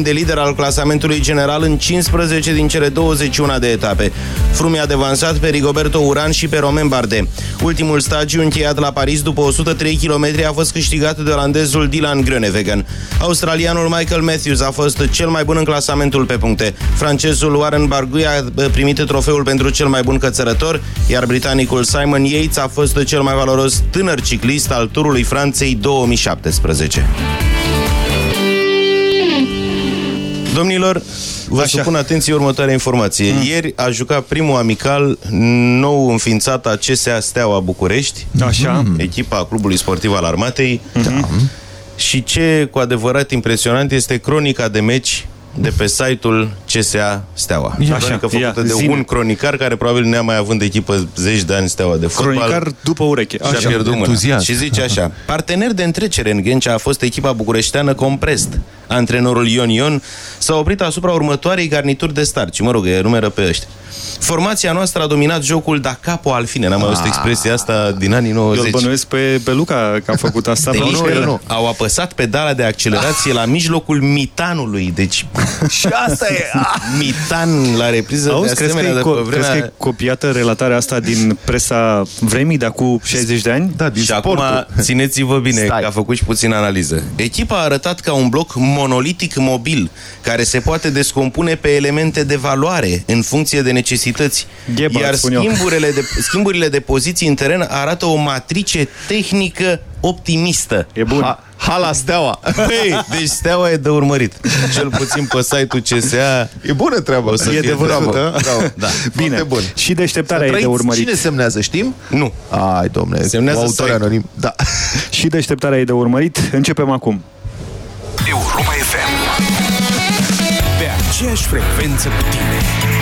de lider al clasamentului general în 15 din cele 21 de etape. Frumi a devansat pe Rigoberto Uran și pe Romain Bardet. Ultimul stagiu încheiat la Paris după 103 km a fost câștigat de olandezul Dylan Groenewegen. Australianul Michael Matthews a fost cel mai bun în clasamentul pe puncte. Francezul Warren Barguil a primit trofeul pentru cel mai bun cățărător, iar britanicul Simon Yates a fost cel mai valoros tânăr ciclist al Turului Franței 2017. Domnilor, vă Așa. supun atenție următoarea informație. Mm. Ieri a jucat primul amical nou înființat a CSA Steaua București, Așa. Mm. echipa Clubului Sportiv al Armatei. Mm -hmm. Și ce cu adevărat impresionant este cronica de meci de pe site-ul CSA Steaua. Așa, cronică făcută ia, de zine. un cronicar care probabil ne-a mai având de echipă zeci de ani Steaua de fotbal. Cronicar după ureche. Și a pierdut mâna. Și zice așa, partener de întrecere în Ghencea a fost echipa bucureșteană Comprest. Antrenorul Ion Ion s-a oprit asupra următoarei garnituri de starci. Mă rog, e numeră pe ăștia. Formația noastră a dominat jocul da capo al fine. N-am mai auzit expresia asta din anii 90. Eu bănuiesc pe, pe Luca că a făcut asta. De nu, nu, nu. Au apăsat pedala de accelerație la mijlocul mitanului. Deci și asta e. Mitan la repriză Auzi, de asemenea. Crezi că, e, vremea... crezi că e copiată relatarea asta din presa vremii de acum 60 de ani? Da, din și sportul. acum țineți-vă bine Stai. că a făcut și puțin analiză. Echipa a arătat ca un bloc monolitic mobil care se poate descompune pe elemente de valoare în funcție de necesități. Gheba, Iar schimburile de, schimburile de poziții în teren arată o matrice tehnică optimistă. E bun. Ha Hala Steaua. Hey, deci Steaua e de urmărit. Cel puțin pe site-ul CSA. E bună treaba. O să e de văzut, da? da. Bine. Bun. Și deșteptarea e de urmărit. Cine semnează, știm? Nu. Ai, domne, semnează autor anonim. Da. și deșteptarea e de urmărit. Începem acum. Europa FM. Pe aceeași frecvență cu tine.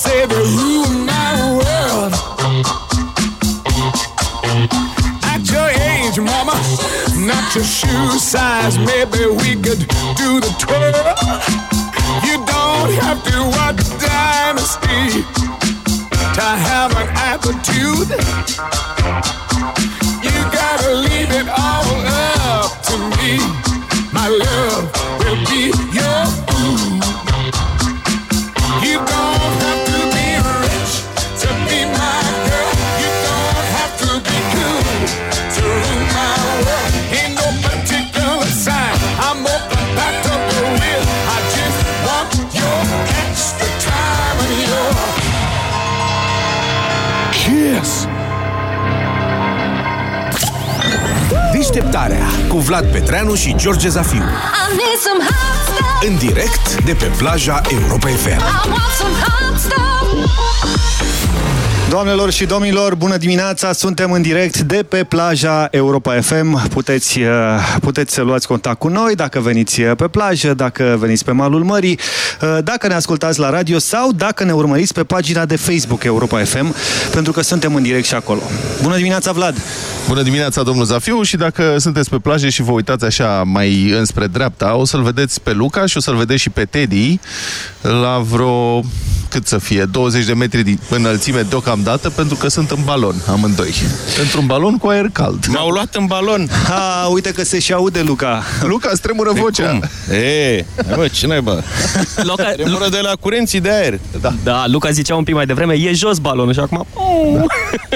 I say they rule my world. At your age, mama, not your shoe size, maybe we could do the twirl. You don't have to watch Dynasty to have an attitude. You gotta leave it all up to me. My love will be your food. You don't Deșteptarea cu Vlad Petreanu și George Zafiu. I need some hot stuff. În direct de pe plaja Europa FM. Doamnelor și domnilor, bună dimineața! Suntem în direct de pe plaja Europa FM. Puteți, uh, puteți să luați contact cu noi dacă veniți uh, pe plajă, dacă veniți pe malul mării, uh, dacă ne ascultați la radio sau dacă ne urmăriți pe pagina de Facebook Europa FM, pentru că suntem în direct și acolo. Bună dimineața, Vlad! Bună dimineața, domnul Zafiu, și dacă sunteți pe plajă și vă uitați așa mai înspre dreapta, o să-l vedeți pe Luca și o să-l vedeți și pe Teddy la vreo, cât să fie, 20 de metri din înălțime deocamdată, pentru că sunt în balon, amândoi. Într-un balon cu aer cald. M-au luat în balon. Ha, uite că se și aude, Luca! Luca, îți tremură vocea. E, bă, ce naiba? Luca, Tremură de la curenții de aer. Da. da, Luca zicea un pic mai devreme, e jos balonul și acum...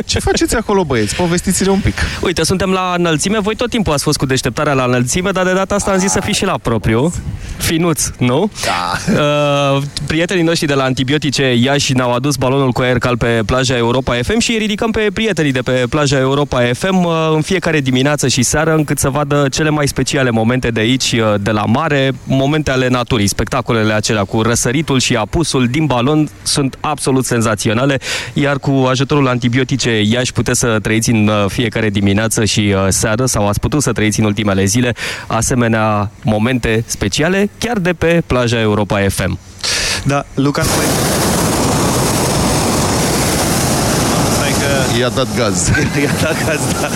Ce faceți acolo, băieți? Povestiți-ne un pic. Uite, suntem la înălțime, voi tot timpul ați fost cu deșteptarea la înălțime, dar de data asta am zis să fii și la propriu. Finuț, nu? Da. Uh, prietenii noștri de la Antibiotice Iași ne-au adus balonul cu aer cald pe plaja Europa FM și îi ridicăm pe prietenii de pe plaja Europa FM uh, în fiecare dimineață și seară încât să vadă cele mai speciale momente de aici, uh, de la mare, momente ale naturii. Spectacolele acelea cu răsăritul și apusul din balon sunt absolut senzaționale, iar cu ajutorul Antibiotice Iași puteți să trăiți în uh, fiecare dimineață și uh, seară sau ați putut să trăiți în ultimele zile asemenea momente speciale chiar de pe plaja Europa FM. Da, Luca, nu mai... Stai că I-a dat gaz. i-a dat gaz, da.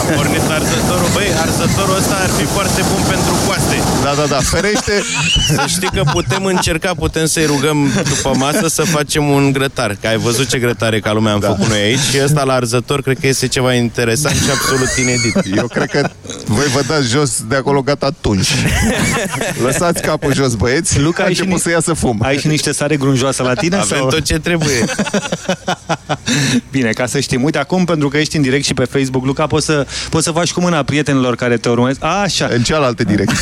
A pornit arzătorul. Băi, arzătorul ăsta ar fi foarte bun pentru coaste. Da, da, da, ferește. Să știi că putem încerca, putem să-i rugăm după masă să facem un grătar. Că ai văzut ce grătare ca lumea am da. făcut noi aici și ăsta la arzător cred că este ceva interesant și absolut inedit. Eu cred că voi vă dați jos de acolo gata atunci. Lăsați capul jos, băieți. Luca, a ai și, început ni- să iasă fum. ai și niște sare grunjoasă la tine? Avem sau? tot ce trebuie. Bine, ca să știm. Uite, acum, pentru că ești în direct și pe Facebook, Luca, poți să, poți să faci cu mâna prietenilor care te urmăresc. A, așa. În cealaltă direcție.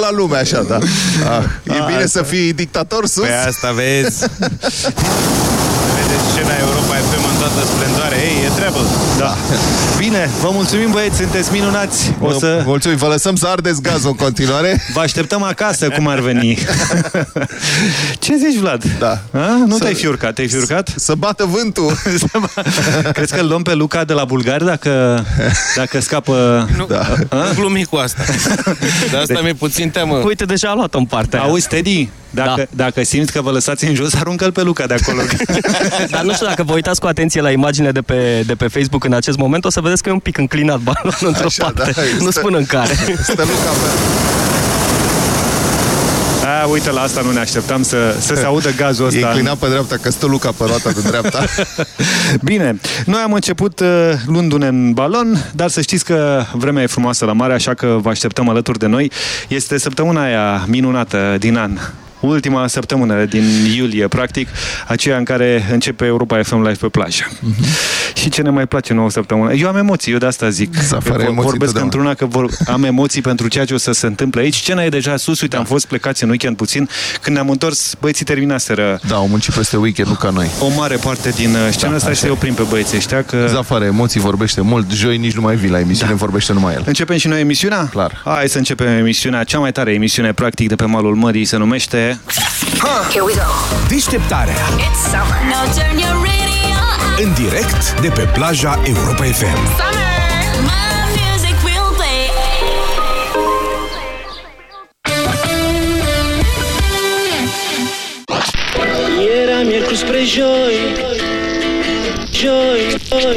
la lume, așa, da. Ah, e bine să fii dictator sus? Pe asta vezi. Vedeți scena Europa FM în toată splendoare. Ei, e treabă. Da. Bine, vă mulțumim, băieți, sunteți minunați. O să Mulțumim, vă lăsăm să ardeți gazul în continuare. vă așteptăm acasă, cum ar veni. Ce zici, Vlad? Da. A? Nu Să- te-ai fi urcat, te-ai fi urcat? Să bată vântul. Crezi că îl luăm pe Luca de la bulgari dacă, dacă scapă... Nu, da. nu glumi cu asta. De asta mi-e puțin teamă. Uite, deja a luat în partea aia. Auzi, Teddy, dacă, Da. dacă simți că vă lăsați în jos, aruncă-l pe Luca de acolo. Dar nu știu dacă vă uitați cu atenție la imagine de pe, de pe Facebook în acest moment, o să vedeți că e un pic înclinat balonul într-o Așa, parte. da, nu stă- spun în care. Stă Luca pe... A, uite, la asta nu ne așteptam să, să se audă gazul E ăsta. inclinat pe dreapta, că stă Luca pe roata de dreapta. Bine, noi am început uh, luându-ne în balon, dar să știți că vremea e frumoasă la mare, așa că vă așteptăm alături de noi. Este săptămâna aia minunată din an. Ultima săptămână din iulie, practic, aceea în care începe Europa FM Live pe plajă. Și ce ne mai place nouă săptămână? Eu am emoții, eu de asta zic. Să afară Vor- emoții Vorbesc totdeauna. într-una că vor, am emoții pentru ceea ce o să se întâmple aici. Scena e deja sus, uite, am fost plecați în weekend puțin. Când ne-am întors, băieții terminaseră Da, au muncit peste weekend, nu ca noi. o mare parte din uh, scena Da, asta și așa să-i e. oprim pe băieții ăștia că... Zafară, emoții vorbește mult. Joi nici nu mai vii la emisiune, vorbește numai el. Începem și noi emisiunea? Clar. Hai să începem emisiunea, cea mai tare emisiune practic de pe malul mării, se numește... Here we go. Deșteptarea. It's summer. Now turn your radio up. În direct de pe plaja Europa FM. Summer. My music will play. Era miercuri spre joi Joi, joi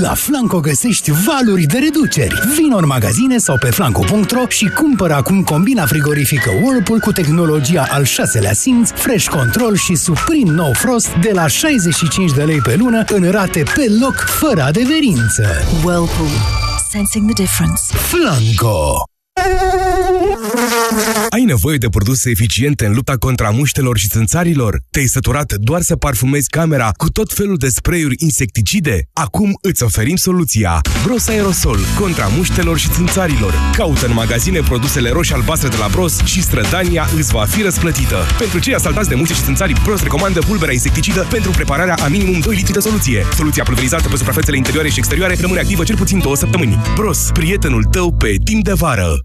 La Flanco găsești valuri de reduceri. Vino în magazine sau pe flanco.ro și cumpără acum combina frigorifică Whirlpool cu tehnologia al șaselea simț, Fresh Control și Supreme No Frost de la 65 de lei pe lună în rate pe loc, fără adeverință. Whirlpool. Sensing the difference. Flanco! Ai nevoie de produse eficiente în lupta contra muștelor și țânțarilor? Te-ai săturat doar să parfumezi camera cu tot felul de spray-uri insecticide? Acum îți oferim soluția. Bros Aerosol contra muștelor și țânțarilor. Caută în magazine produsele roșii-albastre de la Bros și strădania îți va fi răsplătită. Pentru cei asaltați de muște și țânțarii, Bros recomandă pulberea insecticidă pentru prepararea a minimum 2 litri de soluție. Soluția pulverizată pe suprafețele interioare și exterioare rămâne activă cel puțin 2 săptămâni. Bros, prietenul tău pe timp de vară.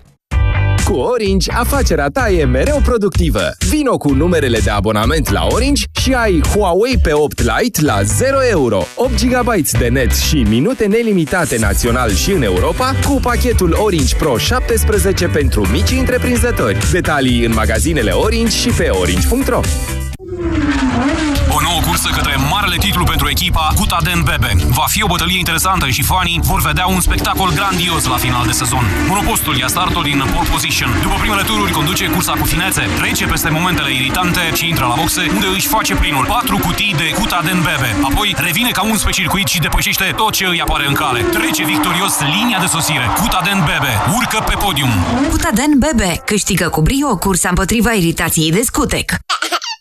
Cu Orange, afacerea ta e mereu productivă. Vino cu numerele de abonament la Orange și ai Huawei P8 Lite la 0 euro, 8 GB de net și minute nelimitate național și în Europa cu pachetul Orange Pro 17 pentru mici întreprinzători. Detalii în magazinele Orange și pe orange.ro O nouă cursă către marele titlu pentru echipa Guta Den Bebe. Va fi o bătălie interesantă și fanii vor vedea un spectacol grandios la final de sezon. Monopostul ia startul din pole position. După primele tururi conduce cursa cu finețe, trece peste momentele iritante și intră la boxe, unde își face primul patru cutii de Guta Den Bebe. Apoi revine ca 11 circuit și depășește tot ce îi apare în cale. Trece victorios linia de sosire. Guta Den Bebe urcă pe podium. Gutaden Bebe câștigă cu brio cursa împotriva iritației de scutec.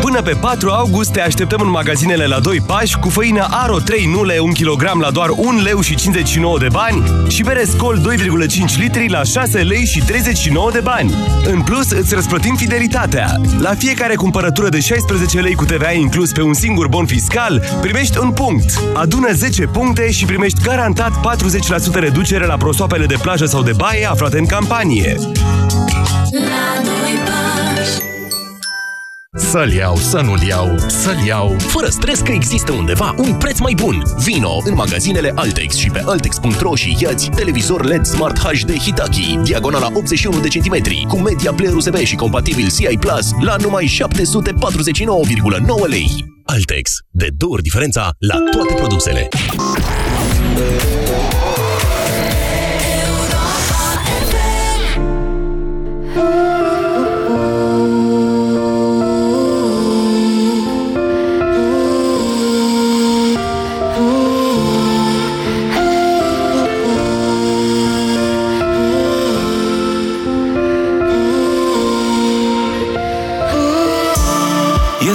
Până pe 4 august te așteptăm în magazinele la 2 pași cu făină Aro 3 nule 1 kg la doar 1 leu și 59 de bani și bere Scol 2,5 litri la 6 lei și 39 de bani. În plus, îți răsplătim fidelitatea. La fiecare cumpărătură de 16 lei cu TVA inclus pe un singur bon fiscal, primești un punct. Adună 10 puncte și primești garantat 40% reducere la prosoapele de plajă sau de baie aflate în campanie. La doi pași. Să-l iau, să nu-l iau, să-l iau. Fără stres că există undeva un preț mai bun. Vino în magazinele Altex și pe Altex.ro și iați televizor LED Smart HD Hitachi Diagonala 81 de centimetri Cu media player USB și compatibil CI Plus La numai 749,9 lei. Altex. De două ori diferența la toate produsele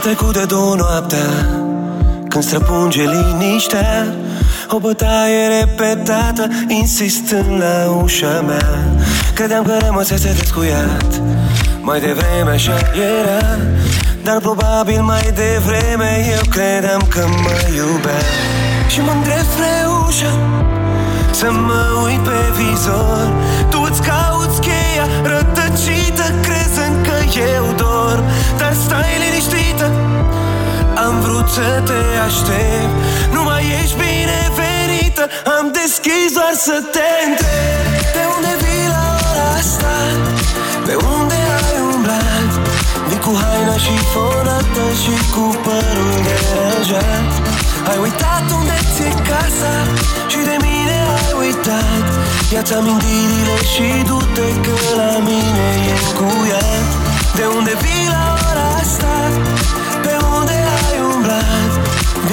trecut de două noaptea când străpunge liniștea O bătaie repetată, insistând la ușa mea. Credeam că rămăsese descuiat Mai devreme așa era Dar probabil mai devreme eu credeam că mă iubea. Și mă îndrept spre ușă Să mă uit pe vizor. Tu îți cauți cheia rătăcită Crezând că eu dorm Dar stai liniștită Am vrut să te aștept. Nu mai ești binevenită Am deschis doar să te întreb. De unde vii la ora asta? Pe unde ai umblat? Vii cu haina și fonată Și cu părul deranjat. Ai uitat unde ți-e casa Și de mine ai uitat. Ia-ți amintirile și du-te Că la mine e încuiat De unde vii la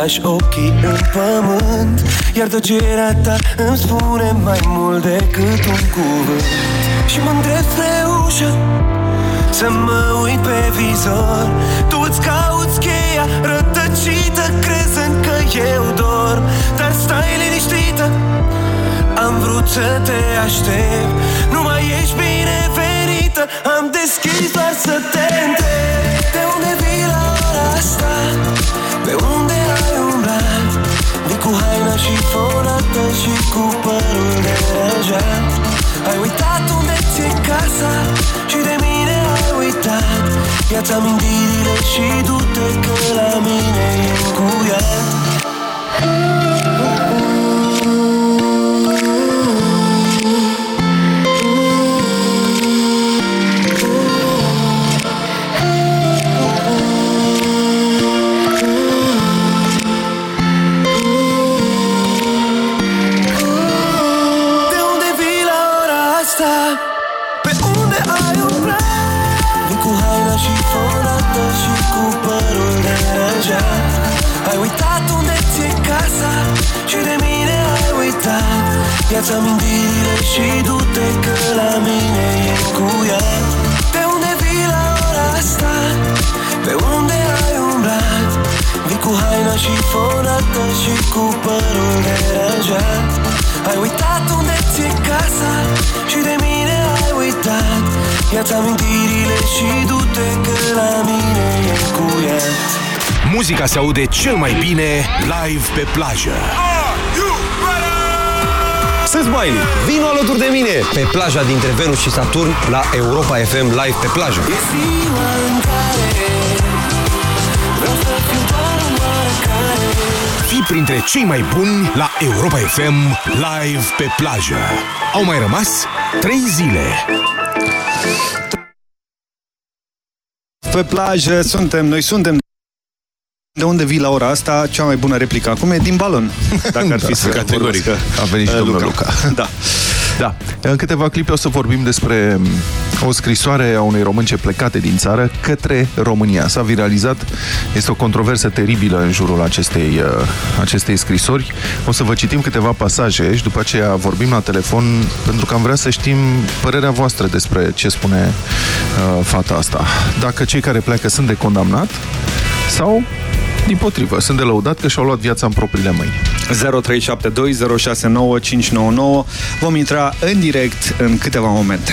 Lași ochii în pământ Iar tăcerea ta îmi spune mai mult decât un cuvânt. Și mă îndrept spre ușă Să mă uit pe vizor. Tu îți cauți cheia rătăcită Crezând că eu dorm Dar stai liniștită Am vrut să te aștept. Nu mai ești binevenită Am deschis doar să te întreb. De unde vii la ora asta? Și fonată Și cu părul deranjat Ai uitat unde ți-e casa Și de mine ai uitat. Ia-ți amintirile și du-te Că la mine e încuiat Ia-ți amintirile și du-te Că la mine e încuiat De unde vii la ora asta? Pe unde ai umblat? Vii cu haina și fonată Și cu părul deranjat Ai uitat unde ți-e casa Și de mine ai uitat Ia-ți amintirile și du-te Că la mine e încuiat Muzica se aude cel mai bine live pe plajă. Sunt Smiley, vino alături de mine pe plaja dintre Venus și Saturn la Europa FM Live pe plajă. E ziua în care Vreau să fiu doar un oarecare Fii printre cei mai buni la Europa FM live pe plajă. Au mai rămas 3 zile. Pe plajă suntem, noi suntem de unde vii la ora asta, cea mai bună replică acum e din balon, dacă ar fi Da, să categoric. vorbească, A venit și uh, domnul Luca. Da. Da. În câteva clipe o să vorbim despre o scrisoare a unei românce plecate din țară către România. S-a viralizat, este o controversă teribilă în jurul acestei, uh, acestei scrisori. O să vă citim câteva pasaje și după aceea vorbim la telefon pentru că am vrea să știm părerea voastră despre ce spune uh, fata asta. Dacă cei care pleacă sunt de condamnat sau din potrivă, sunt de lăudat că și-au luat viața în propriile mâini. 0372069599 Vom intra în direct în câteva momente.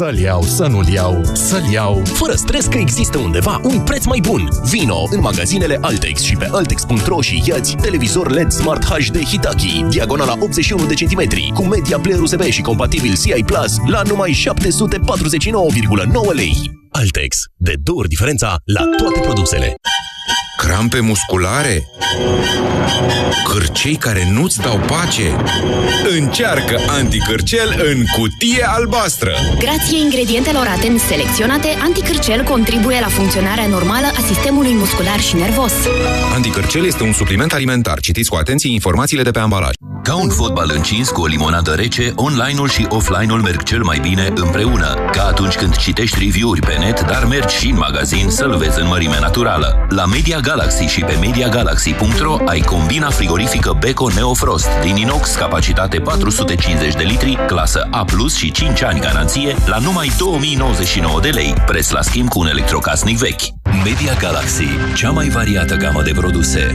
Să-l iau, să nu-l iau, să-l iau, fără stres că există undeva un preț mai bun. Vino în magazinele Altex și pe Altex.ro și iați televizor LED Smart HD Hitachi, diagonala 81 de centimetri, cu media player USB și compatibil CI Plus la numai 749,9 lei. Altex. De două ori diferența la toate produsele. Crampe musculare? Cârcei care nu-ți dau pace? Încearcă anticârcel în cutie albastră! Grație ingredientelor atent selecționate, anticârcel contribuie la funcționarea normală a sistemului muscular și nervos. Anticârcel este un supliment alimentar. Citiți cu atenție informațiile de pe ambalaj. Ca un fotbal încins cu o limonadă rece, online-ul și offline-ul merg cel mai bine împreună. Ca atunci când citești review-uri pe net, dar mergi și în magazin să-l vezi în mărime naturală. La Media Galaxy și pe MediaGalaxy.ro ai combina frigorifică Beko Neofrost din inox, capacitate 450 de litri, clasă A+, și 5 ani garanție, la numai 2099 de lei, preț la schimb cu un electrocasnic vechi. Media Galaxy, cea mai variată gamă de produse.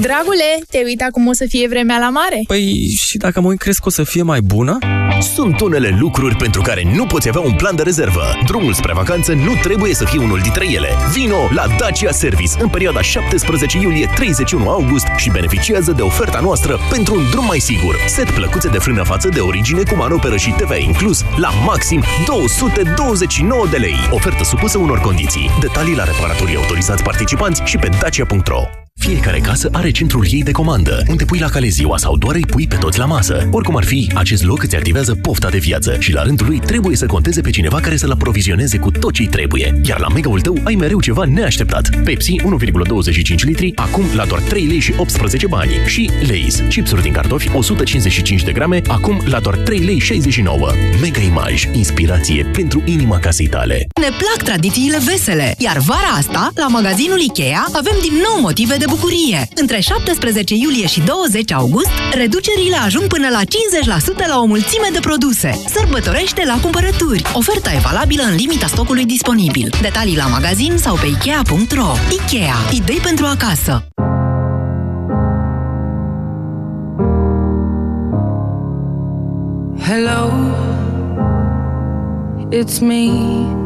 Dragule, te uita cum o să fie vremea la mare? Păi și dacă mă uit, crezi că o să fie mai bună? Sunt unele lucruri pentru care nu poți avea un plan de rezervă. Drumul spre vacanță nu trebuie să fie unul dintre ele. Vino la Dacia Service în perioada 17 iulie-31 august și beneficiază de oferta noastră pentru un drum mai sigur. Set plăcuțe de frână față de origine cu manoperă și TVA inclus la maxim 229 de lei. Ofertă supusă unor condiții. Detalii la reparatorii autorizați participanți și pe dacia.ro. Fiecare casă are centrul ei de comandă, unde pui la cale ziua sau doar îi pui pe toți la masă. Oricum ar fi, acest loc îți activează pofta de viață și la rândul lui trebuie să conteze pe cineva care să-l aprovizioneze cu tot ce trebuie. Iar la mega-ul tău ai mereu ceva neașteptat. Pepsi 1,25 litri, acum la doar 3 lei și 18 bani. Și Lay's, chipsuri din cartofi 155 de grame, acum la doar 3 lei 69. Mega Image, inspirație pentru inima casei tale. Ne plac tradițiile vesele, iar vara asta, la magazinul Ikea, avem din nou motive de bucurie. Între 17 iulie și 20 august, reducerile ajung până la 50% la o mulțime de produse. Sărbătorește la cumpărături. Oferta e valabilă în limita stocului disponibil. Detalii la magazin sau pe Ikea.ro. Ikea. Idei pentru acasă. Hello, it's me.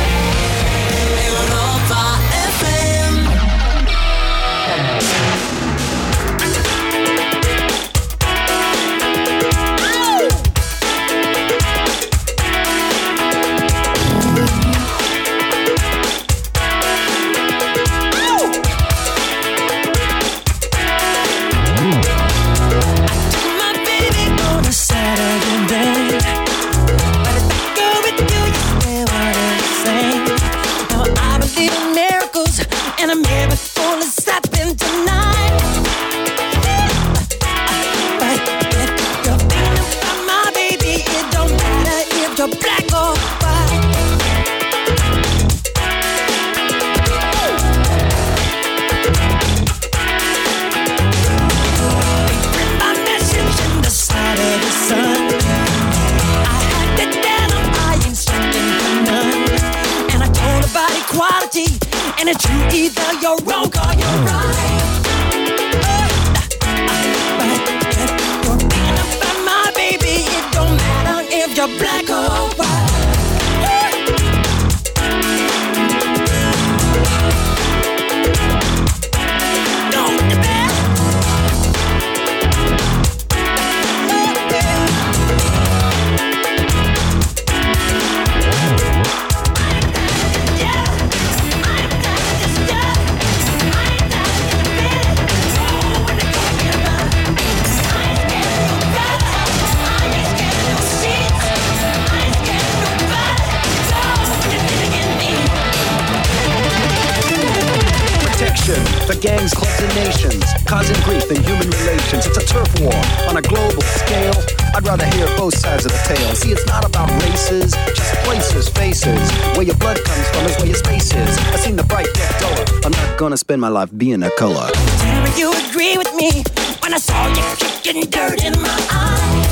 Causing human relations. It's a turf war on a global scale. I'd rather hear both sides of the tale. See, it's not about races, just places, faces. Where your blood comes from is where your space is. I seen the bright get duller. I'm not gonna spend my life being a color. Tell you agree with me when I saw you kicking dirt in my eye.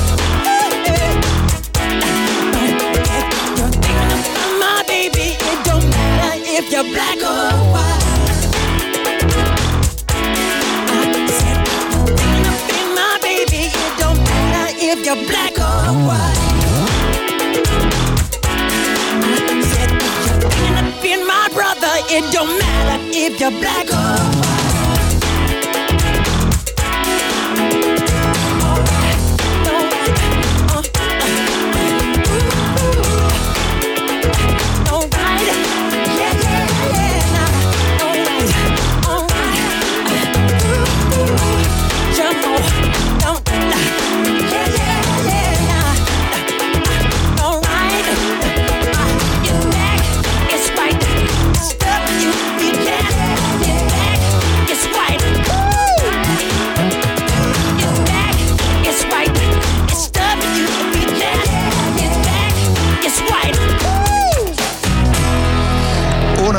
You're thinking about my baby. It don't matter if you're black or white. You're black or white. Said you're thinking about my brother. It don't matter if you're black or white.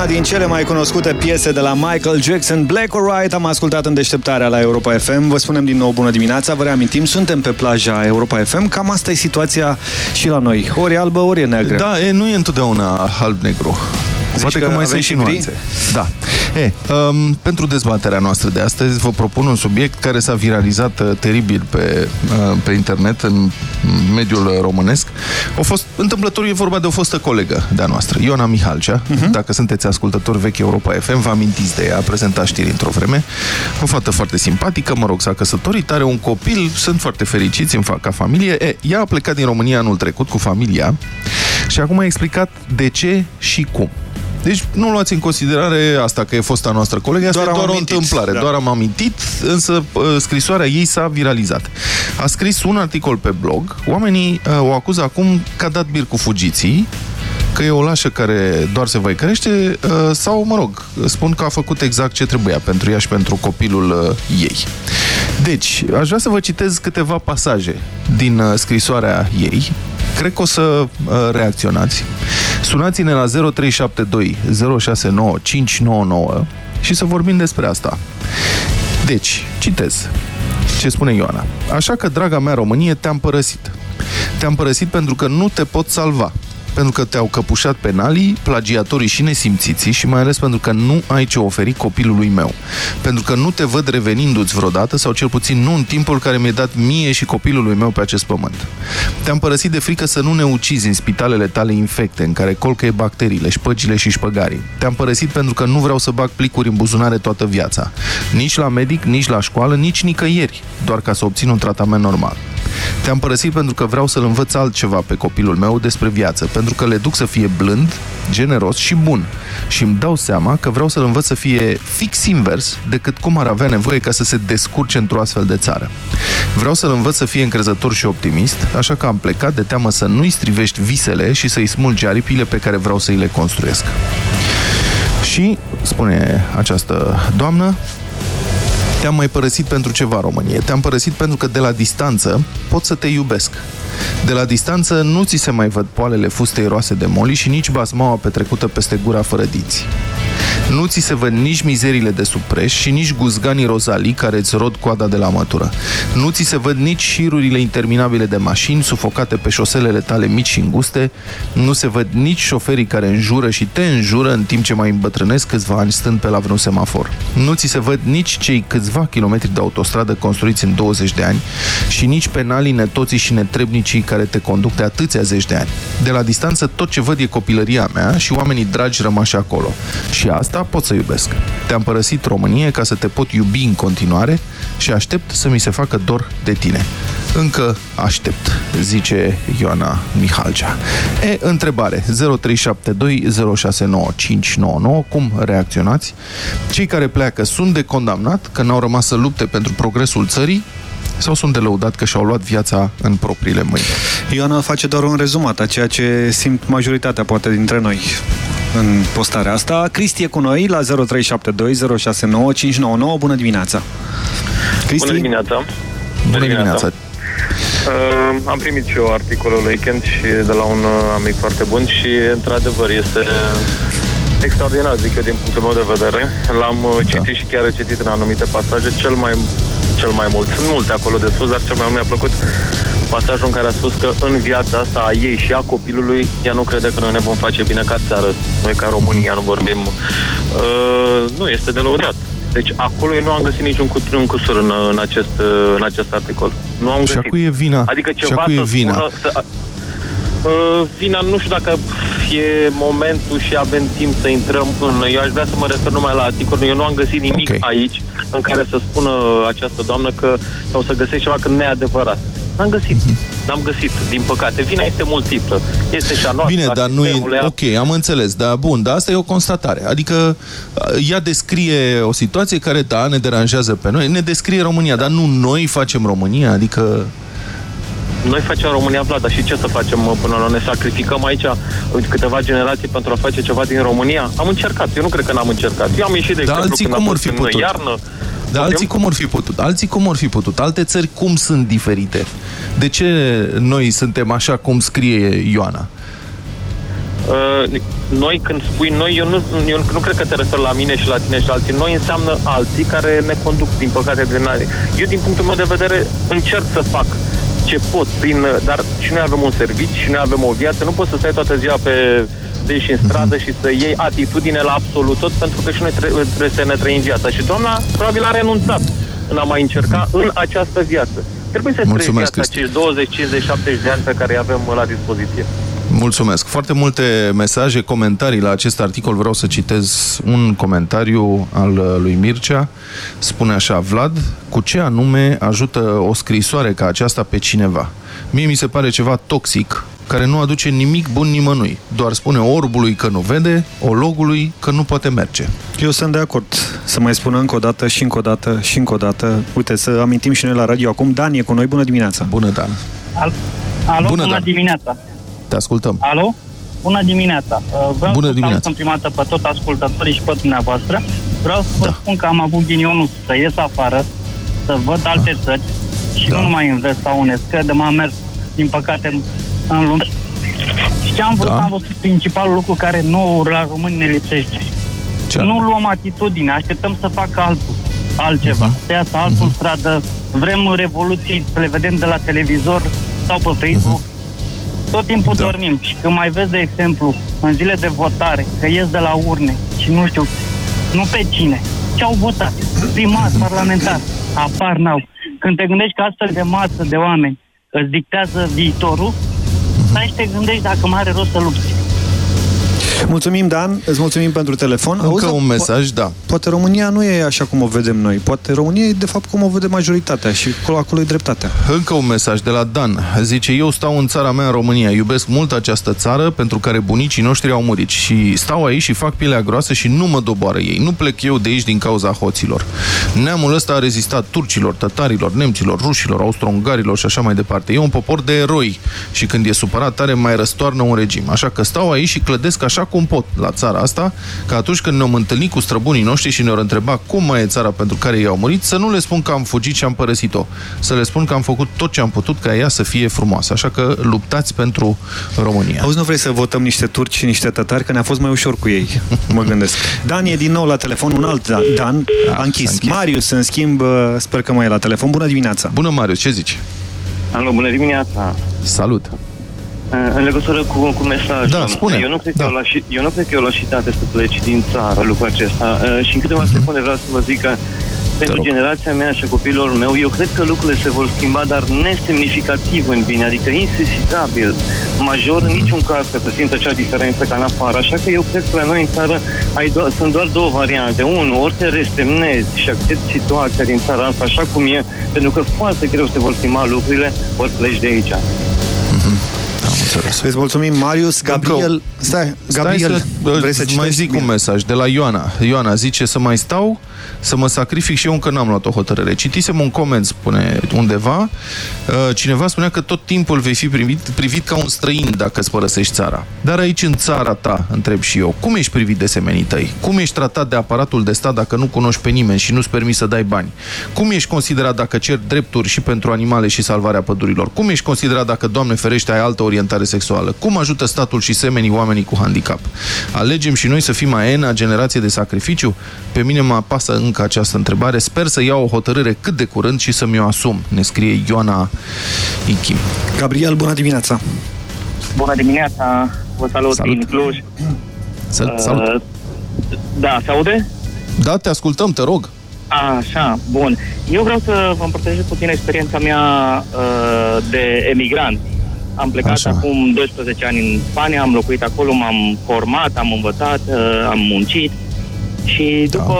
Una din cele mai cunoscute piese de la Michael Jackson, Black or White, am ascultat în deșteptarea la Europa FM. Vă spunem din nou bună dimineața, vă reamintim, suntem pe plaja Europa FM, cam asta e situația și la noi. Ori e albă, ori e neagră. Da, e, nu e întotdeauna alb-negru. Poate că, că mai avem sunt și și gri? nuanțe. Da. E, um, pentru dezbaterea noastră de astăzi vă propun un subiect care s-a viralizat uh, teribil pe, uh, pe internet în mediul uh, românesc. A fost, întâmplător e vorba de o fostă colegă de-a noastră, Iona Mihalcea. Dacă sunteți ascultători vechi Europa FM, vă amintiți de ea, a prezentat știri într-o vreme. O fată foarte simpatică, mă rog, s-a căsătorit, are un copil, sunt foarte fericiți în fa- ca familie. E, ea a plecat din România anul trecut cu familia și acum a explicat de ce și cum. Deci nu luați în considerare asta că e fosta noastră colegă, asta Doar e am doar o amintit, întâmplare, da. doar am amintit, însă uh, scrisoarea ei s-a viralizat. A scris un articol pe blog, oamenii uh, o acuză acum că a dat bir cu fugiții, că e o lașă care doar se va crește uh, sau, mă rog, spun că a făcut exact ce trebuia pentru ea și pentru copilul uh, ei. Deci, aș vrea să vă citez câteva pasaje din uh, scrisoarea ei. Cred că o să uh, reacționați. Sunați-ne la 0372 069 599 și să vorbim despre asta. Deci, citez ce spune Ioana. Așa că, draga mea Românie, te-am părăsit. Te-am părăsit pentru că nu te pot salva. Pentru că te-au căpușat penalii, plagiatorii și nesimțiții și mai ales pentru că nu ai ce oferi copilului meu. Pentru că nu te văd revenindu-ți vreodată sau cel puțin nu în timpul care mi-e dat mie și copilului meu pe acest pământ. Te-am părăsit de frică să nu ne ucizi în spitalele tale infecte în care colcăie bacteriile, șpăgile și șpăgarii. Te-am părăsit pentru că nu vreau să bag plicuri în buzunare toată viața. Nici la medic, nici la școală, nici nicăieri, doar ca să obțin un tratament normal. Te-am părăsit pentru că vreau să-l învăț altceva pe copilul meu despre viață, pentru că le duc să fie blând, generos și bun. Și îmi dau seama că vreau să-l învăț să fie fix invers decât cum ar avea nevoie ca să se descurce într-o astfel de țară. Vreau să-l învăț să fie încrezător și optimist, așa că am plecat de teamă să nu-i strivești visele și să-i smulgi aripile pe care vreau să-i le construiesc. Și, spune această doamnă, te-am mai părăsit pentru ceva, Românie. Te-am părăsit pentru că de la distanță pot să te iubesc. De la distanță nu ți se mai văd poalele fustei roase de moli și nici basmaua petrecută peste gura fără dinți. Nu ți se văd nici mizerile de sub preș și nici guzganii rozalii care îți rod coada de la mătură. Nu ți se văd nici șirurile interminabile de mașini sufocate pe șoselele tale mici și înguste. Nu se văd nici șoferii care înjură și te înjură în timp ce mai îmbătrânesc câțiva ani stând pe la vreun semafor. Nu ți se văd nici cei câțiva kilometri de autostradă construiți în 20 de ani și nici penalii, netoții și netrebnicii care te conduc de atâția zeci de ani. De la distanță tot ce văd e copilăria mea și oamenii dragi rămași acolo. Și asta pot să iubesc. Te-am părăsit Românie ca să te pot iubi în continuare și aștept să mi se facă dor de tine. Încă aștept, zice Ioana Mihalcea. E, întrebare 0372069599 Cum reacționați? Cei care pleacă sunt de condamnat că n-au rămas să lupte pentru progresul țării sau sunt de lăudat că și-au luat viața în propriile mâini? Ioana face doar un rezumat a ceea ce simt majoritatea, poate, dintre noi în postarea asta. Cristi e cu noi la 0372 069599. Bună dimineața! Cristi? Bună dimineața! Bună dimineața! Uh, am primit și eu articolul weekend și de la un uh, amic foarte bun și într-adevăr este extraordinar, zic eu, din punctul meu de vedere. L-am uh, citit și chiar citit în anumite pasaje, cel mai, cel mai mult. Sunt multe acolo de sus, dar cel mai mult mi-a plăcut pasajul în care a spus că în viața asta a ei și a copilului, ea nu crede că noi ne vom face bine ca țară. Noi ca România nu vorbim. Uh, nu, este de lăudat. Deci acolo eu nu am găsit niciun cu- un cusur în, în, acest, uh, în acest articol. Nu am Și găsit. a cui e vina? Adică Și a ceva cui e să vina? Spună, să, uh, vina, nu știu dacă e momentul și avem timp să intrăm în... Eu aș vrea să mă refer numai la articol. Eu nu am găsit nimic okay. aici în care să spună această doamnă că sau să găsești ceva că nu e adevărat. N-am găsit. N-am găsit, din păcate. Vina este multiplă. Este și a noastră. Bine, a dar nu e... sistemului, a- Ok, am înțeles, dar bun, dar asta e o constatare. Adică uh, ea descrie o situație care, da, ne deranjează pe noi, ne descrie România, dar nu noi facem România, adică... Noi facem România, Vlad, dar și ce să facem mă, până la ne sacrificăm aici uite, câteva generații pentru a face ceva din România? Am încercat, eu nu cred că n-am încercat. Eu am ieșit, de Dar exemplu, alții când cum a ar fost fi în putut? iarnă. Dar alții cum ar fi putut? Alții cum ar fi putut? Alte țări cum sunt diferite? De ce noi suntem așa cum scrie Ioana? Uh, noi când spui noi, eu nu, eu nu cred că te referi la mine și la tine și la alții. Noi înseamnă alții care ne conduc, din păcate, din are. Eu, din punctul meu de vedere, încerc să fac ce pot, prin, dar și noi avem un serviciu și noi avem o viață. Nu poți să stai toată ziua pe deși în stradă și să iei atitudine la absolut tot, pentru că și noi trebuie, trebuie să ne trăim viața. Și doamna probabil a renunțat în a mai încerca în această viață. Trebuie să trăim Mulțumesc, viața, acești 20, 50, 70 de ani pe care îi avem la dispoziție. Mulțumesc. Foarte multe mesaje, comentarii la acest articol. Vreau să citez un comentariu al uh, lui Mircea. Spune așa, Vlad, cu ce anume ajută o scrisoare ca aceasta pe cineva? Mie mi se pare ceva toxic, care nu aduce nimic bun nimănui. Doar spune orbului că nu vede, ologului că nu poate merge. Eu sunt de acord să mai spun încă o dată și încă o dată și încă o dată. Uite, să amintim și noi la radio acum. Dan e cu noi. Bună dimineața! Bună, Dan! Al- Alo, Bună, bună, Dan. dimineața. Te ascultăm. Alo? Bună dimineața. Uh, Vreau Bună să dimineața. salut în prima dată pe tot ascultătorii și pe dumneavoastră. Vreau să vă Da. spun că am avut ghinionul să ies afară, să văd alte țări și Da. nu numai în vest sau în est, că de m-am mers, din păcate, în lume. Și ce am vrut, Da. am văzut principalul lucru care nouă la români ne lipsește. Ce nu luăm atitudine, așteptăm să facă altul, altceva. Mhm. Uh-huh. Să iasă altul în stradă, vrem revoluții, să le vedem de la televizor sau pe Facebook. Uh-huh. Tot timpul da. dormim și când mai vezi, de exemplu, în zile de votare, că ies de la urne și nu știu, nu pe cine, ce au votat, primar, parlamentar, apar n-au. Când te gândești că astfel de masă de oameni îți dictează viitorul, stai și te gândești dacă mai are rost să lupți. Mulțumim, Dan, îți mulțumim pentru telefon. Încă dar un mesaj, po- da. Poate România nu e așa cum o vedem noi. Poate România e de fapt cum o vede majoritatea și acolo, acolo e dreptatea. Încă un mesaj de la Dan. Zice, eu stau în țara mea, în România. Iubesc mult această țară pentru care bunicii noștri au murit. Și stau aici și fac pielea groasă și nu mă doboară ei. Nu plec eu de aici din cauza hoților. Neamul ăsta a rezistat turcilor, tătarilor, nemților, rușilor, austro-ungarilor și așa mai departe. E un popor de eroi și când e supărat tare mai răstoarnă un regim. Așa că stau aici și clădesc așa cum pot la țara asta, că atunci când ne-am întâlnit cu străbunii noștri și ne-au întrebat cum mai e țara pentru care ei au murit, să nu le spun că am fugit și am părăsit-o. Să le spun că am făcut tot ce am putut ca ea să fie frumoasă. Așa că luptați pentru România. Auzi, nu vrei să votăm niște turci și niște tătari, că ne-a fost mai ușor cu ei, mă gândesc. Dan e din nou la telefon, un alt Dan, Dan a închis. închis. Marius, în schimb, uh, sper că mai e la telefon. Bună dimineața! Bună, Marius, ce zici? Alo, bună dimineața! Salut! În legătură cu, cu mesajul, Da, spune. Eu nu, cred Da. că e o lași, eu nu cred că e o lașitate să pleci din țară lucrul acesta. Uh, Și în câteva Mhm. secunde vreau să vă zic că pentru generația mea și a copilor meu, eu cred că lucrurile se vor schimba, dar nesemnificativ în bine, adică insesizabil, major, în niciun caz să prezintă acea diferență ca în afară. Așa că eu cred că la noi în țară ai do- sunt doar două variante. Unu, ori te resemnezi și accepti situația din țara asta așa cum e, pentru că foarte greu se vor schimba lucrurile, ori pleci de aici. Îți mulțumim, Marius. Gabriel, stai, Gabriel, Stai vrei să să mai citești? zic un mesaj de la Ioana. Ioana zice să mai stau, să mă sacrific și eu încă n-am luat o hotărâre. Citisem un coment, spune undeva, uh, cineva spunea că tot timpul vei fi privit, privit ca un străin dacă îți părăsești țara. Dar aici, în țara ta, întreb și eu, cum ești privit de semenii tăi? Cum ești tratat de aparatul de stat dacă nu cunoști pe nimeni și nu-ți permis să dai bani? Cum ești considerat dacă ceri drepturi și pentru animale și salvarea pădurilor? Cum ești considerat dacă, Doamne ferește, ai altă orientare sexuală? Cum ajută statul și semenii oamenii cu handicap? Alegem și noi să fim aena generație de sacrificiu? Pe mine mă apasă încă această întrebare. Sper să iau o hotărâre cât de curând și să mi-o asum, ne scrie Ioana Ichim. Gabriel, bună dimineața! Bună dimineața, vă salut, salut. din Cluj. Salut, salut. Da, se aude? Da, te ascultăm, te rog. Așa, bun. Eu vreau să vă împărtășesc puțin experiența mea uh, de emigrant. Am plecat Așa. acum 12 ani în Spania, am locuit acolo, m-am format, am învățat, uh, am muncit și după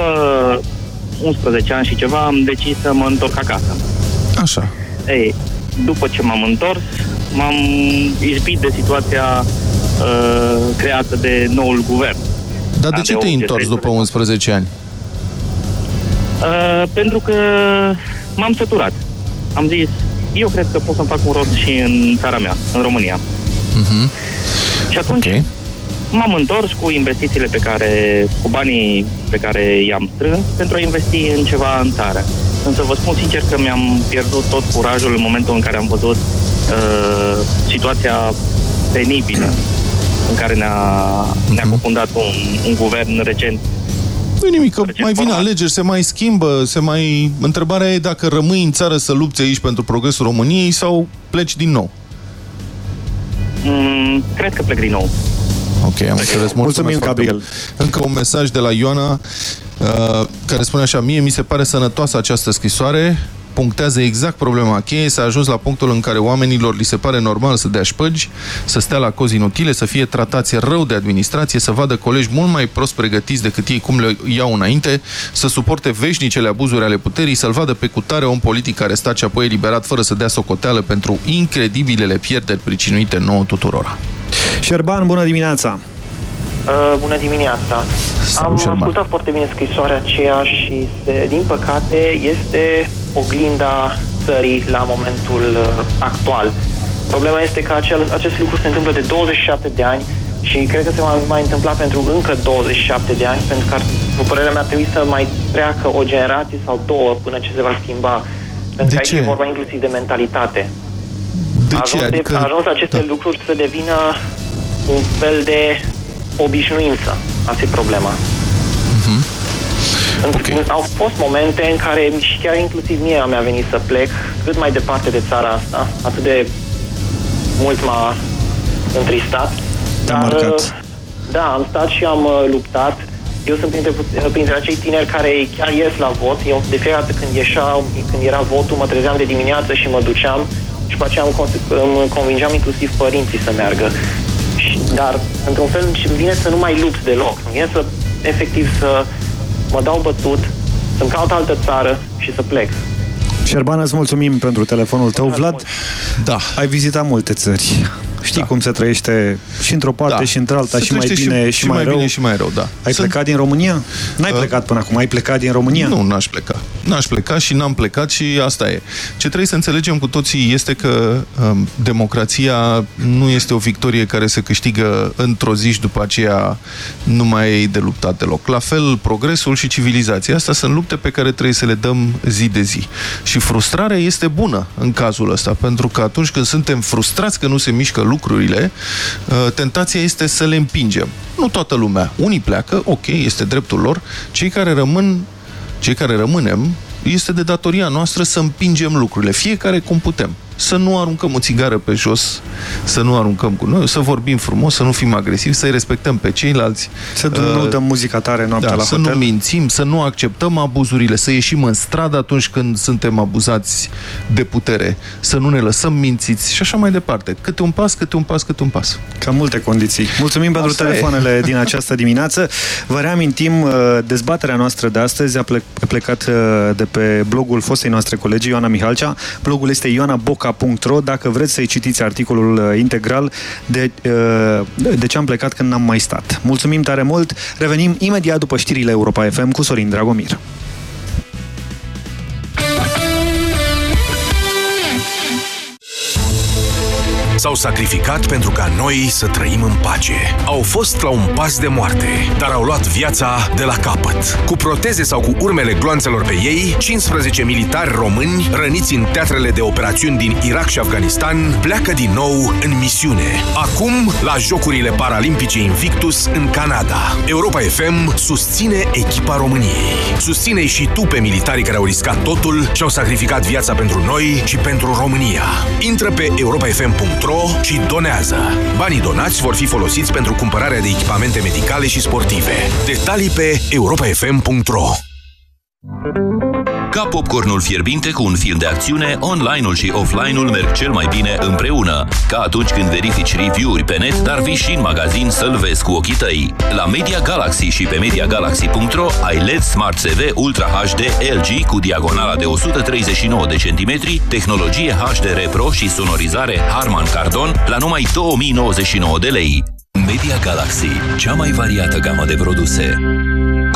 11 ani și ceva am decis să mă întorc acasă. Așa. Ei, după ce m-am întors, m-am izbit de situația uh, creată de noul guvern. Dar de Da, ce de te-ai 18 întors după 11 ani? Uh, pentru că m-am săturat. Am zis, eu cred că pot să-mi fac un rost și în țara mea, în România. Mhm. Și atunci Ok. M-am întors cu investițiile pe care, cu banii pe care i-am strâns pentru a investi în ceva în țară. Însă vă spun sincer că mi-am pierdut tot curajul în momentul în care am văzut uh, situația penibilă în care ne-a, ne-a cufundat un, un guvern recent Nu nimic, că mai vin alegeri, se mai schimbă, se mai... Întrebarea e dacă rămâi în țară să lupți aici pentru progresul României sau pleci din nou. Mm, cred că plec din nou. Ok, am înțeles. Mulțumim, Gabriel. Încă un mesaj de la Ioana uh, care spune așa, mie mi se pare sănătoasă această scrisoare, punctează exact problema cheie, s-a ajuns la punctul în care oamenilor li se pare normal să dea șpăgi, să stea la cozi inutile, să fie tratați rău de administrație, să vadă colegi mult mai prost pregătiți decât ei cum le iau înainte, să suporte veșnicele abuzuri ale puterii, să-l vadă pe cutare om politic arestat și apoi eliberat fără să dea socoteală pentru incredibilele pierderi pricinuite nouă tuturora. Șerban, bună dimineața! Uh, bună dimineața! Am Șerban. ascultat foarte bine scrisoarea aceea și, se, din păcate, este oglinda țării la momentul uh, actual. Problema este că acel, acest lucru se întâmplă de 27 de ani și cred că se va mai întâmpla pentru încă 27 de ani, pentru că, ar- după părerea mea, trebuie să mai treacă o generație sau două până ce se va schimba. Pentru că ce? aici e vorba inclusiv de mentalitate. De a ce? ajuns, Adică- de, a ajuns aceste da. lucruri să devină un fel de obișnuință. Asta e problema. Mhm. Okay. Au fost momente în care și chiar inclusiv mie mi-a venit să plec cât mai departe de țara asta. Atât de mult m-a întristat. Te-a Dar, marcat. uh, Da, am stat și am uh, luptat. Eu sunt printre, pu- printre acei tineri care chiar ies la vot. Eu de fiecare dată când, ieșa, când era votul, mă trezeam de dimineață și mă duceam și după aceea îmi, con- îmi convingeam inclusiv părinții să meargă. Și, dar, într-un fel, îmi vine să nu mai lupt deloc. Îmi vine să, efectiv, să mă dau bătut, să-mi caut altă țară și să plec. Șerban, îți mulțumim pentru telefonul tău. Vlad, da. ai vizitat multe țări. Știi cum se trăiește și într-o parte Da. și într-alta, Se și mai trăiește bine și- și, și mai, mai rău. bine și mai rău, da. Ai Sunt- plecat din România? N-ai Uh, plecat până acum, ai plecat din România? Nu, n-aș pleca. N-aș pleca și n-am plecat și asta e. Ce trebuie să înțelegem cu toții este că um, democrația nu este o victorie care se câștigă într-o zi și după aceea nu mai e de luptat deloc. La fel, progresul și civilizația. Astea sunt lupte pe care trebuie să le dăm zi de zi. Și frustrarea este bună în cazul ăsta, pentru că atunci când suntem frustrați că nu se mișcă lucrurile, uh, tentația este să le împingem. Nu toată lumea. Unii pleacă, ok, este dreptul lor. Cei care rămân cei care rămânem, este de datoria noastră să împingem lucrurile, fiecare cum putem. Să nu aruncăm o țigară pe jos, să nu aruncăm cu noi, să vorbim frumos, să nu fim agresivi, să-i respectăm pe ceilalți. Să nu dăm muzica tare noaptea da, la să hotel. nu mințim, să nu acceptăm abuzurile, să ieșim în stradă atunci când suntem abuzați de putere, să nu ne lăsăm mințiți și așa mai departe. Câte un pas, câte un pas, câte un pas. Ca multe condiții. Mulțumim pentru Asta e. telefoanele din această dimineață. Vă reamintim, uh, dezbaterea noastră de astăzi a ple- a plecat uh, de pe blogul fostei noastre colegi Ioana Mihalcea. Blogul este ioanaboca.ro. Dacă vreți să-i citiți articolul uh, integral de, uh, de ce am plecat când n-am mai stat. Mulțumim tare mult. Revenim imediat după știrile Europa FM cu Sorin Dragomir. S-au sacrificat pentru ca noi să trăim în pace. Au fost la un pas de moarte, dar au luat viața de la capăt. Cu proteze sau cu urmele gloanțelor pe ei, 15 militari români răniți în teatrele de operațiuni din Irak și Afganistan pleacă din nou în misiune. Acum, la Jocurile Paralimpice Invictus în Canada. Europa FM susține echipa României. Susține și tu pe militarii care au riscat totul și au sacrificat viața pentru noi și pentru România. Intră pe europafm.ro și donează. Banii donați vor fi folosiți pentru cumpărarea de echipamente medicale și sportive. Detalii pe europafm.ro Ca popcornul fierbinte cu un film de acțiune, online-ul și offline-ul merg cel mai bine împreună. Ca atunci când verifici review-uri pe net, dar vii și în magazin să-l vezi cu ochii tăi. La Media Galaxy și pe MediaGalaxy.ro ai LED Smart TV Ultra HD LG cu diagonala de 139 de centimetri, tehnologie HDR Pro și sonorizare Harman Kardon la numai 2099 de lei. Media Galaxy, cea mai variată gamă de produse.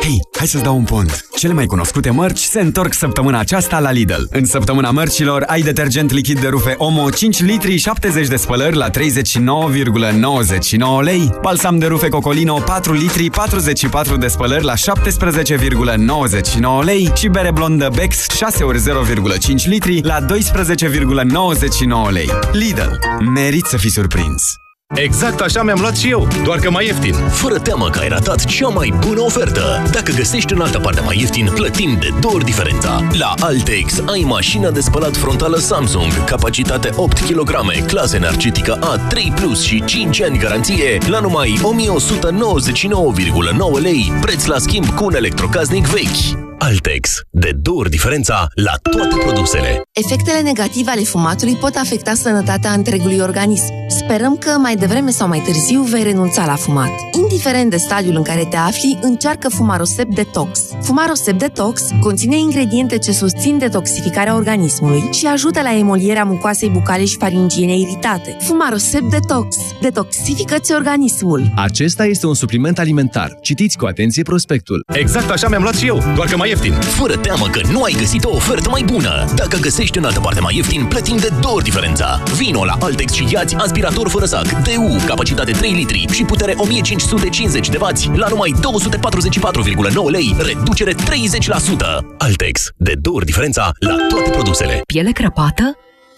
Hei, hai să-ți dau un pont. Cele mai cunoscute mărci se întorc săptămâna aceasta la Lidl. În săptămâna mărcilor ai detergent lichid de rufe Omo 5 litri 70 de spălări la 39,99 lei, balsam de rufe Cocolino 4 litri 44 de spălări la 17,99 lei și bere blondă Bex 6 ori 0,5 litri la 12,99 lei. Lidl. Merit să fii surprins. Exact așa mi-am luat și eu, doar că mai ieftin. Fără teamă că ai ratat cea mai bună ofertă. Dacă găsești în altă parte mai ieftin, plătim de două ori diferența. La Altex ai mașina de spălat frontală Samsung, capacitate 8 kg, clasă energetică A3+, Plus și 5 ani garanție, la numai 1199,9 lei, preț la schimb cu un electrocasnic vechi. Altex. De două ori diferența la toate produsele. Efectele negative ale fumatului pot afecta sănătatea întregului organism. Sperăm că mai devreme sau mai târziu vei renunța la fumat. Indiferent de stadiul în care te afli, încearcă Fumarosep Detox. Fumarosep Detox conține ingrediente ce susțin detoxificarea organismului și ajută la emolierea mucoasei bucale și faringiene iritate. Fumarosep Detox. Detoxifică-ți organismul. Acesta este un supliment alimentar. Citiți cu atenție prospectul. Exact așa mi-am luat și eu, doar că mai ieftin. Fără teamă că nu ai găsit o ofertă mai bună. Dacă găsești în altă parte mai ieftin, plătim de două ori diferența. Vino la Altex și iați aspirator fără sac, DU, capacitate 3 litri și putere 1550 de W la numai 244,9 lei, reducere 30%. Altex. De două ori diferența la toate produsele. Piele crăpată?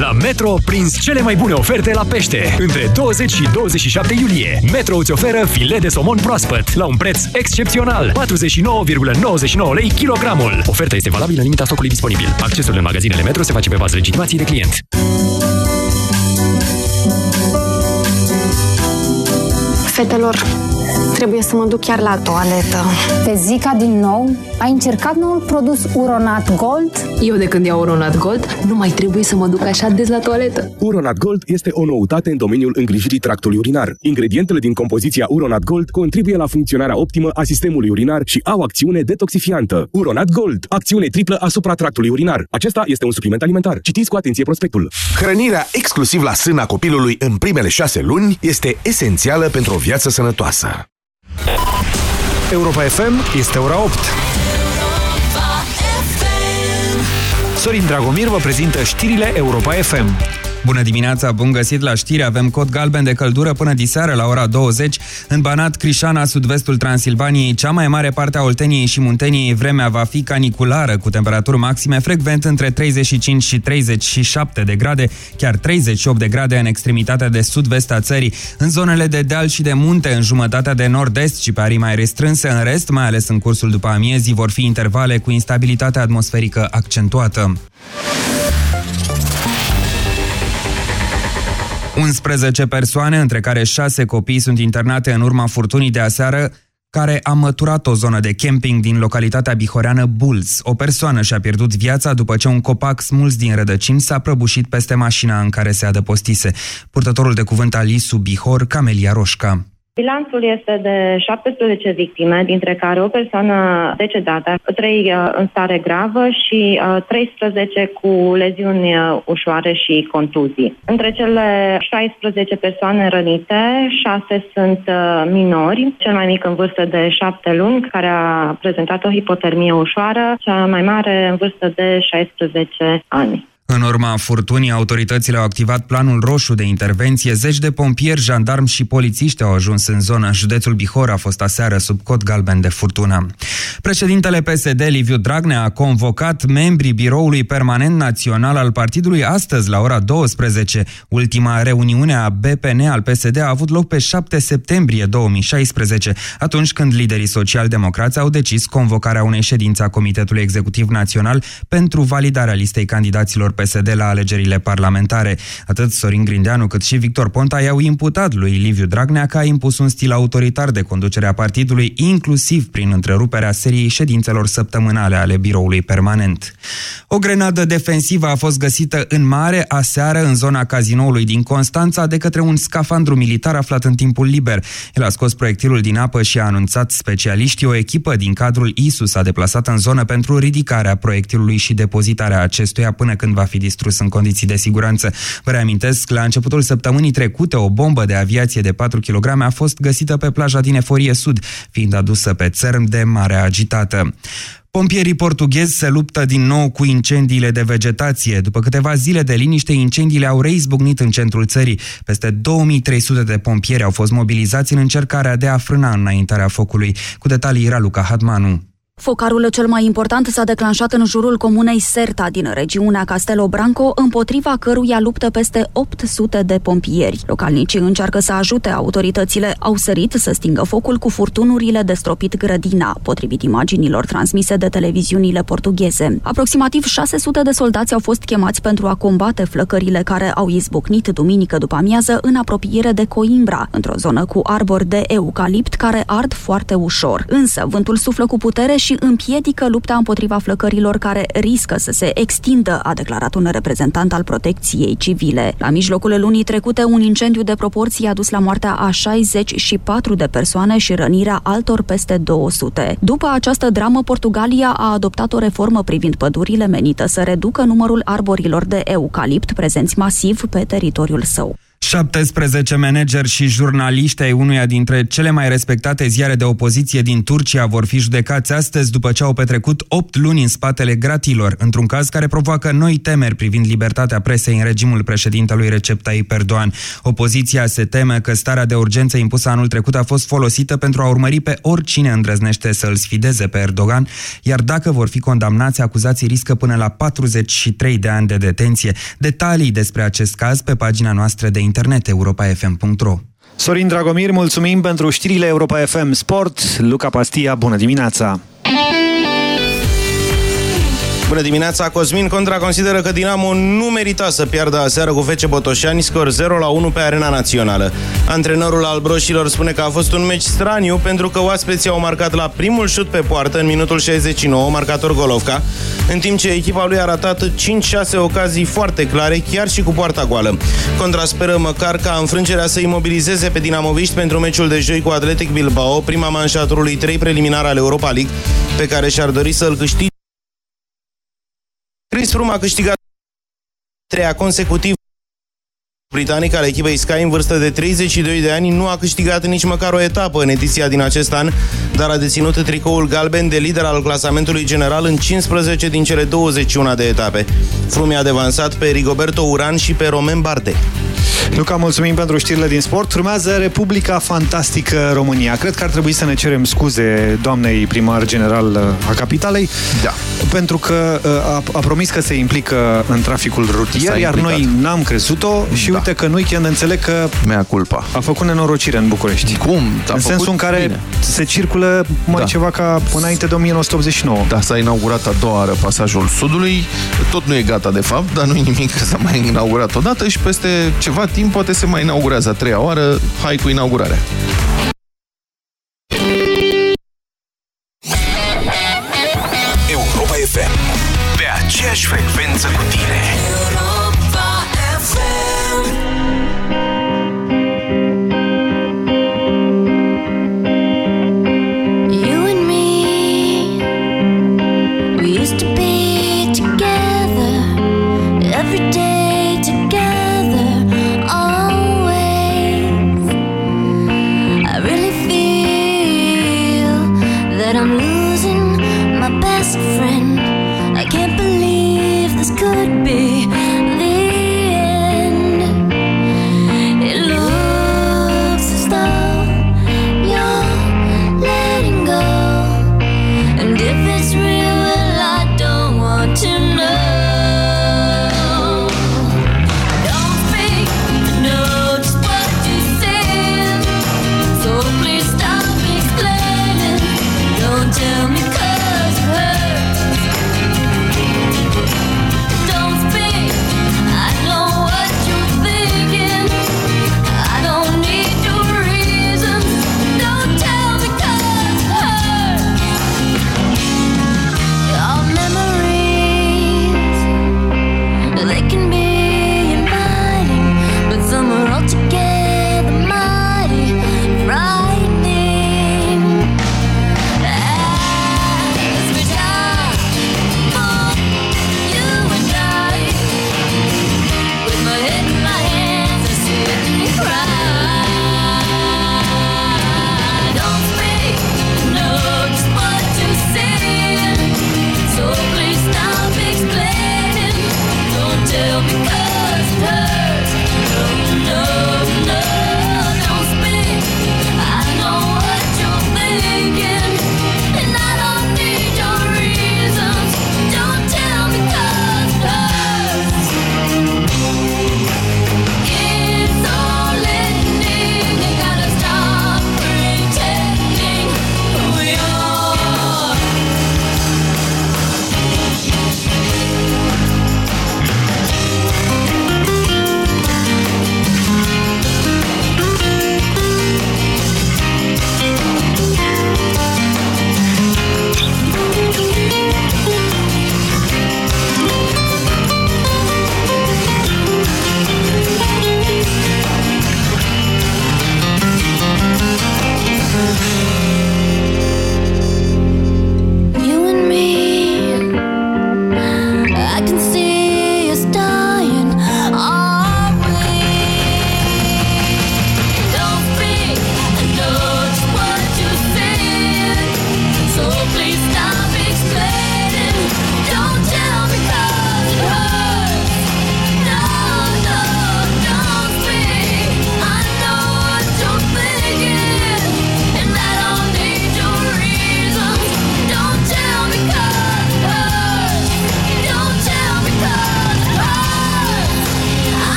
La Metro prinzi cele mai bune oferte la pește. Între 20 și 27 iulie, Metro îți oferă filet de somon proaspăt la un preț excepțional, 49,99 lei kilogramul. Oferta este valabilă în limita stocului disponibil. Accesul în magazinele Metro se face pe bază legitimației de client. Fetelor, trebuie să mă duc chiar la toaletă. Pe Zica din nou? Ai încercat noul produs Uronat Gold? Eu de când iau Uronat Gold, nu mai trebuie să mă duc așa des la toaletă. Uronat Gold este o noutate în domeniul îngrijirii tractului urinar. Ingredientele din compoziția Uronat Gold contribuie la funcționarea optimă a sistemului urinar și au acțiune detoxifiantă. Uronat Gold, acțiune triplă asupra tractului urinar. Acesta este un supliment alimentar. Citiți cu atenție prospectul. Hrănirea exclusiv la sâna copilului în primele șase luni este esențială pentru o viață sănătoasă. Europa FM este ora 8. Sorin Dragomir vă prezintă știrile Europa FM. Bună dimineața, bun găsit la știri. Avem cod galben de căldură până diseară la ora 20. În Banat, Crișana, sud-vestul Transilvaniei, cea mai mare parte a Olteniei și Munteniei, vremea va fi caniculară, cu temperaturi maxime frecvent între 35 și 37 de grade, chiar 38 de grade în extremitatea de sud-vest a țării. În zonele de deal și de munte, în jumătatea de nord-est și pe arii mai restrânse, în rest, mai ales în cursul după amiezii, vor fi intervale cu instabilitate atmosferică accentuată. 11 persoane, între care 6 copii, sunt internate în urma furtunii de aseară care a măturat o zonă de camping din localitatea bihoreană Bulls. O persoană și-a pierdut viața după ce un copac smuls din rădăcini s-a prăbușit peste mașina în care se adăpostise. Purtătorul de cuvânt al ISU Bihor, Camelia Roșca. Bilanțul este de 17 victime, dintre care o persoană decedată, 3 în stare gravă și uh, 13 cu leziuni uh, ușoare și contuzii. Între cele 16 persoane rănite, 6 sunt uh, minori, cel mai mic în vârstă de 7 luni, care a prezentat o hipotermie ușoară, cea mai mare în vârstă de 16 ani. În urma furtunii, autoritățile au activat planul roșu de intervenție. Zeci de pompieri, jandarmi și polițiști au ajuns în zonă. Județul Bihor a fost aseară sub cod galben de furtună. Președintele PSD, Liviu Dragnea, a convocat membrii Biroului Permanent Național al partidului astăzi la ora 12. Ultima reuniune a BPN al PSD a avut loc pe 7 septembrie 2016, atunci când liderii social-democrați au decis convocarea unei ședințe a Comitetului Executiv Național pentru validarea listei candidaților PSD la alegerile parlamentare. Atât Sorin Grindeanu cât și Victor Ponta i-au imputat lui Liviu Dragnea că a impus un stil autoritar de conducere a partidului, inclusiv prin întreruperea seriei ședințelor săptămânale ale biroului permanent. O grenadă defensivă a fost găsită în mare aseară în zona cazinoului din Constanța de către un scafandru militar aflat în timpul liber. El a scos proiectilul din apă și a anunțat specialiștii o echipă din cadrul ISU s-a deplasat în zonă pentru ridicarea proiectilului și depozitarea acestuia până când va fi distrus în condiții de siguranță. Vă reamintesc, la începutul săptămânii trecute, o bombă de aviație de 4 kg a fost găsită pe plaja din Eforie Sud, fiind adusă pe țărm de mare agitată. Pompierii portughezi se luptă din nou cu incendiile de vegetație. După câteva zile de liniște, incendiile au reizbucnit în centrul țării. Peste 2300 de pompieri au fost mobilizați în încercarea de a frâna înaintarea focului. Cu detalii Raluca Hadmanu. Focarul cel mai important s-a declanșat în jurul comunei Serta din regiunea Castelo Branco, împotriva căruia luptă peste 800 de pompieri. Localnicii încearcă să ajute autoritățile, au sărit să stingă focul cu furtunurile de stropit grădina, potrivit imaginilor transmise de televiziunile portugheze. Aproximativ 600 de soldați au fost chemați pentru a combate flăcările care au izbucnit duminică după amiază în apropiere de Coimbra, într-o zonă cu arbori de eucalipt care ard foarte ușor. Însă, vântul suflă cu putere și împiedică lupta împotriva flăcărilor care riscă să se extindă, a declarat un reprezentant al protecției civile. La mijlocul lunii trecute, un incendiu de proporții a dus la moartea a 64 de persoane și rănirea altor peste 200. După această dramă, Portugalia a adoptat o reformă privind pădurile menită să reducă numărul arborilor de eucalipt prezenți masiv pe teritoriul său. 17 manageri și jurnaliști ai unuia dintre cele mai respectate ziare de opoziție din Turcia vor fi judecați astăzi după ce au petrecut 8 luni în spatele gratilor, într-un caz care provoacă noi temeri privind libertatea presei în regimul președintelui Recep Tayyip Erdogan. Opoziția se teme că starea de urgență impusă anul trecut a fost folosită pentru a urmări pe oricine îndrăznește să îl sfideze pe Erdogan, iar dacă vor fi condamnați, acuzații riscă până la 43 de ani de detenție. Detalii despre acest caz pe pagina noastră de internet europa.fm.ro Sorin Dragomir, mulțumim pentru știrile Europa FM Sport. Luca Pastia, bună dimineața! Bună dimineața! Cosmin Contra consideră că Dinamo nu merita să piardă aseară cu Fece Botoșani, scor 0 la 1 pe arena națională. Antrenorul albroșilor spune că a fost un meci straniu pentru că oaspeții au marcat la primul șut pe poartă în minutul 69, marcator Golovca, în timp ce echipa lui a ratat 5-6 ocazii foarte clare, chiar și cu poarta goală. Contra speră măcar ca înfrângerea să imobilizeze pe dinamoviști pentru meciul de joi cu Atletic Bilbao, prima manșa turului 3 preliminar al Europa League, pe care și-ar dori să-l câștige Chris Froome a câștigat treia consecutiv britanic al echipei Sky în vârstă de 32 de ani nu a câștigat nici măcar o etapă în ediția din acest an, dar a deținut tricoul galben de lider al clasamentului general în 15 din cele 21 de etape. Froome a devansat pe Rigoberto Uran și pe Romain Bardet. Luca, mulțumim pentru știrile din sport. Urmează Republica Fantastică România. Cred că ar trebui să ne cerem scuze doamnei primar general a capitalei, da. pentru că a, a promis că se implică în traficul rutier, iar implicat. noi n-am crezut-o și Da. Uite că în weekend înțeleg că Mea culpa. a făcut nenorocire în București. Cum? A în făcut sensul în care bine. se circulă mai Da. ceva ca înainte de 1989. Da, s-a inaugurat a doua oară pasajul Sudului. Tot nu e gata, de fapt, dar nu-i nimic că s-a mai inaugurat odată și peste ceva timp poate se mai inaugurează a treia oară. Hai cu inaugurarea. Europa FM. Pe aceeași frecvență cu tine.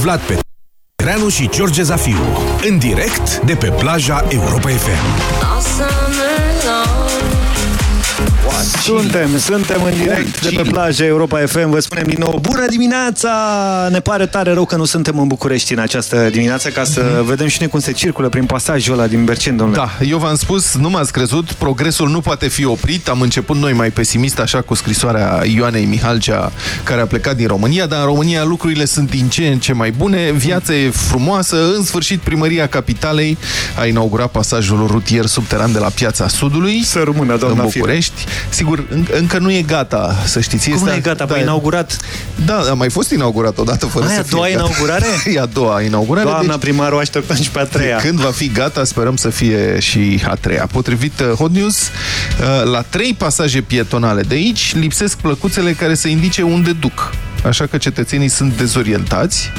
Vlad Petreanu și George Zafiu. În direct de pe plaja Europa FM. Suntem, suntem în direct de pe plaja Europa FM. Vă spunem din nou, bună dimineața! Ne pare tare rău că nu suntem în București în această dimineață ca să Mhm. vedem și noi cum se circulă prin pasajul ăla din Bercen, domnule. Da, eu v-am spus, nu m-ați crezut, progresul nu poate fi oprit. Am început noi mai pesimist, așa, cu scrisoarea Ioanei Mihalcea, care a plecat din România, dar în România lucrurile sunt din ce în ce mai bune, viața e frumoasă, în sfârșit primăria capitalei a inaugurat pasajul rutier subteran de la Piața Sudului. Să rămână, doamna În București. Sigur, în- încă nu e gata, să știți. Cum este- nu e gata? Da, Păi inaugurat? Da, a mai fost inaugurat odată fără Aia să a fie doua gata. inaugurare? E a doua inaugurare. Doamna deci- primarul așteptăm și pe a treia. când va fi gata, sperăm să fie și a treia. Potrivit uh, Hot News, uh, la trei pasaje pietonale de aici lipsesc plăcuțele care să indice unde duc. Așa că cetățenii sunt dezorientați.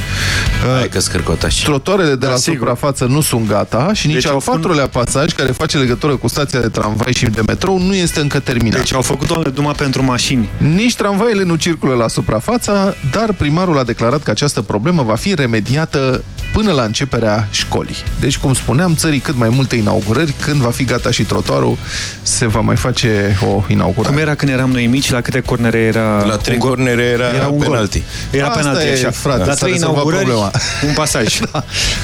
Hai că scârcotași. Trotoarele de la suprafață nu sunt gata și nici Deci al au făcut- patrulea pasaj care face legătură cu stația de tramvai și de metrou nu este încă terminat. Deci au făcut-o numai pentru mașini. Nici tramvaiele nu circulă la suprafața, dar primarul a declarat că această problemă va fi remediată până la începerea școlii. Deci, cum spuneam, țării cât mai multe inaugurări, când va fi gata și trotuarul, se va mai face o inaugurare. Cum era când eram noi mici, la câte cornere era... La trei un gol? cornere era un gol. penalti. Era Asta penalti, e, așa. frate, la s-a trei rezolvat inaugurări, problema. un pasaj. Da.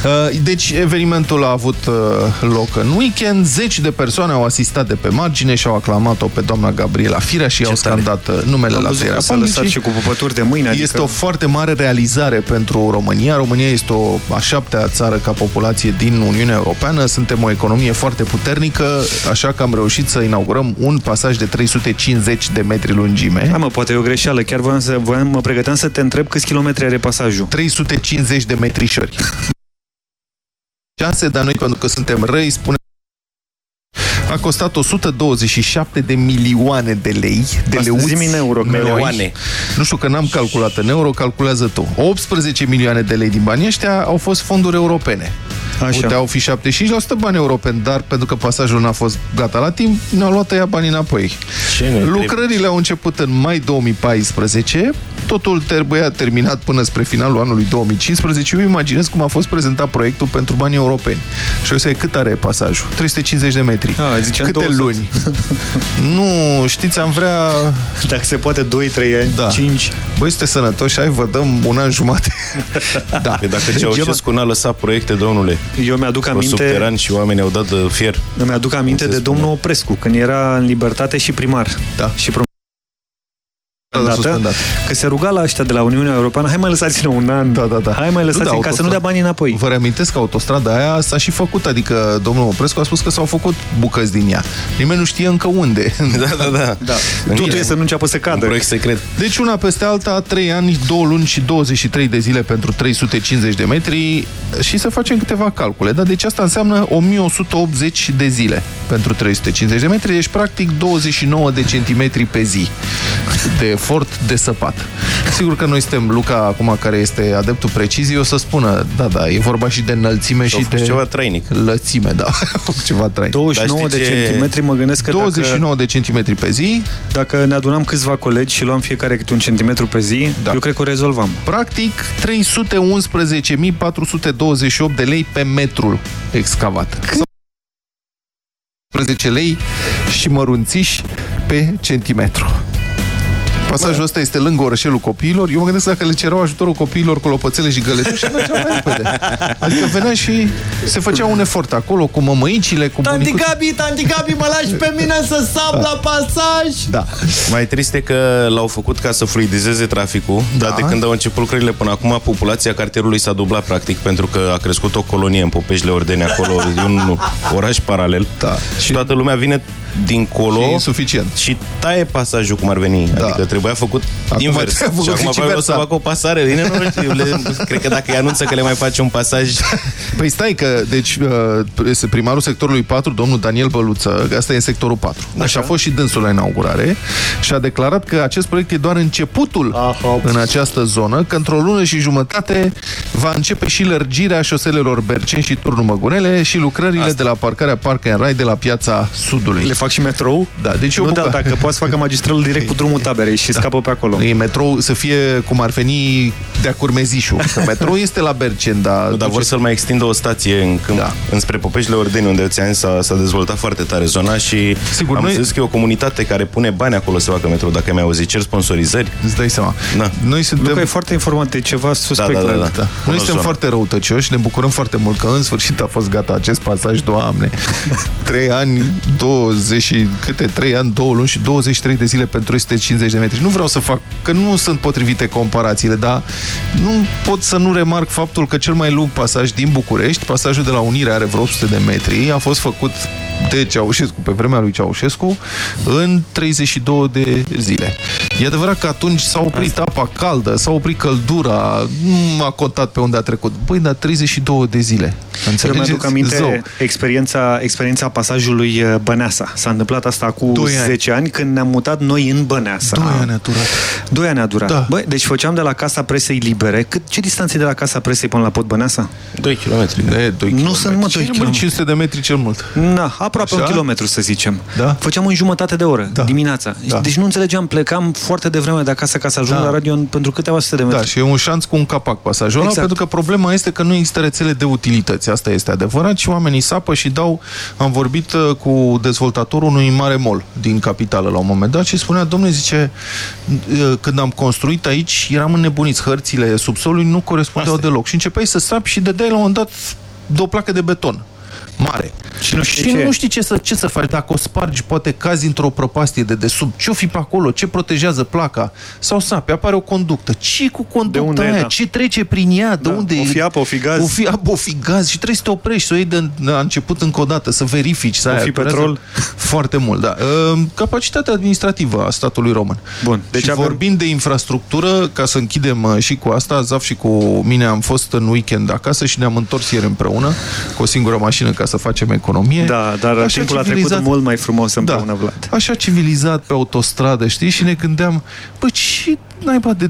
Uh, Deci evenimentul a avut uh, loc în weekend, zeci de persoane au asistat de pe margine și au aclamat-o pe doamna Gabriela Firea și i-au scandat uh, numele Am la văzut Firea că s-a lăsat Palmicii. și cu pupături de mâine. Adică... Este o foarte mare realizare pentru România. România este o a șaptea țară ca populație din Uniunea Europeană. Suntem o economie foarte puternică, așa că am reușit să inaugurăm un pasaj de 350 de metri lungime. Hai mă, poate e o greșeală. Chiar voiam să, voiam, mă pregăteam să te întreb câți kilometri are pasajul. 350 de metrișori. 6, dar noi, pentru că suntem răi, spunem a costat 127 de milioane de lei. De Asta leuți zi-mi în euro, că noi. Nu știu că n-am calculat în euro, calculează tu. 18 milioane de lei din banii ăștia au fost fonduri europene. Așa. Puteau fi 75% bani europeni, dar pentru că pasajul n-a fost gata la timp, ne-au luat ea banii înapoi. ne Lucrările au început în mai 2014, totul trebuia terminat până spre finalul anului 2015. Eu imaginez cum a fost prezentat proiectul pentru banii europeni. Și o să cât are pasajul? 350 de metri. A, ziceam Câte 200. luni? nu, știți, am vrea... Dacă se poate 2-3 ani, da. 5. Băi, sunteți sănătoși, hai, vă dăm un an jumate. da. Păi dacă Ceaușescu n-a lăsat proiecte, domnule, Eu mi-aduc cu aminte... subteran și oamenii au dat de fier. Îmi aduc aminte Cum de se domnul Oprescu, când era în libertate și primar. Da. Și prom- Da, da, suspendat. că se ruga la ăștia de la Uniunea Europeană, hai mai lăsați-ne un an, Da, da, da. hai mai lăsați-ne Nu, ca da, să nu dea banii înapoi. Vă reamintesc că autostrada aia s-a și făcut, adică domnul Oprescu a spus că s-au făcut bucăți din ea. Nimeni nu știe încă unde. Da, da, da. Da. Totul e să nu înceapă să Un cadă. proiect secret. Deci una peste alta, 3 ani, 2 luni și 23 de zile pentru 350 de metri și să facem câteva calcule. Da? Deci asta înseamnă 1180 de zile pentru 350 de metri, deci practic 29 de centimetri pe zi de efort de săpat. Sigur că noi suntem, Luca, acum care este adeptul preciziei, o să spună, da, da, e vorba și de înălțime Și și de ceva trainic. lățime, da, ceva trainic. 29 Dar de știi ce- centimetri, mă gândesc că 29 de centimetri pe zi, dacă, dacă ne adunam câțiva colegi și luam fiecare câte un centimetru pe zi, Da. eu cred că o rezolvam. Practic, 311.428 de lei pe metrul excavat. 11 lei și mărunțiși pe centimetru. Pasajul ăsta este lângă orășelul copiilor. Eu mă gândesc dacă le cerau ajutorul copiilor cu lopățele și găletuși, mergeau mai repede. Adică venea și se făcea un efort acolo cu mămăicile, cu Tanti bunicuțe. Gabi, Tanti Gabi, mă lași pe mine să sap la pasaj! Da. Mai trist e că l-au făcut ca să fluidizeze traficul, da. dar de când au început lucrările până acum, populația cartierului s-a dublat practic, pentru că a crescut o colonie în Popeșle Ordeni acolo, e un oraș paralel. Da. Și toată lumea vine dincolo Și e insuficient. și taie pasajul cum ar veni. Da. Adică trebuia făcut Acum invers. trebuie și făcut acum probabil o să viceversa. facă o pasare. Bine, nu știu, le, cred că dacă îi anunță că le mai face un pasaj... Păi stai că, deci, uh, este primarul sectorului 4, domnul Daniel Băluță, că asta e în sectorul 4. Așa a fost și dânsul la inaugurare și a declarat că acest proiect e doar începutul Aha. în această zonă, că într-o lună și jumătate va începe și lărgirea șoselelor Berceni și Turnul Măgunele și lucrările Asta. de la parcarea Park and Ride de la Piața Sudului. Le fac și metrou? Da, deci eu nu, buca- da, dacă poți să facă magistralul direct cu drumul taberei și și scapă pe acolo. E metrou să fie cum ar veni de Curmezișul. Că metrou este la Bercen, dar... Nu, dar vor să-l mai extindă o stație în câmp, da. înspre Popeșile Ordeni, unde ți s-a, s-a dezvoltat foarte tare zona și Sigur, am noi- înțeles că e o comunitate care pune bani acolo să facă metrou. Dacă mi auzit, cer sponsorizări. Îți dai seama. Da. Noi suntem... Luca e foarte informat de ceva suspect. Da, da, da, la da. el. Da. Noi Bună suntem zonă. foarte răutăcioși, ne bucurăm foarte mult că în sfârșit a fost gata acest pasaj, doamne. 3 ani, 20 și câte? 3 ani, 2 luni și 23 de zile pentru 150 de metri. Nu vreau să fac, că nu sunt potrivite comparațiile, dar nu pot să nu remarc faptul că cel mai lung pasaj din București, pasajul de la Unire are vreo 800 de metri, a fost făcut de Ceaușescu, pe vremea lui Ceaușescu, în 32 de zile. E adevărat că atunci s-a oprit apa caldă, s-a oprit căldura, nu a contat pe unde a trecut. Băi, dar 32 de zile. Eu Înțelegeți? mi-aduc aminte Zău. experiența, experiența pasajului uh, Băneasa. S-a întâmplat asta cu Doi ani. 10 ani când ne-am mutat noi în Băneasa. Doi ani a durat. Doi ani a durat. Da. Băi, deci făceam de la Casa Presei Libere. Cât, ce distanță e de la Casa Presei până la Pod Băneasa? 2 km. De 2 Nu sunt, mă, 2 Cel mult km. 500 de metri cel mult. Da, aproape Așa? un kilometru, să zicem. Da. Făceam în jumătate de oră, Da. dimineața. Da. Deci nu înțelegeam, plecam foarte devreme de acasă ca să ajung Da. la radio în- pentru câteva sute de metri. Da, și e un șanț cu un capac pasajul ăla, Exact. pentru că problema este că nu există rețele de utilități. Asta este adevărat și oamenii sapă și dau... Am vorbit uh, cu dezvoltatorul unui mare mall din capitală la un moment dat și spunea, domnule, zice, uh, când am construit aici, eram înnebuniți, hărțile subsolului nu corespundeau deloc. Și începeai să sapi și dădeai la un moment dat de o placă de beton mare. Și nu știi și ce e. nu știi ce să, ce să faci. Dacă o spargi, poate cazi într-o prăpastie de desubt. Ce-o fi pe acolo? Ce protejează placa? Sau sape, apare o conductă. ce cu conducta unde e, aia? da. Ce trece prin ea? De Da, unde o e? fi apă, o fi gaz. O fi apă, o fi gaz. Și trebuie să te oprești, să o iei de la început încă o dată, să verifici. Să O ai fi durează petrol. Foarte mult, da. Uh, Capacitatea administrativă a statului român. Bun, Deci deci și avem- vorbind de infrastructură, ca să închidem uh, și cu asta, Zaf și cu mine am fost în weekend acasă și ne-am întors ieri împreună cu o singură mașină ca să facem economie. Da, dar Așa timpul a trecut civilizat. mult mai frumos împreună, Da. Vlad. Așa civilizat pe autostradă, știi? Și ne gândeam, bă, ce naiba de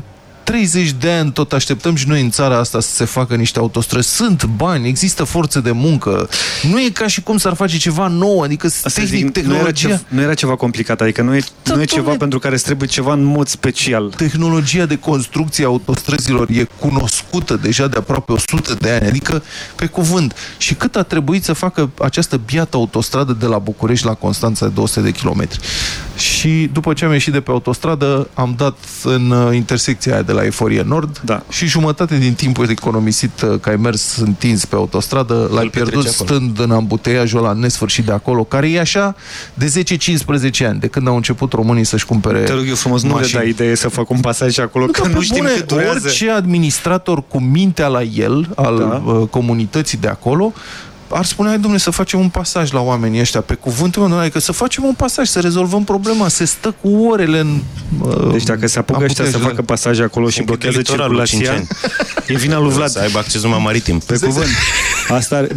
30 de ani tot așteptăm și noi în țara asta să se facă niște autostrăzi. Sunt bani, există forță de muncă. Nu e ca și cum s-ar face ceva nou, adică Asta tehnic, zic, nu, era tehnologia... ceva, nu era ceva complicat, adică nu e, Da, nu e dom'le. ceva pentru care îți trebuie ceva în mod special. tehnologia de construcție a autostrăzilor e cunoscută deja de aproape 100 de ani, adică pe cuvânt. Și cât a trebuit să facă această biată autostradă de la București la Constanța de 200 de kilometri. Și după ce am ieșit de pe autostradă, am dat în uh, intersecția aia de la Eforie Nord Da. și jumătate din timpul economisit uh, că ai mers întins pe autostradă, l-ai Îl petreci pierdut acolo. stând în ambuteiajul ăla nesfârșit de acolo, care e așa de 10-15 ani, de când au început românii să-și cumpere Te rog eu frumos, nu le mașini. dai idee să fac un pasaj acolo, că Da, nu pe știm bune, cât durează. Orice administrator cu mintea la el, al Da. uh, comunității de acolo, ar spune, hai domnule, să facem un pasaj la oamenii ăștia, pe cuvântul meu, adică să facem un pasaj, să rezolvăm problema, se stă cu orele în... Uh, Deci dacă se apucă ăștia să ambuteiajele. facă pasaje acolo și Închide blochează litoralul cinci circulația, ani. e vina lui Vlad. Să aibă acces numai maritim. Pe cuvânt. Asta are...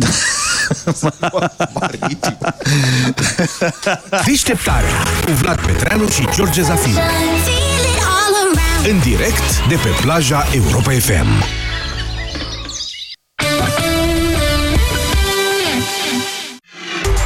Deșteptarea cu Vlad Petreanu și George Zafiu. În direct de pe plaja Europa FM.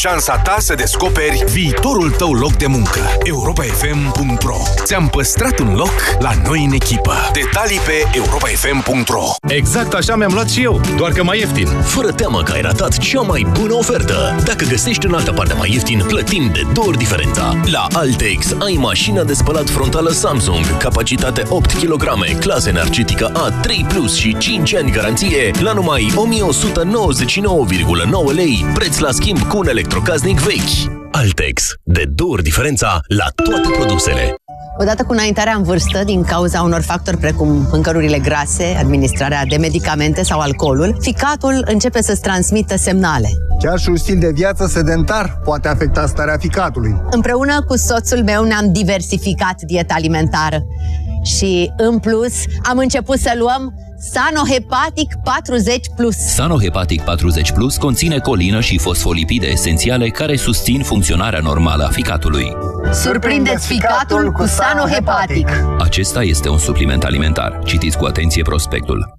șansa ta să descoperi viitorul tău loc de muncă. europafm.ro Ți-am păstrat un loc la noi în echipă. Detalii pe europafm.ro Exact așa mi-am luat și eu, doar că mai ieftin. Fără teamă că ai ratat cea mai bună ofertă. Dacă găsești în altă parte mai ieftin, plătim de două ori diferența. La Altex ai mașina de spălat frontală Samsung, capacitate 8 kg, clasă energetică A3+, Plus și 5 ani garanție, la numai 1199,9 lei, preț la schimb cu un electrocasnic vechi. Altex. De două ori diferența la toate produsele. Odată cu înaintarea în vârstă, din cauza unor factori precum mâncărurile grase, administrarea de medicamente sau alcoolul, ficatul începe să-ți transmită semnale. Chiar și un stil de viață sedentar poate afecta starea ficatului. Împreună cu soțul meu ne-am diversificat dieta alimentară și, în plus, am început să luăm Sanohepatic 40+. Plus. Sanohepatic 40 Plus conține colină și fosfolipide esențiale care susțin funcționarea normală a ficatului. Surprindeți ficatul cu Sanohepatic. Acesta este un supliment alimentar. Citiți cu atenție prospectul.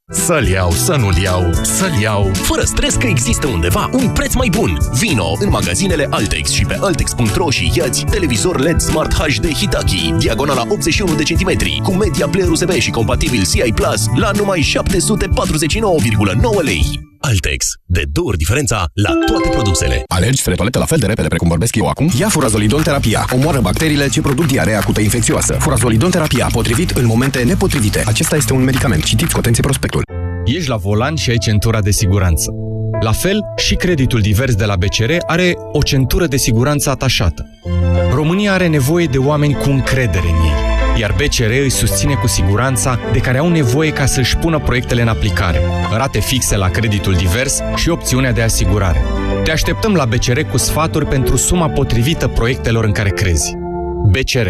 Să-l iau, să nu-l iau, să-l iau, fără stres că există undeva un preț mai bun. Vino în magazinele Altex și pe altex.ro și iați televizor LED Smart HD Hitachi, diagonala 81 de centimetri, cu media player USB și compatibil CI Plus la numai 749,9 lei. Altex. De două ori diferența la toate produsele. Alergi spre toaletă la fel de repede precum vorbesc eu acum? Ia furazolidon terapia. Omoară bacteriile ce produc diaree acută infecțioasă. Furazolidon terapia, potrivit în momente nepotrivite. Acesta este un medicament. Citiți cu atenție prospectul. Ești la volan și ai centura de siguranță. La fel, și creditul divers de la BCR are o centură de siguranță atașată. România are nevoie de oameni cu încredere în ei, iar BCR îi susține cu siguranța de care au nevoie ca să-și pună proiectele în aplicare, rate fixe la creditul divers și opțiunea de asigurare. Te așteptăm la BCR cu sfaturi pentru suma potrivită proiectelor în care crezi. BCR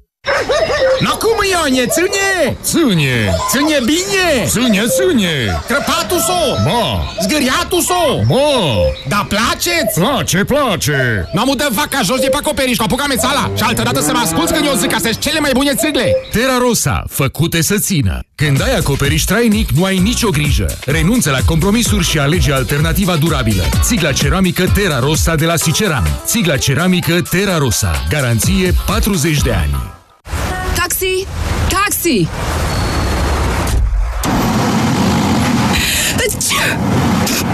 No cum, Ionie, ține! Ține! Ține bine! Ține, ține! Crăpatul so! Ma! Zgâriatul so! Ma! Da placeți? Place, place! Nu am dă vaca jos de pe acoperiș, cu apucame sala și altă dată să mă asculți când eu zic că sunt cele mai bune țigle! Terra Rosa, făcute să țină. Când ai acoperiș trainic, nu ai nicio grijă. Renunță la compromisuri și alege alternativa durabilă. Țigla ceramică Terra Rosa de la Siceran. Țigla ceramică Terra Rosa. Garanție 40 de ani. Taxi! Taxi!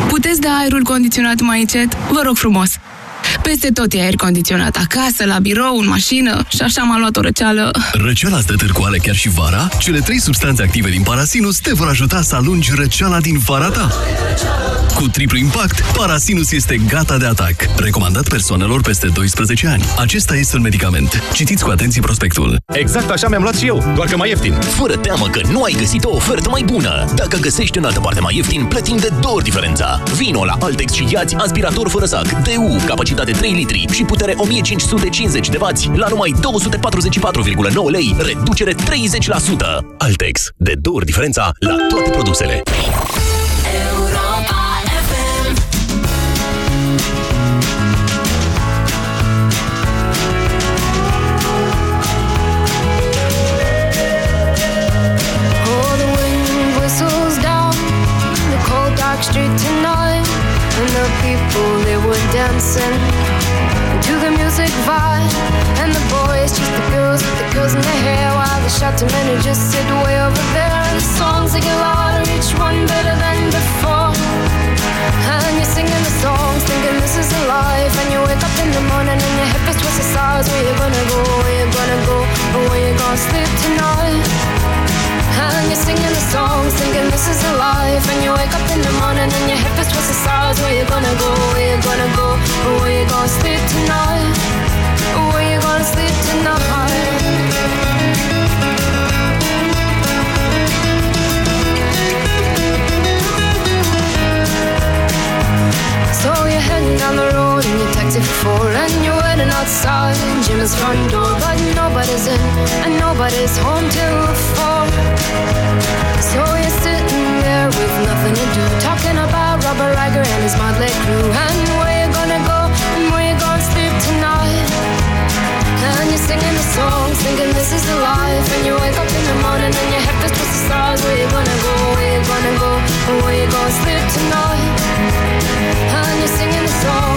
Puteți da aerul condiționat mai încet? Vă rog frumos! Peste tot e aer condiționat, acasă, la birou, în mașină și așa m-a luat o răceală. Răceala stă târcoale chiar și vara? Cele trei substanțe active din Parasinus te vor ajuta să alungi răceala din vara ta. Cu triplu impact, Parasinus este gata de atac. Recomandat persoanelor peste 12 ani. Acesta este un medicament. Citiți cu atenție prospectul. Exact așa mi-am luat și eu, doar că mai ieftin. Fără teamă că nu ai găsit o ofertă mai bună. Dacă găsești în altă parte mai ieftin, plătim de două ori diferența. Vino la Altex și iați aspirator fără sac, DU, capacitate 3 litri și putere 1550 de W la numai 244,9 lei, reducere 30%. Altex, de două ori diferența la toate produsele. And dancing to the music vibe. And the boys just the girls with the girls in their hair while the shouting men who just sit way over there. And the songs they get louder, each one better than before. And you're singing the songs, thinking this is a life. And you wake up in the morning and your head is twisted sides. Where you gonna go? Where you gonna go? Or where you gonna sleep tonight? And you're singing the songs, thinking this is a life. And you wake up in the morning and your head is twisted sides. Where you gonna go? Where you gonna go? Where you gonna sleep tonight? Where you gonna sleep tonight? You're heading down the road in your taxi for four And you're waiting outside. Jim's front door But nobody's in and nobody's home till four. So you're sitting there with nothing to do Talking about Robert Riger and his motley crew. And where you gonna go and where you gonna sleep tonight? And you're singing the songs Thinking this is the life. And you wake up in the morning And your head feels twisted the stars. Where you gonna go, where you gonna go And where you gonna sleep tonight soul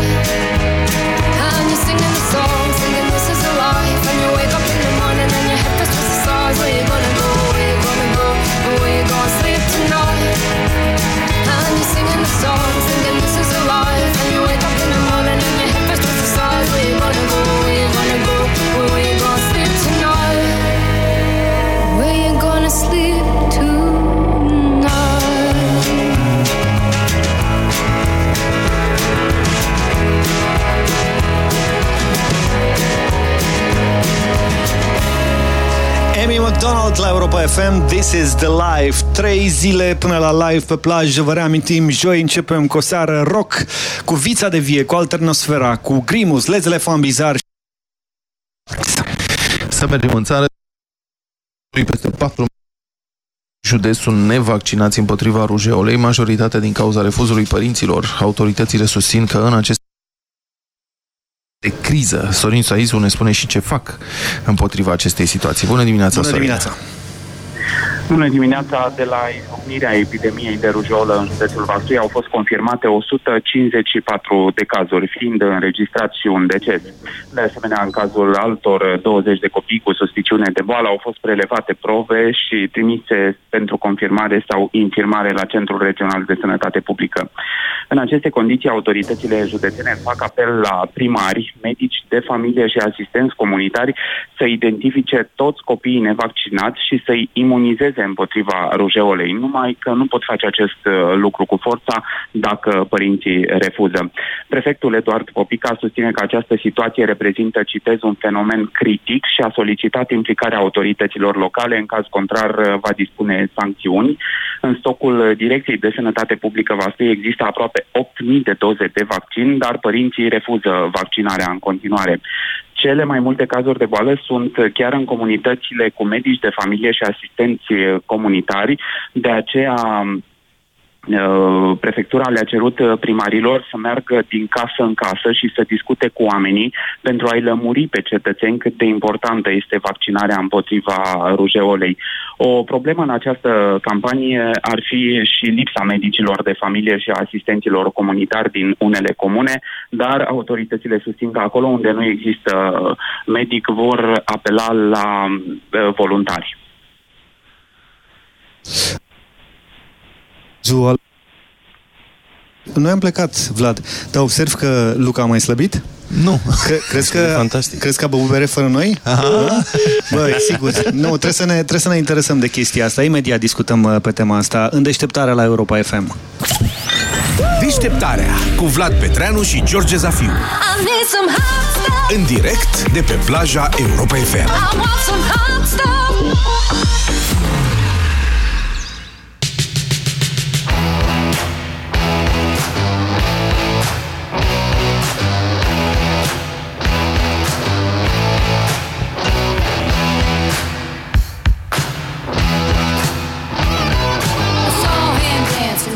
McDonald la Europa FM, This is the Life. Trei zile până la live pe plajă, vă reamintim, joi începem cu o seară rock, cu Vița de Vie, cu Alternosfera, cu Grimus, Lez Elefant Bizar. Să mergem în țară. Peste 4 județul nevaccinați împotriva rujeolei, majoritatea din cauza refuzului părinților. Autoritățile susțin că în acest de criză. Sorin Saizu ne spune și ce fac împotriva acestei situații. Bună dimineața, Bună Sorin! dimineața! Bună dimineața! De la izbucnirea epidemiei de rujolă în județul Vaslui au fost confirmate 154 de cazuri, fiind înregistrat și un deces. De asemenea, în cazul altor 20 de copii cu suspiciune de boală au fost prelevate probe și trimise pentru confirmare sau infirmare la Centrul Regional de Sănătate Publică. În aceste condiții, autoritățile județene fac apel la primari, medici de familie și asistenți comunitari să identifice toți copiii nevaccinați și să-i imunizeze împotriva rujeolei, numai că nu pot face acest uh, lucru cu forța dacă părinții refuză. Prefectul Eduard Popica susține că această situație reprezintă, citez, un fenomen critic și a solicitat implicarea autorităților locale, în caz contrar uh, va dispune sancțiuni. În stocul Direcției de Sănătate Publică Vaslui există aproape 8.000 de doze de vaccin, dar părinții refuză vaccinarea în continuare. Cele mai multe cazuri de boală sunt chiar în comunitățile cu medici de familie și asistenți comunitari, de aceea Uh, prefectura le-a cerut uh, primarilor să meargă din casă în casă și să discute cu oamenii pentru a-i lămuri pe cetățeni cât de importantă este vaccinarea împotriva rujeolei. O problemă în această campanie ar fi și lipsa medicilor de familie și a asistenților comunitari din unele comune, dar autoritățile susțin că acolo unde nu există medic vor apela la uh, voluntari. Zual. Noi am plecat, Vlad, dar observ că Luca a mai slăbit? Nu. Cre crezi, că, fantastic. crezi că a băut bere fără noi? Aha. Băi, sigur. Nu, trebuie să, ne, trebuie să ne interesăm de chestia asta. Imediat discutăm uh, pe tema asta în deșteptarea la Europa FM. Deșteptarea cu Vlad Petreanu și George Zafiu. I need some hot stuff. În direct de pe plaja Europa FM. I want some hot stuff.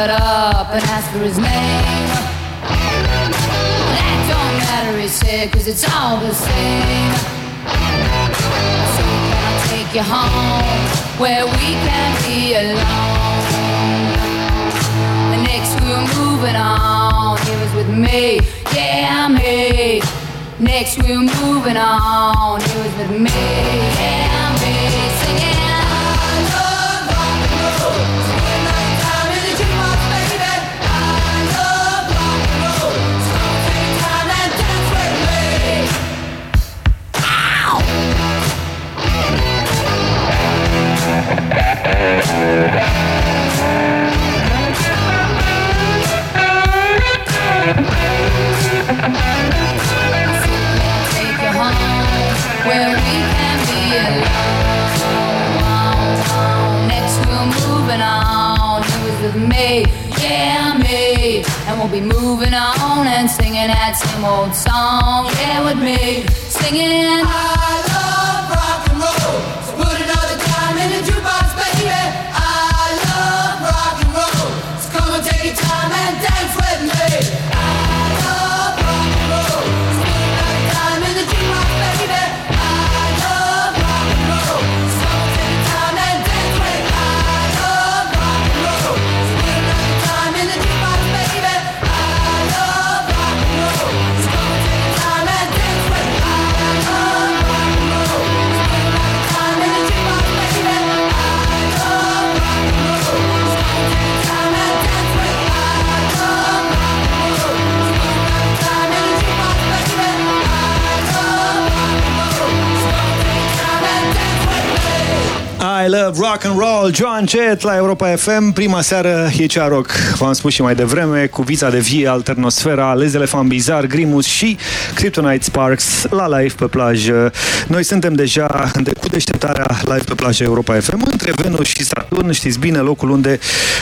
Got up and ask for his name. That don't matter, he said, cause it's all the same. So can I take you home where we can be alone? Next we were moving on, he was with me, yeah, me. Next we were moving on, he was with me, yeah, me. Singing. I love rock and roll. Singing that same old song, yeah, with me. Singing. I I love rock and roll, Joan Jett la Europa FM. Prima seară e cea rock, v-am spus și mai devreme, cu Vița de Vie, Alternosfera, Les Elefant Bizar, Grimus și Kryptonite Sparks la live pe plajă. Noi suntem deja cu deșteptarea live pe plajă Europa FM între Venus și Saturn. Știți bine, locul unde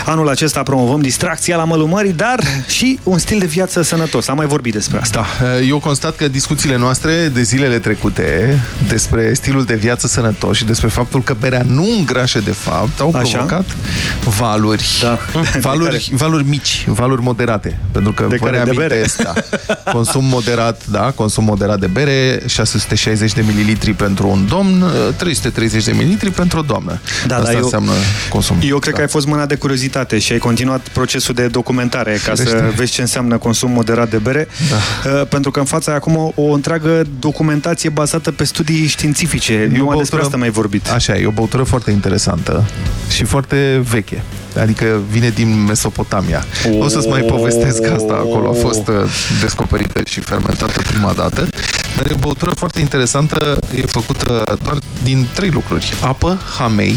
anul acesta promovăm distracția la malul mării, dar și un stil de viață sănătos. Am mai vorbit despre asta. Da, eu constat că discuțiile noastre de zilele trecute despre stilul de viață sănătos și despre faptul că berea nu îngrașă de fapt, au Așa? provocat valuri, Da. valuri, valuri mici, valuri moderate. Pentru că De vă care? De bere? reamintesc, da, consum moderat, da, consum moderat de bere, 660 de mililitri pentru un domn, 330 de mililitri pentru o doamnă. Da, Asta dar eu- înseamnă consum. Eu cred că ai fost mâna de curiozitate și ai continuat procesul de documentare ca să Firește. vezi ce înseamnă consum moderat de bere, da. pentru că în fața ai acum o, o întreagă documentație bazată pe studii științifice. E o Numai despre băutură- asta mai vorbit. Așa, e o băutură foarte interesantă și foarte veche. Adică vine din Mesopotamia. Oh. O să-ți mai povestesc că asta acolo a fost uh, descoperită și fermentată prima dată. Dar e o băutură foarte interesantă, e făcută doar din trei lucruri. Apă, hamei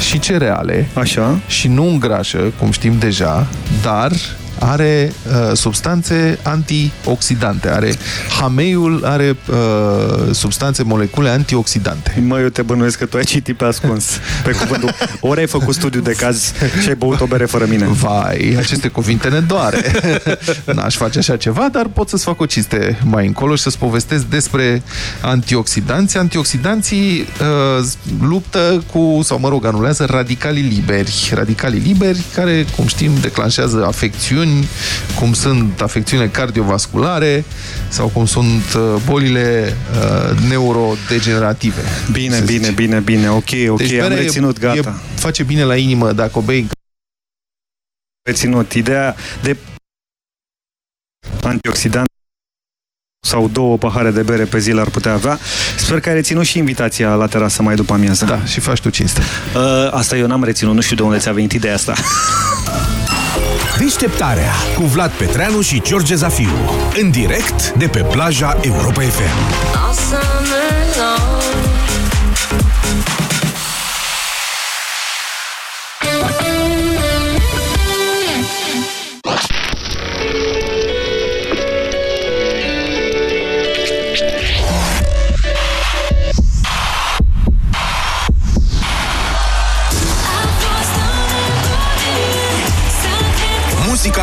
și cereale. Așa. Și nu îngrașă, cum știm deja, dar are uh, substanțe antioxidante. Are, hameiul are uh, substanțe, molecule antioxidante. Mă, eu te bănuiesc că tu ai citit pe ascuns, pe cuvântul. Ori ai făcut studiu de caz și ai băut o bere fără mine. Vai, aceste cuvinte ne doare. N-aș face așa ceva, dar pot să-ți fac o ciste mai încolo și să-ți povestesc despre antioxidanți. Antioxidanții uh, luptă cu, sau mă rog, anulează radicalii liberi. Radicalii liberi care, cum știm, declanșează afecțiuni infecțiuni, cum sunt afecțiunile cardiovasculare sau cum sunt uh, bolile uh, neurodegenerative. Bine, bine, bine, bine, ok, ok, Deci am berea e- reținut, gata. E, face bine la inimă dacă o bei reținut. Ideea de antioxidant sau două pahare de bere pe zi l-ar putea avea. Sper că ai reținut și invitația la terasă mai după amiază. Da, și faci tu cinste. Uh, asta eu n-am reținut, nu știu de unde ți-a venit ideea asta. Deșteptarea cu Vlad Petreanu și George Zafiu. În direct de pe plaja Europa FM. All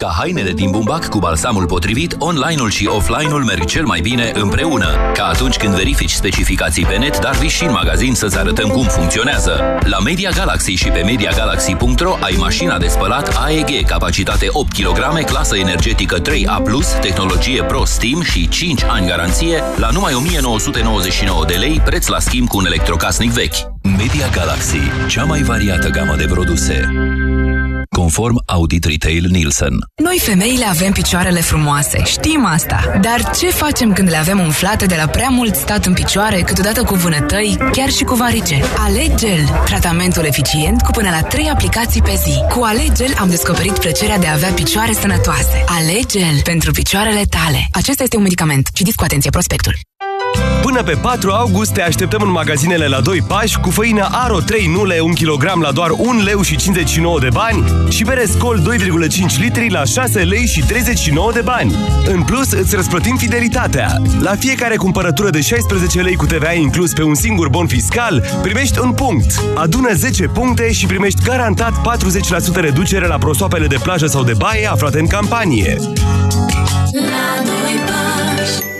Ca hainele din bumbac cu balsamul potrivit, online-ul și offline-ul merg cel mai bine împreună. Ca atunci când verifici specificații pe net, dar vii și în magazin să-ți arătăm cum funcționează. La Media Galaxy și pe MediaGalaxy.ro ai mașina de spălat AEG, capacitate 8 kg, clasă energetică 3A+, tehnologie Pro Steam și 5 ani garanție, la numai 1999 de lei, preț la schimb cu un electrocasnic vechi. Media Galaxy, cea mai variată gamă de produse. Conform Audit Retail Nielsen. Noi femeile avem picioarele frumoase, știm asta. Dar ce facem când le avem umflate de la prea mult stat în picioare, câteodată cu vânătăi, chiar și cu varice? Alegel, tratamentul eficient cu până la 3 aplicații pe zi. Cu Alegel am descoperit plăcerea de a avea picioare sănătoase. Alegel pentru picioarele tale. Acesta este un medicament. Citiți cu atenție prospectul. Până pe 4 august te așteptăm în magazinele la 2 pași cu făină Aro 3 nule 1 kg la doar 1 leu și 59 de bani și bere Scol 2,5 litri la 6 lei și 39 de bani. În plus, îți răsplătim fidelitatea. La fiecare cumpărătură de 16 lei cu TVA inclus pe un singur bon fiscal, primești un punct. Adună 10 puncte și primești garantat 40% reducere la prosoapele de plajă sau de baie aflate în campanie. La doi pași.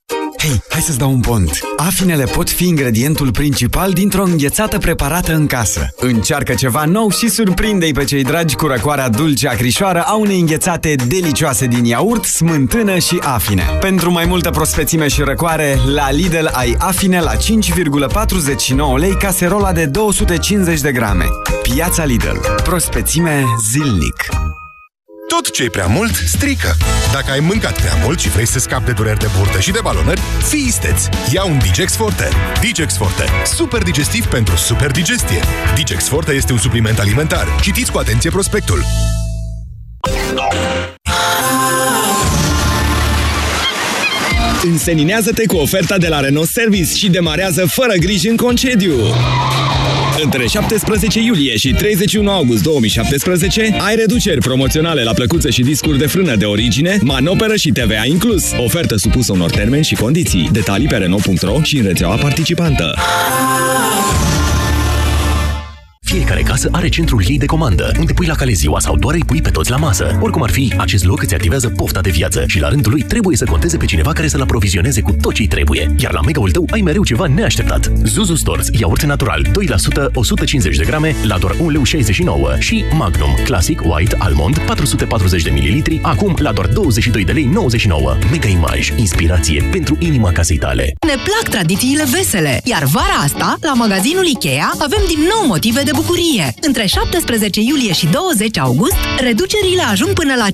Hei, hai să-ți dau un pont. Afinele pot fi ingredientul principal dintr-o înghețată preparată în casă. Încearcă ceva nou și surprinde-i pe cei dragi cu răcoarea dulce acrișoară a unei înghețate delicioase din iaurt, smântână și afine. Pentru mai multă prospețime și răcoare, la Lidl ai afine la 5,49 lei caserola de 250 de grame. Piața Lidl. Prospețime zilnic. Tot ce e prea mult, strică. Dacă ai mâncat prea mult și vrei să scapi de dureri de burtă și de balonări, fii isteț. Ia un Digex Forte. Digex Forte. Super digestiv pentru super digestie. Digex Forte este un supliment alimentar. Citiți cu atenție prospectul. Înseninează-te cu oferta de la Renault Service și demarează fără griji în concediu. Între 17 iulie și 31 august 2017 ai reduceri promoționale la plăcuțe și discuri de frână de origine, manoperă și TVA inclus. Ofertă supusă unor termeni și condiții. Detalii pe Renault.ro și în rețeaua participantă. Fiecare casă are centrul ei de comandă, unde pui la cale ziua sau doar îi pui pe toți la masă. Oricum ar fi, acest loc îți activează pofta de viață și la rândul lui trebuie să conteze pe cineva care să-l aprovizioneze cu tot ce trebuie. Iar la mega-ul tău ai mereu ceva neașteptat. Zuzu Stores, iaurt natural, 2% 150 de grame la doar 1 leu 69 și Magnum Classic White Almond 440 de ml, acum la doar 22 de lei 99. Mega Image, inspirație pentru inima casei tale. Ne plac tradițiile vesele, iar vara asta, la magazinul Ikea, avem din nou motive de bucurie. bucurie! Între 17 iulie și 20 august, reducerile ajung până la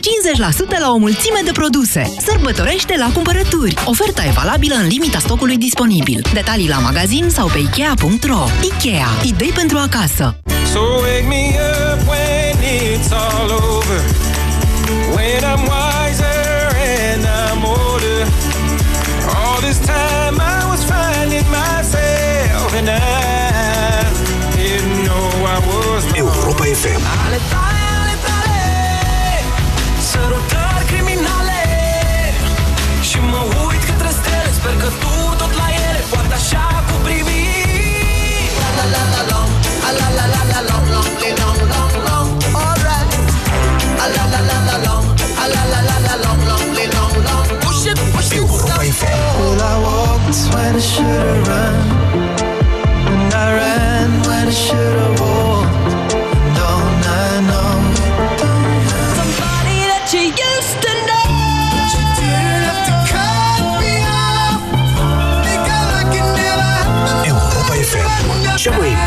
50% la o mulțime de produse. Sărbătorește la cumpărături! Oferta e valabilă în limita stocului disponibil. Detalii la magazin sau pe Ikea.ro. Ikea. Idei pentru acasă. So wake me up when it's all over. I when I should've run. And I ran when I should've walked. Don't I know? Somebody that you used to know. But you didn't have to cut me off. Think I like it never happened Europa FM. Cea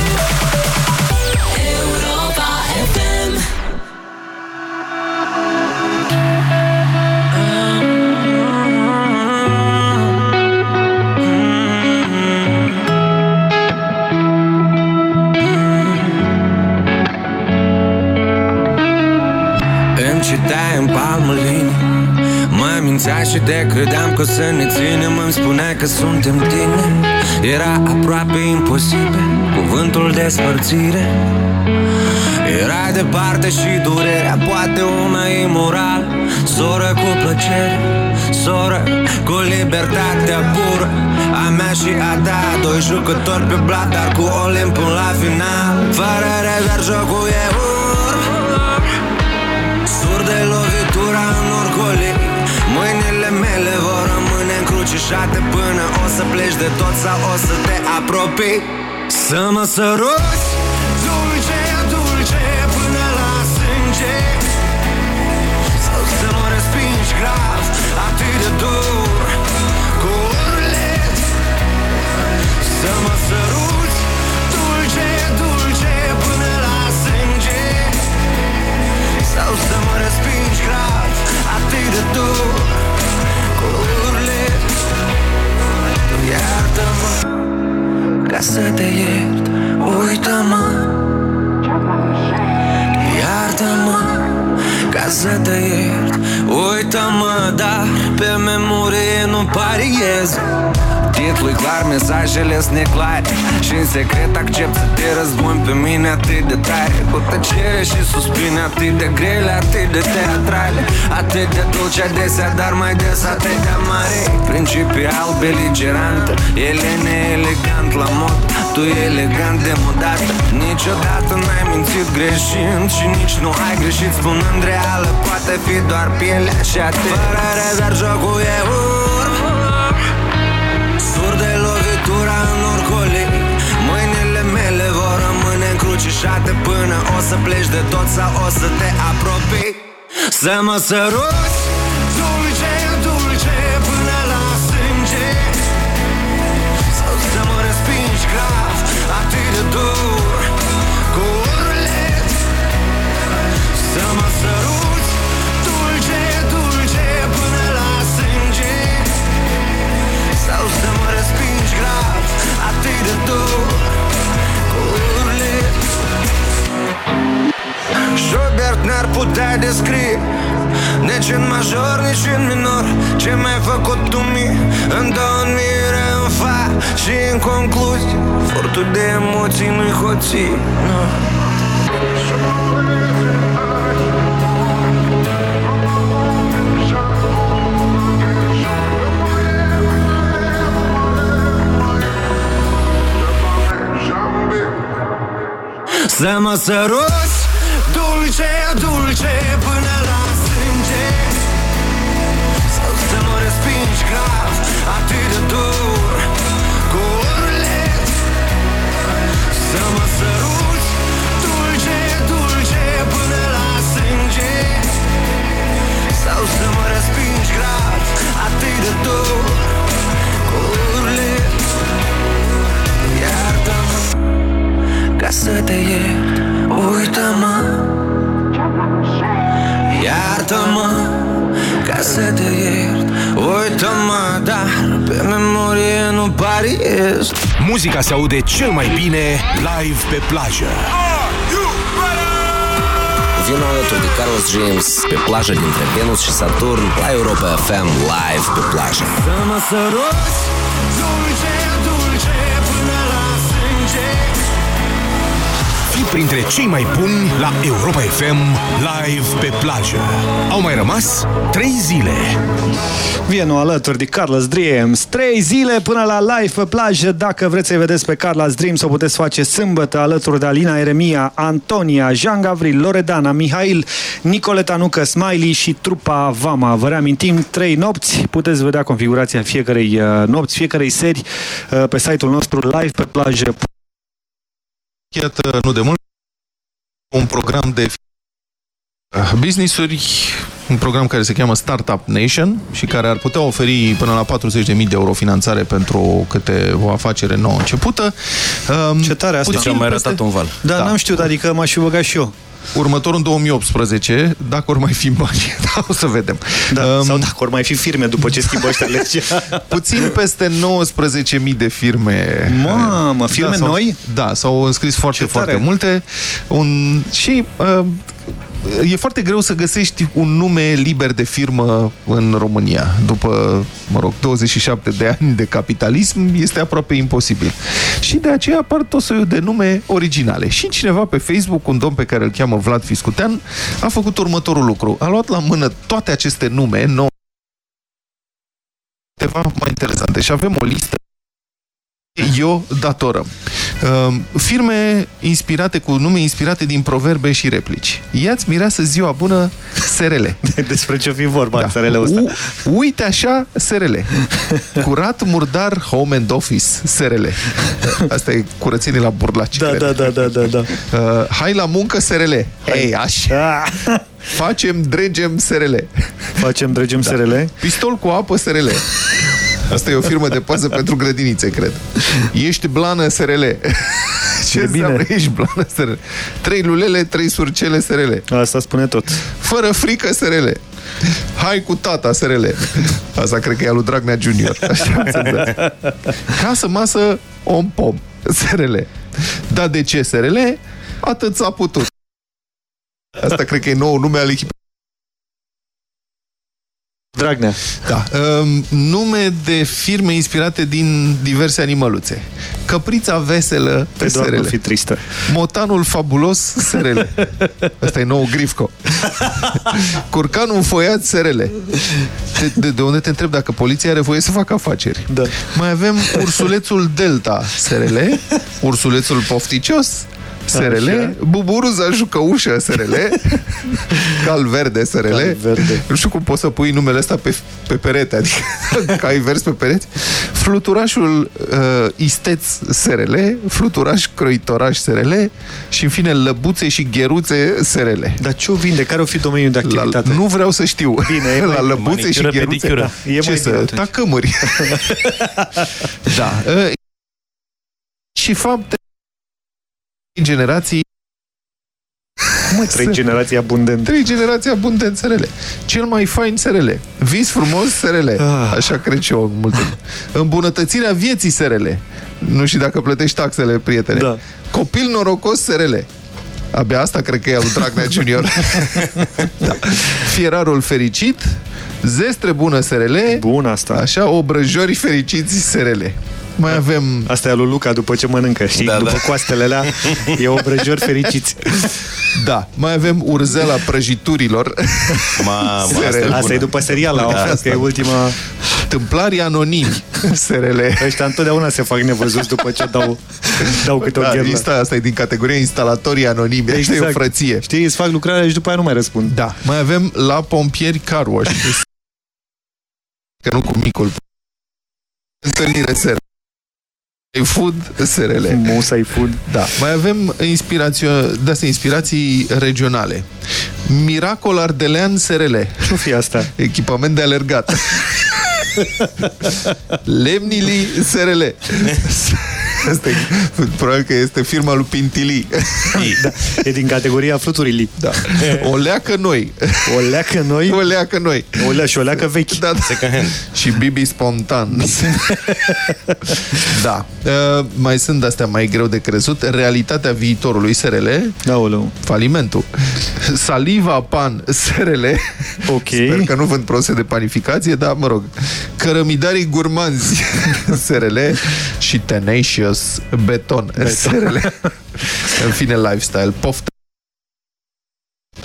Mințea și de credeam că o să ne ținem Îmi spunea că suntem tine. Era aproape imposibil Cuvântul despărțire Era departe și durerea Poate una imoral Soră cu plăcere Soră cu libertatea pură. A mea și a ta Doi jucători pe blat Dar cu Olimp până la final. Fără revers jocul e urmă Sur de lovitura în orgolii încrucișate Până o să pleci de tot sau o să te apropii. Să mă săruți! Dulce, dulce, până la sânge. Sau să mă respingi grav Atât de dur Cu urlet Să mă săruți! Dulce, dulce, până la sânge. Sau să mă respingi grav Atât de dur Cu urlet Iartă-mă Ca să te iert. Uită-mă. Iartă-mă Ca să te iert. Uită-mă Dar pe memorie nu pariez Titlul clar, mesajele sunt neclare. Și în secret accept să te răzbun pe mine atât de tare. Cu tăcere și suspine atât de grele, atât de teatrale. Atât de dulce adesea, dar mai des atât de mare Principial beligerantă, ele neelegant la mod. Tu elegant de modată Niciodată n-ai mințit greșind Și nici nu ai greșit spunând reală Poate fi doar pielea și atât. Fără rezerv jocul e urmă încrucișate Până o să pleci de tot sau o să te apropii? Să mă săruți Schubert n-ar putea descrie Nici în major, nici în minor Ce mi-ai făcut tu mie În dormire, în fa Și în concluzie Furtul dulce până la sânge. Sau să mă respingi grav atât de dur cu urlet Să mă săruți dulce, dulce până la sânge. Sau să mă respingi grav atât de dur cu urlet Iartă-mă ca să te iert Uită-mă Iartă-mă ca să te iert Uită-mă, dar pe memorie nu pariez Muzica se aude cel mai bine live pe plajă. Vino alături de Carlos James pe plaja dintre Venus și Saturn la Europa FM live pe plajă. Să mă săruți dulce, dulce printre cei mai buni la Europa FM live pe plajă. Au mai rămas 3 zile. Vienu alături de Carlos Dreams. Trei zile până la live pe plajă. Dacă vreți să-i vedeți pe Carlos Dreams, o puteți face sâmbătă alături de Alina Eremia, Antonia, Jean Gavril, Loredana, Mihail, Nicoleta Nucă, Smiley și trupa Vama. Vă reamintim, trei nopți. Puteți vedea configurația fiecarei uh, nopți, fiecarei seri uh, pe site-ul nostru live pe plajă. Iată, nu de mult, un program de uh, business-uri, un program care se cheamă Startup Nation și care ar putea oferi până la 40.000 de euro finanțare pentru câte o afacere nouă începută. Um, Ce tare asta. puțin Am mai peste- ratat un val. Da, n-am știut, adică m-aș fi băgat și eu. Următorul în 2018, dacă ori mai fi bani, da, o să vedem. Da, Um, sau dacă ori mai fi firme după ce schimbă ăștia legea. Puțin peste 19.000 de firme. Mamă, firme s-au- noi? Da, s-au înscris foarte, foarte multe. Un, și uh, e foarte greu să găsești un nume liber de firmă în România. După, mă rog, 27 de ani de capitalism, este aproape imposibil. Și de aceea apar tot soiul de nume originale. Și cineva pe Facebook, un domn pe care îl cheamă Vlad Fiscutean, a făcut următorul lucru. A luat la mână toate aceste nume, nouă, câteva mai interesante. Și avem o listă eu datorăm. Uh, firme inspirate cu nume inspirate din proverbe și replici. Ia-ți mireasă ziua bună SRL. Despre ce fi vorba da. SRL-ul ăsta? U, uite așa SRL. Curat, murdar, home and office SRL. Asta e curățenie la burlaci. Da, da, da, da, da, da. Uh, hai la muncă SRL. Ei, așa. Facem, dregem SRL. Facem, dregem Da. SRL? Pistol cu apă SRL. Asta e o firmă de pază pentru grădinițe, cred. Ești blană SRL. Ce E bine. înseamnă ești blană SRL? Trei lulele, trei surcele SRL. Asta spune tot. Fără frică SRL. Hai cu tata SRL. Asta cred că e al lui Dragnea Junior. Așa am înțeles. Casă, masă, om, pom. SRL. Da, de ce SRL? Atât s-a putut. Asta cred că e nou nume al echipei. Dragnea. Da. Um, nume de firme inspirate din diverse animăluțe. Căprița veselă pe Pe doar SRL. nu fi tristă. Motanul fabulos SRL. Asta e nou grifco. Curcanul înfoiat SRL. De, de, de unde te întreb dacă poliția are voie să facă afaceri? Da. Mai avem ursulețul Delta SRL, ursulețul pofticios SRL, Așa. buburuza jucăușă SRL, cal verde SRL. Cal verde. Nu știu cum poți să pui numele ăsta pe, pe perete, adică că ai vers pe pereți. Fluturașul uh, Isteț SRL, fluturaș croitoraș SRL și în fine lăbuțe și gheruțe SRL. Dar ce o vinde? Care o fi domeniul de activitate? La, nu vreau să știu. Bine, e la mai- lăbuțe și manicură, gheruțe. pedicură. E Ce mai să? bine atunci. Tacămuri. da. Uh, și fapte generații Cum mă, trei generații abundente? Trei generații abundent SRL. Cel mai fain SRL. Vis frumos SRL. Ah. Așa cred și eu. Multe. Îmbunătățirea vieții SRL. Nu știu dacă plătești taxele, prietene. Da. Copil norocos SRL. Abia asta cred că e al lui Dragnea Junior. da. Fierarul fericit, zestre bună SRL. Bun asta. Așa, obrăjori fericiți SRL. Mai avem... Asta e al lui Luca după ce mănâncă, știi? Da, după da. coastele alea, e obrăjori fericiți. Da, mai avem urzela prăjiturilor. Mamă, SRL. Asta e după serial, Da, da, asta. că e ultima... Tâmplarii anonimi SRL. Ăștia întotdeauna se fac nevăzuți după ce dau, dau câte o Da, gherlă. lista asta e din categoria instalatorii anonimi. Exact. e o frăție. Știi, îți fac lucrarea și după aia nu mai răspund. Da. Mai avem la pompieri car wash. Că nu cu micul. Întâlnire SRL. Food SRL. Musai Food. Da. Mai avem inspirații, de astea, inspirații regionale. Miracol Ardelean SRL. Ce fi asta? Echipament de alergat. Lemnili SRL. Asta e, probabil că este firma lui Pintili. Da, e din categoria fluturilii. Da. O leacă noi. O leacă noi? O leacă noi. O lea și o leacă vechi. Da, da. Și Bibi spontan. da. Uh, mai sunt astea mai greu de crezut. Realitatea viitorului SRL. Aoleu. Falimentul. Saliva Pan SRL. Ok. Sper că nu vând produse de panificație, dar mă rog. Cărămidarii gurmanzi SRL și Tenacious Beton, Beton. SRL. În fine, lifestyle. Poftă.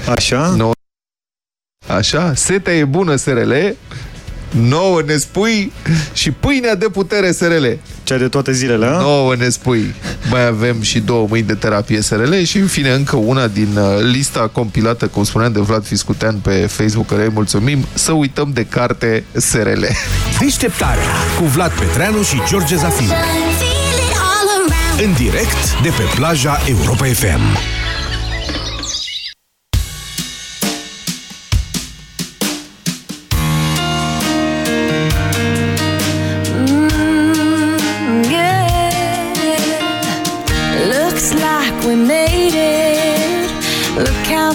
Așa? No. Așa? Setea e bună SRL. Nouă ne spui și pâinea de putere SRL. Cea de toate zilele, a? Nouă ne spui. Mai avem și două mâini de terapie SRL și în fine încă una din uh, lista compilată, cum spuneam, de Vlad Fiscutean pe Facebook, care îi mulțumim, să uităm de carte SRL. Deșteptarea cu Vlad Petreanu și George Zafiu. În direct de pe plaja Europa FM.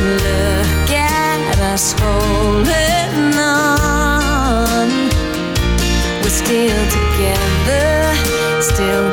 Look at us holding on. We're still together, still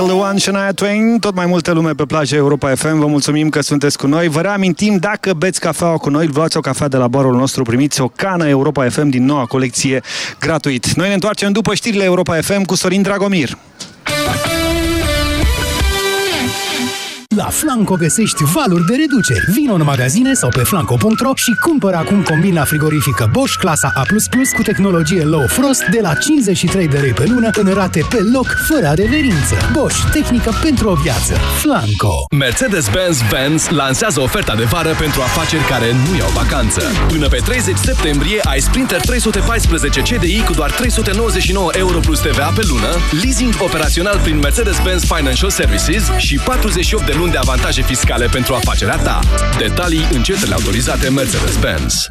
You're still the one, Shania Twain. Tot mai multă lume pe plaja Europa FM. Vă mulțumim că sunteți cu noi. Vă reamintim, dacă beți cafeaua cu noi, luați o cafea de la barul nostru, primiți o cană Europa FM din noua colecție gratuit. Noi ne întoarcem după știrile Europa FM cu Sorin Dragomir. La Flanco găsești valuri de reduceri. Vino în magazine sau pe flanco.ro și cumpără acum combina frigorifică Bosch clasa A++ cu tehnologie Low Frost de la 53 de lei pe lună în rate pe loc, fără adeverință. Bosch, tehnică pentru o viață. Flanco. Mercedes-Benz Benz lansează oferta de vară pentru afaceri care nu iau vacanță. Până pe 30 septembrie ai Sprinter 314 CDI cu doar 399 euro plus TVA pe lună, leasing operațional prin Mercedes-Benz Financial Services și 48 de luni de avantaje fiscale pentru afacerea ta. Detalii în centrele autorizate Mercedes-Benz.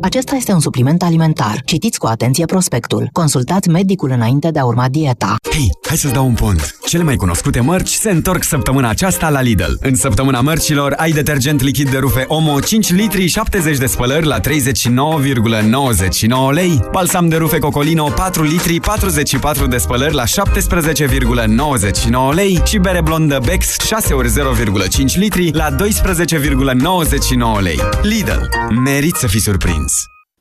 Acesta este un supliment alimentar. Citiți cu atenție prospectul. Consultați medicul înainte de a urma dieta. Hei, hai să-ți dau un pont. Cele mai cunoscute mărci se întorc săptămâna aceasta la Lidl. În săptămâna mărcilor ai detergent lichid de rufe Omo 5 litri 70 de spălări la 39,99 lei, balsam de rufe Cocolino 4 litri 44 de spălări la 17,99 lei și bere blondă Bex 6 ori 0,5 litri la 12,99 lei. Lidl. Merit să fii surprins!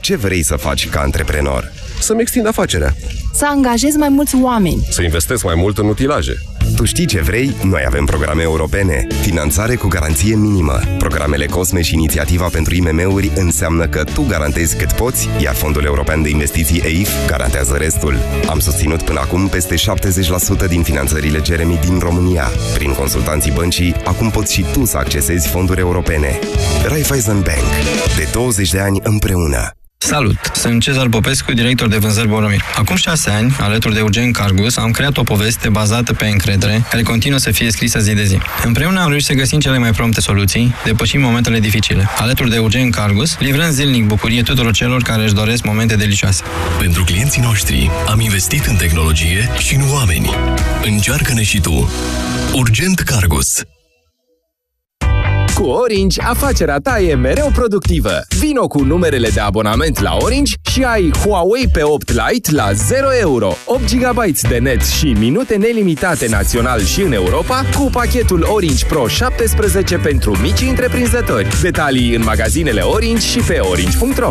Ce vrei să faci ca antreprenor? Să-mi extind afacerea. Să angajez mai mulți oameni. Să investesc mai mult în utilaje. Tu știi ce vrei? Noi avem programe europene. Finanțare cu garanție minimă. Programele COSME și inițiativa pentru IMM-uri înseamnă că tu garantezi cât poți, iar Fondul European de Investiții EIF garantează restul. Am susținut până acum peste 70% din finanțările Jeremy din România. Prin consultanții băncii, acum poți și tu să accesezi fonduri europene. Raiffeisen Bank. De 20 de ani împreună. Salut! Sunt Cezar Popescu, director de vânzări Boromir. Acum șase ani, alături de Eugen Cargus, am creat o poveste bazată pe încredere, care continuă să fie scrisă zi de zi. Împreună am reușit să găsim cele mai prompte soluții, depășim momentele dificile. Alături de Eugen Cargus, livrăm zilnic bucurie tuturor celor care își doresc momente delicioase. Pentru clienții noștri am investit în tehnologie și în oameni. Încearcă-ne și tu. Urgent Cargus. Cu Orange, afacerea ta e mereu productivă. Vino cu numerele de abonament la Orange și ai Huawei P8 Lite la 0 euro, 8 GB de net și minute nelimitate național și în Europa cu pachetul Orange Pro 17 pentru mici întreprinzători. Detalii în magazinele Orange și pe orange.ro.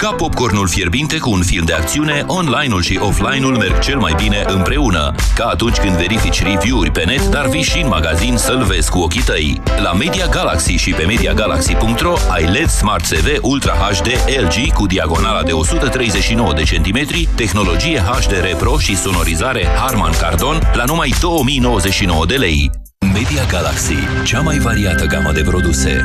Ca popcornul fierbinte cu un film de acțiune, online-ul și offline-ul merg cel mai bine împreună. Ca atunci când verifici review-uri pe net, dar vii și în magazin să-l vezi cu ochii tăi. La Media Galaxy și pe MediaGalaxy.ro ai LED Smart TV Ultra HD LG cu diagonala de 139 de centimetri, tehnologie HDR Pro și sonorizare Harman Kardon la numai 2099 de lei. Media Galaxy, cea mai variată gamă de produse.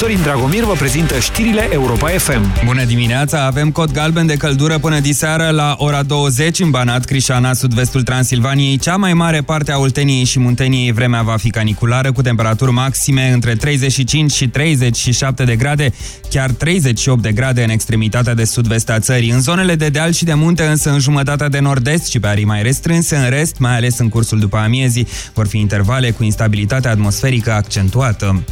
Sorin Dragomir vă prezintă știrile Europa FM. Bună dimineața! Avem cod galben de căldură până diseară la ora 20 în Banat, Crișana, sud-vestul Transilvaniei. Cea mai mare parte a Olteniei și Munteniei vremea va fi caniculară cu temperaturi maxime între 35 și 37 de grade, chiar 38 de grade în extremitatea de sud-vest a țării. În zonele de deal și de munte, însă în jumătatea de nord-est și pe arii mai restrânse, în rest, mai ales în cursul după amiezii, vor fi intervale cu instabilitate atmosferică accentuată.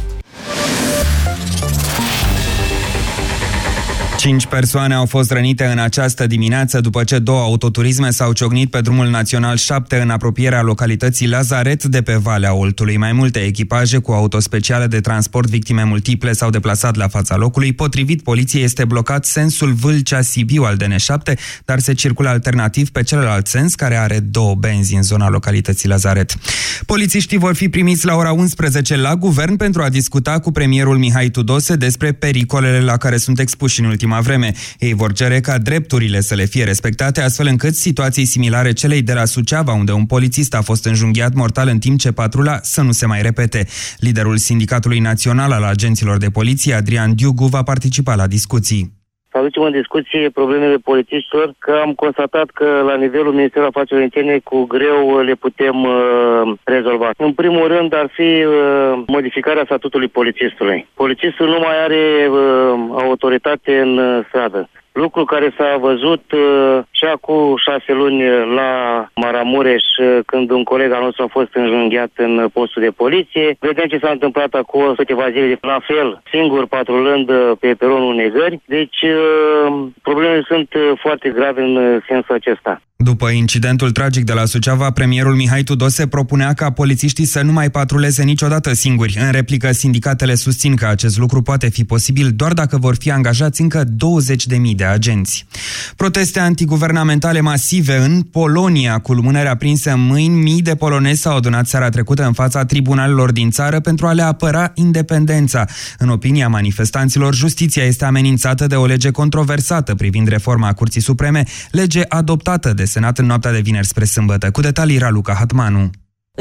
Cinci persoane au fost rănite în această dimineață după ce două autoturisme s-au ciocnit pe drumul național 7 în apropierea localității Lazaret de pe Valea Oltului. Mai multe echipaje cu autospeciale de transport victime multiple s-au deplasat la fața locului. Potrivit poliției este blocat sensul Vâlcea-Sibiu al DN7, dar se circulă alternativ pe celălalt sens care are două benzi în zona localității Lazaret. Polițiștii vor fi primiți la ora 11 la guvern pentru a discuta cu premierul Mihai Tudose despre pericolele la care sunt expuși în ultima ultima vreme. Ei vor cere ca drepturile să le fie respectate, astfel încât situații similare celei de la Suceava, unde un polițist a fost înjunghiat mortal în timp ce patrula, să nu se mai repete. Liderul Sindicatului Național al Agenților de Poliție, Adrian Diugu, va participa la discuții să aducem în discuție problemele polițiștilor, că am constatat că la nivelul Ministerului Afacerilor Interne cu greu le putem uh, rezolva. În primul rând ar fi uh, modificarea statutului polițistului. Polițistul nu mai are uh, autoritate în uh, stradă lucru care s-a văzut uh, și acum șase luni la Maramureș, uh, când un coleg al nostru a fost înjunghiat în postul de poliție. Vedem ce s-a întâmplat acum câteva zile, la fel, singur patrulând uh, pe peronul negări. Deci, uh, problemele sunt uh, foarte grave în uh, sensul acesta. După incidentul tragic de la Suceava, premierul Mihai Tudose propunea ca polițiștii să nu mai patruleze niciodată singuri. În replică, sindicatele susțin că acest lucru poate fi posibil doar dacă vor fi angajați încă 20.000 de agenți. Proteste antiguvernamentale masive în Polonia, cu lumânări aprinse în mâini, mii de polonezi s-au adunat seara trecută în fața tribunalelor din țară pentru a le apăra independența. În opinia manifestanților, justiția este amenințată de o lege controversată privind reforma Curții Supreme, lege adoptată de Senat în noaptea de vineri spre sâmbătă. Cu detalii Raluca Hatmanu.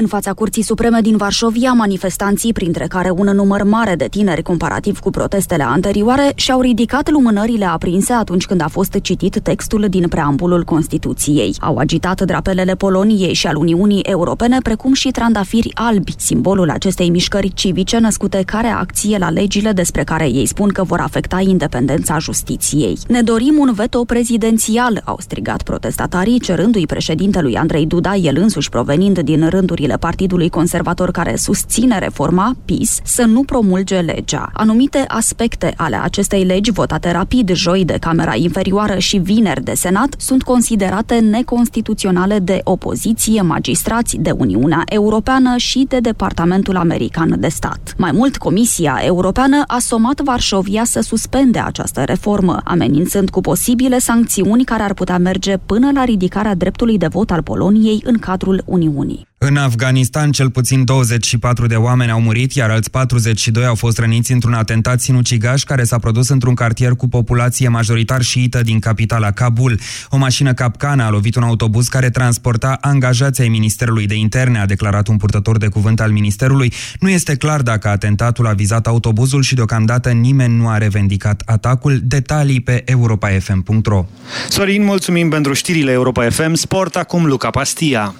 În fața Curții Supreme din Varșovia, manifestanții, printre care un număr mare de tineri comparativ cu protestele anterioare, și-au ridicat lumânările aprinse atunci când a fost citit textul din preambulul Constituției. Au agitat drapelele Poloniei și al Uniunii Europene, precum și trandafiri albi, simbolul acestei mișcări civice născute ca reacție la legile despre care ei spun că vor afecta independența justiției. Ne dorim un veto prezidențial, au strigat protestatarii, cerându-i președintelui Andrei Duda, el însuși provenind din rândurile Partidului Conservator care susține reforma, PIS, să nu promulge legea. Anumite aspecte ale acestei legi, votate rapid joi de Camera Inferioară și vineri de Senat, sunt considerate neconstituționale de opoziție, magistrați de Uniunea Europeană și de Departamentul American de Stat. Mai mult, Comisia Europeană a somat Varșovia să suspende această reformă, amenințând cu posibile sancțiuni care ar putea merge până la ridicarea dreptului de vot al Poloniei în cadrul Uniunii. În Afganistan, cel puțin 24 de oameni au murit, iar alți 42 au fost răniți într-un atentat sinucigaș care s-a produs într-un cartier cu populație majoritar șiită din capitala Kabul. O mașină capcană a lovit un autobuz care transporta angajații ai Ministerului de Interne, a declarat un purtător de cuvânt al Ministerului. Nu este clar dacă atentatul a vizat autobuzul și deocamdată nimeni nu a revendicat atacul. Detalii pe europafm.ro Sorin, mulțumim pentru știrile Europa FM. Sport acum Luca Pastia.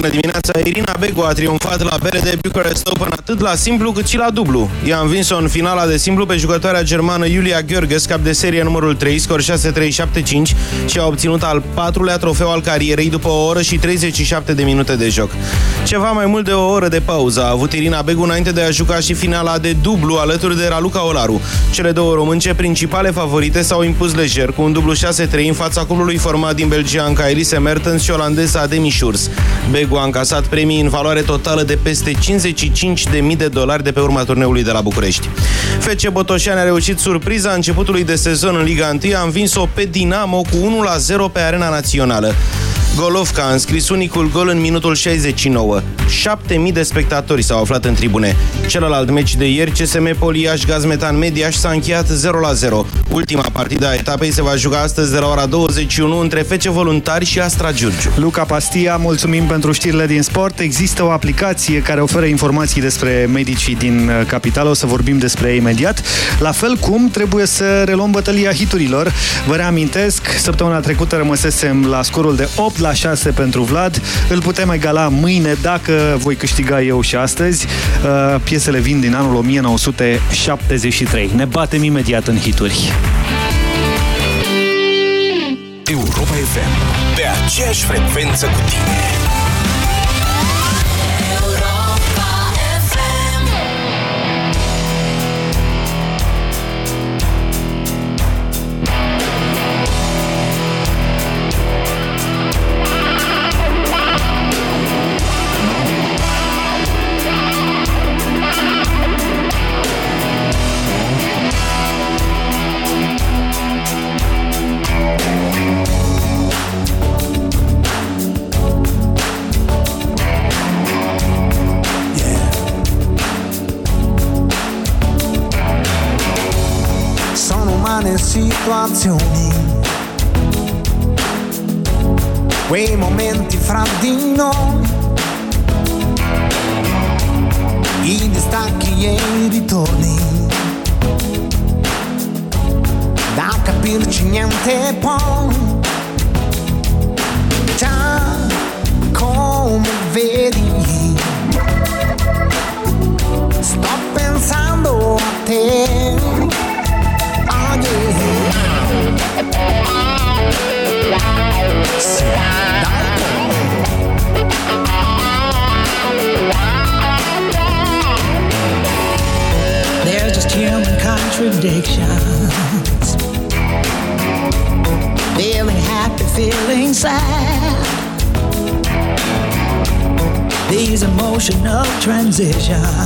Bună dimineața! Irina Begu a triumfat la BRD Bucharest Open atât la simplu cât și la dublu. Ea a învins-o în finala de simplu pe jucătoarea germană Julia Görges, cap de serie numărul 3, scor 6-3-7-5 și a obținut al patrulea trofeu al carierei după o oră și 37 de minute de joc. Ceva mai mult de o oră de pauză a avut Irina Begu înainte de a juca și finala de dublu alături de Raluca Olaru. Cele două românce principale favorite s-au impus lejer cu un dublu 6-3 în fața cuplului format din belgianca Elise Mertens și olandesa Demi Schurz. Begu a încasat premii în valoare totală de peste 55.000 de dolari de pe urma turneului de la București. FC Botoșani a reușit surpriza începutului de sezon în Liga 1, a învins-o pe Dinamo cu 1-0 pe arena națională. Golovca a înscris unicul gol în minutul 69. 7000 de spectatori s-au aflat în tribune. Celălalt meci de ieri, CSM Poliaș Gazmetan Mediaș s-a încheiat 0-0. Ultima partidă a etapei se va juca astăzi de la ora 21 între FC Voluntari și Astra Giurgiu. Luca Pastia, mulțumim pentru știrile din sport. Există o aplicație care oferă informații despre medicii din uh, capitală, o să vorbim despre ea imediat. La fel cum trebuie să reluăm bătălia hiturilor. Vă reamintesc, săptămâna trecută rămăsesem la scorul de 8 la 6 pentru Vlad. Îl putem egala mâine dacă voi câștiga eu și astăzi. Uh, piesele vin din anul 1973. Ne batem imediat în hituri. Europa FM. Pe aceeași frecvență cu tine. 月下。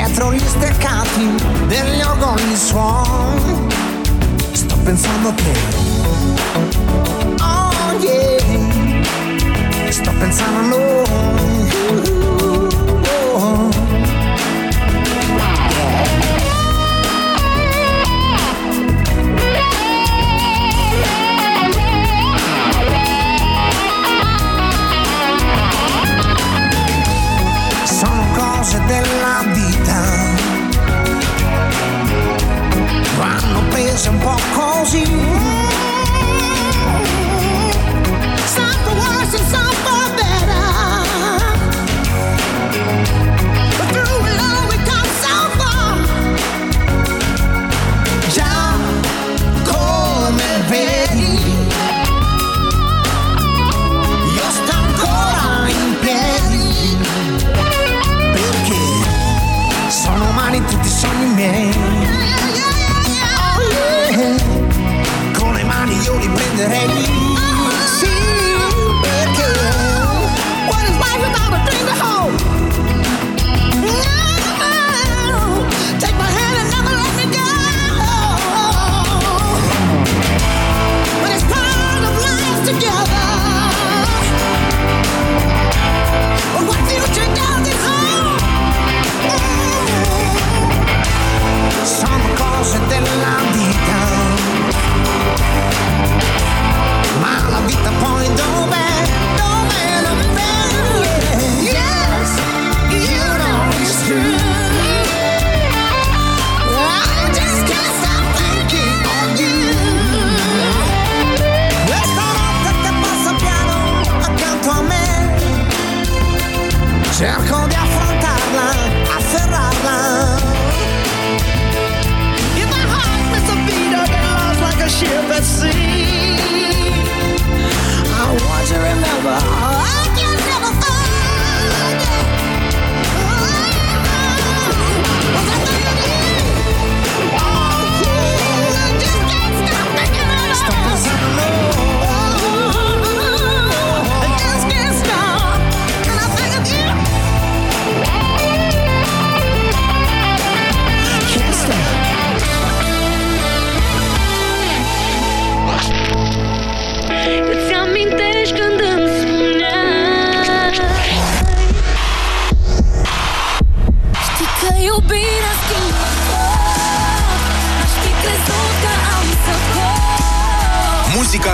Dietro gli steccati degli orgogli suon. Sto pensando a te oh yeah sto pensando a noi vanno prese un po'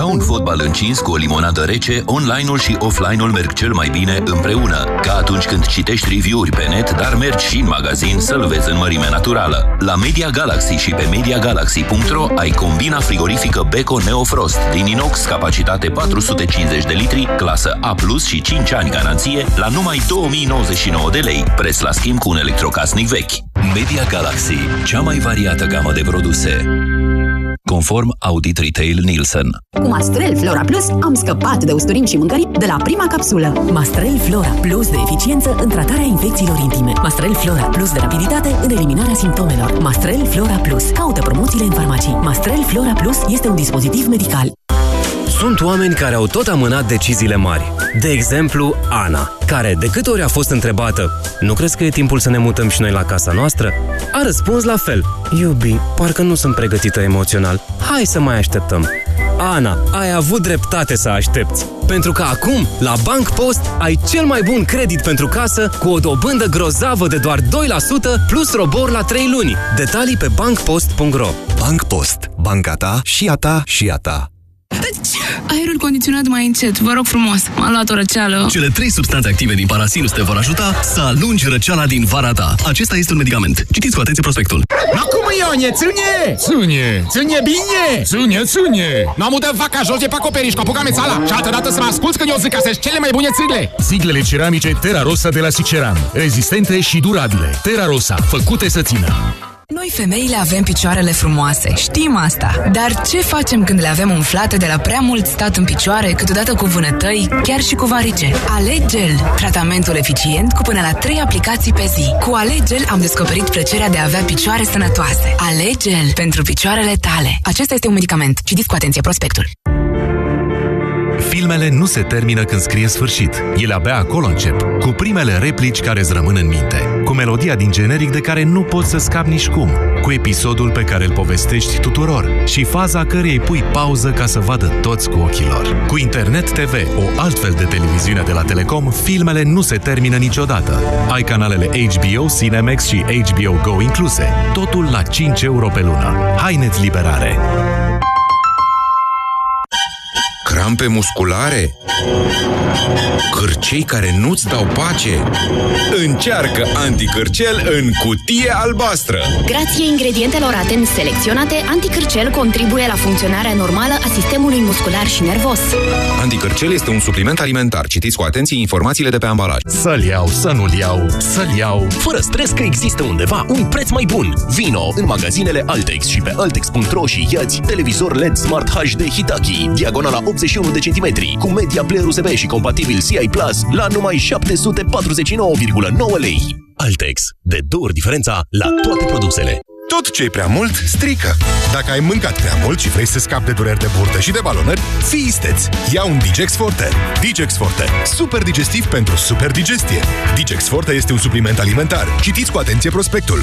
Ca un fotbal încins cu o limonadă rece, online-ul și offline-ul merg cel mai bine împreună. Ca atunci când citești review-uri pe net, dar mergi și în magazin să-l vezi în mărime naturală. La Media Galaxy și pe MediaGalaxy.ro ai combina frigorifică Beko Neofrost din inox, capacitate 450 de litri, clasă A+, și 5 ani garanție, la numai 2099 de lei, preț la schimb cu un electrocasnic vechi. Media Galaxy, cea mai variată gamă de produse. Conform Audit Retail Nielsen. Cu Mastrel Flora Plus am scăpat de usturim și mâncări de la prima capsulă. Mastrel Flora Plus de eficiență în tratarea infecțiilor intime. Mastrel Flora Plus de rapiditate în eliminarea simptomelor. Mastrel Flora Plus. Caută promoțiile în farmacii. Mastrel Flora Plus este un dispozitiv medical. Sunt oameni care au tot amânat deciziile mari. De exemplu, Ana, care, de câte ori a fost întrebată Nu crezi că e timpul să ne mutăm și noi la casa noastră? A răspuns la fel Iubi, parcă nu sunt pregătită emoțional. Hai să mai așteptăm. Ana, ai avut dreptate să aștepți. Pentru că acum, la Bank Post, ai cel mai bun credit pentru casă cu o dobândă grozavă de doar 2% plus robor la 3 luni. Detalii pe bankpost.ro Bank Post. Banca ta și a ta și a ta. Aerul condiționat mai încet, vă rog frumos. M-a luat o răceală. Cele trei substanțe active din parasinus te vor ajuta să alungi răceala din vara ta. Acesta este un medicament. Citiți cu atenție prospectul. No cum Ionie, ține! Ține! Ține bine! Ține, ține! Nu am udat vaca jos de pe acoperiș, cu apucame țala și altă dată să mă asculți când eu zic că sunt cele mai bune țigle! Siglele ceramice Terra Rosa de la Siceran. Rezistente și durabile. Terra Rosa, făcute să țină. Noi femeile avem picioarele frumoase, știm asta. Dar ce facem când le avem umflate de la prea mult stat în picioare, câteodată cu vânătăi, chiar și cu varice? Alegel, tratamentul eficient cu până la 3 aplicații pe zi. Cu Alegel am descoperit plăcerea de a avea picioare sănătoase. Alegel pentru picioarele tale. Acesta este un medicament. Citiți cu atenție prospectul. Filmele nu se termină când scrie sfârșit. Ele abia acolo încep, cu primele replici care îți rămân în minte, cu melodia din generic de care nu poți să scapi nici cum, cu episodul pe care îl povestești tuturor și faza cărei îi pui pauză ca să vadă toți cu ochii lor. Cu Internet TV, o altfel de televiziune de la Telecom, filmele nu se termină niciodată. Ai canalele HBO, Cinemax și HBO Go incluse. Totul la 5 euro pe lună. Haineți liberare! Crampe musculare? Cârcei care nu-ți dau pace? Încearcă anticârcel în cutie albastră! Grație ingredientelor atent selecționate, anticârcel contribuie la funcționarea normală a sistemului muscular și nervos. Anticârcel este un supliment alimentar. Citiți cu atenție informațiile de pe ambalaj. Să-l iau, să nu-l iau, să-l iau. Fără stres că există undeva un preț mai bun. Vino în magazinele Altex și pe Altex.ro și iați televizor LED Smart HD Hitachi, diagonala 81 de centimetri, cu media player USB și compatibil CI Plus la numai 749,9 lei. Altex. De două ori diferența la toate produsele. Tot ce e prea mult, strică. Dacă ai mâncat prea mult și vrei să scapi de dureri de burtă și de balonări, fii isteț. Ia un Digex Forte. Digex Forte. Super digestiv pentru super digestie. Digex Forte este un supliment alimentar. Citiți cu atenție prospectul.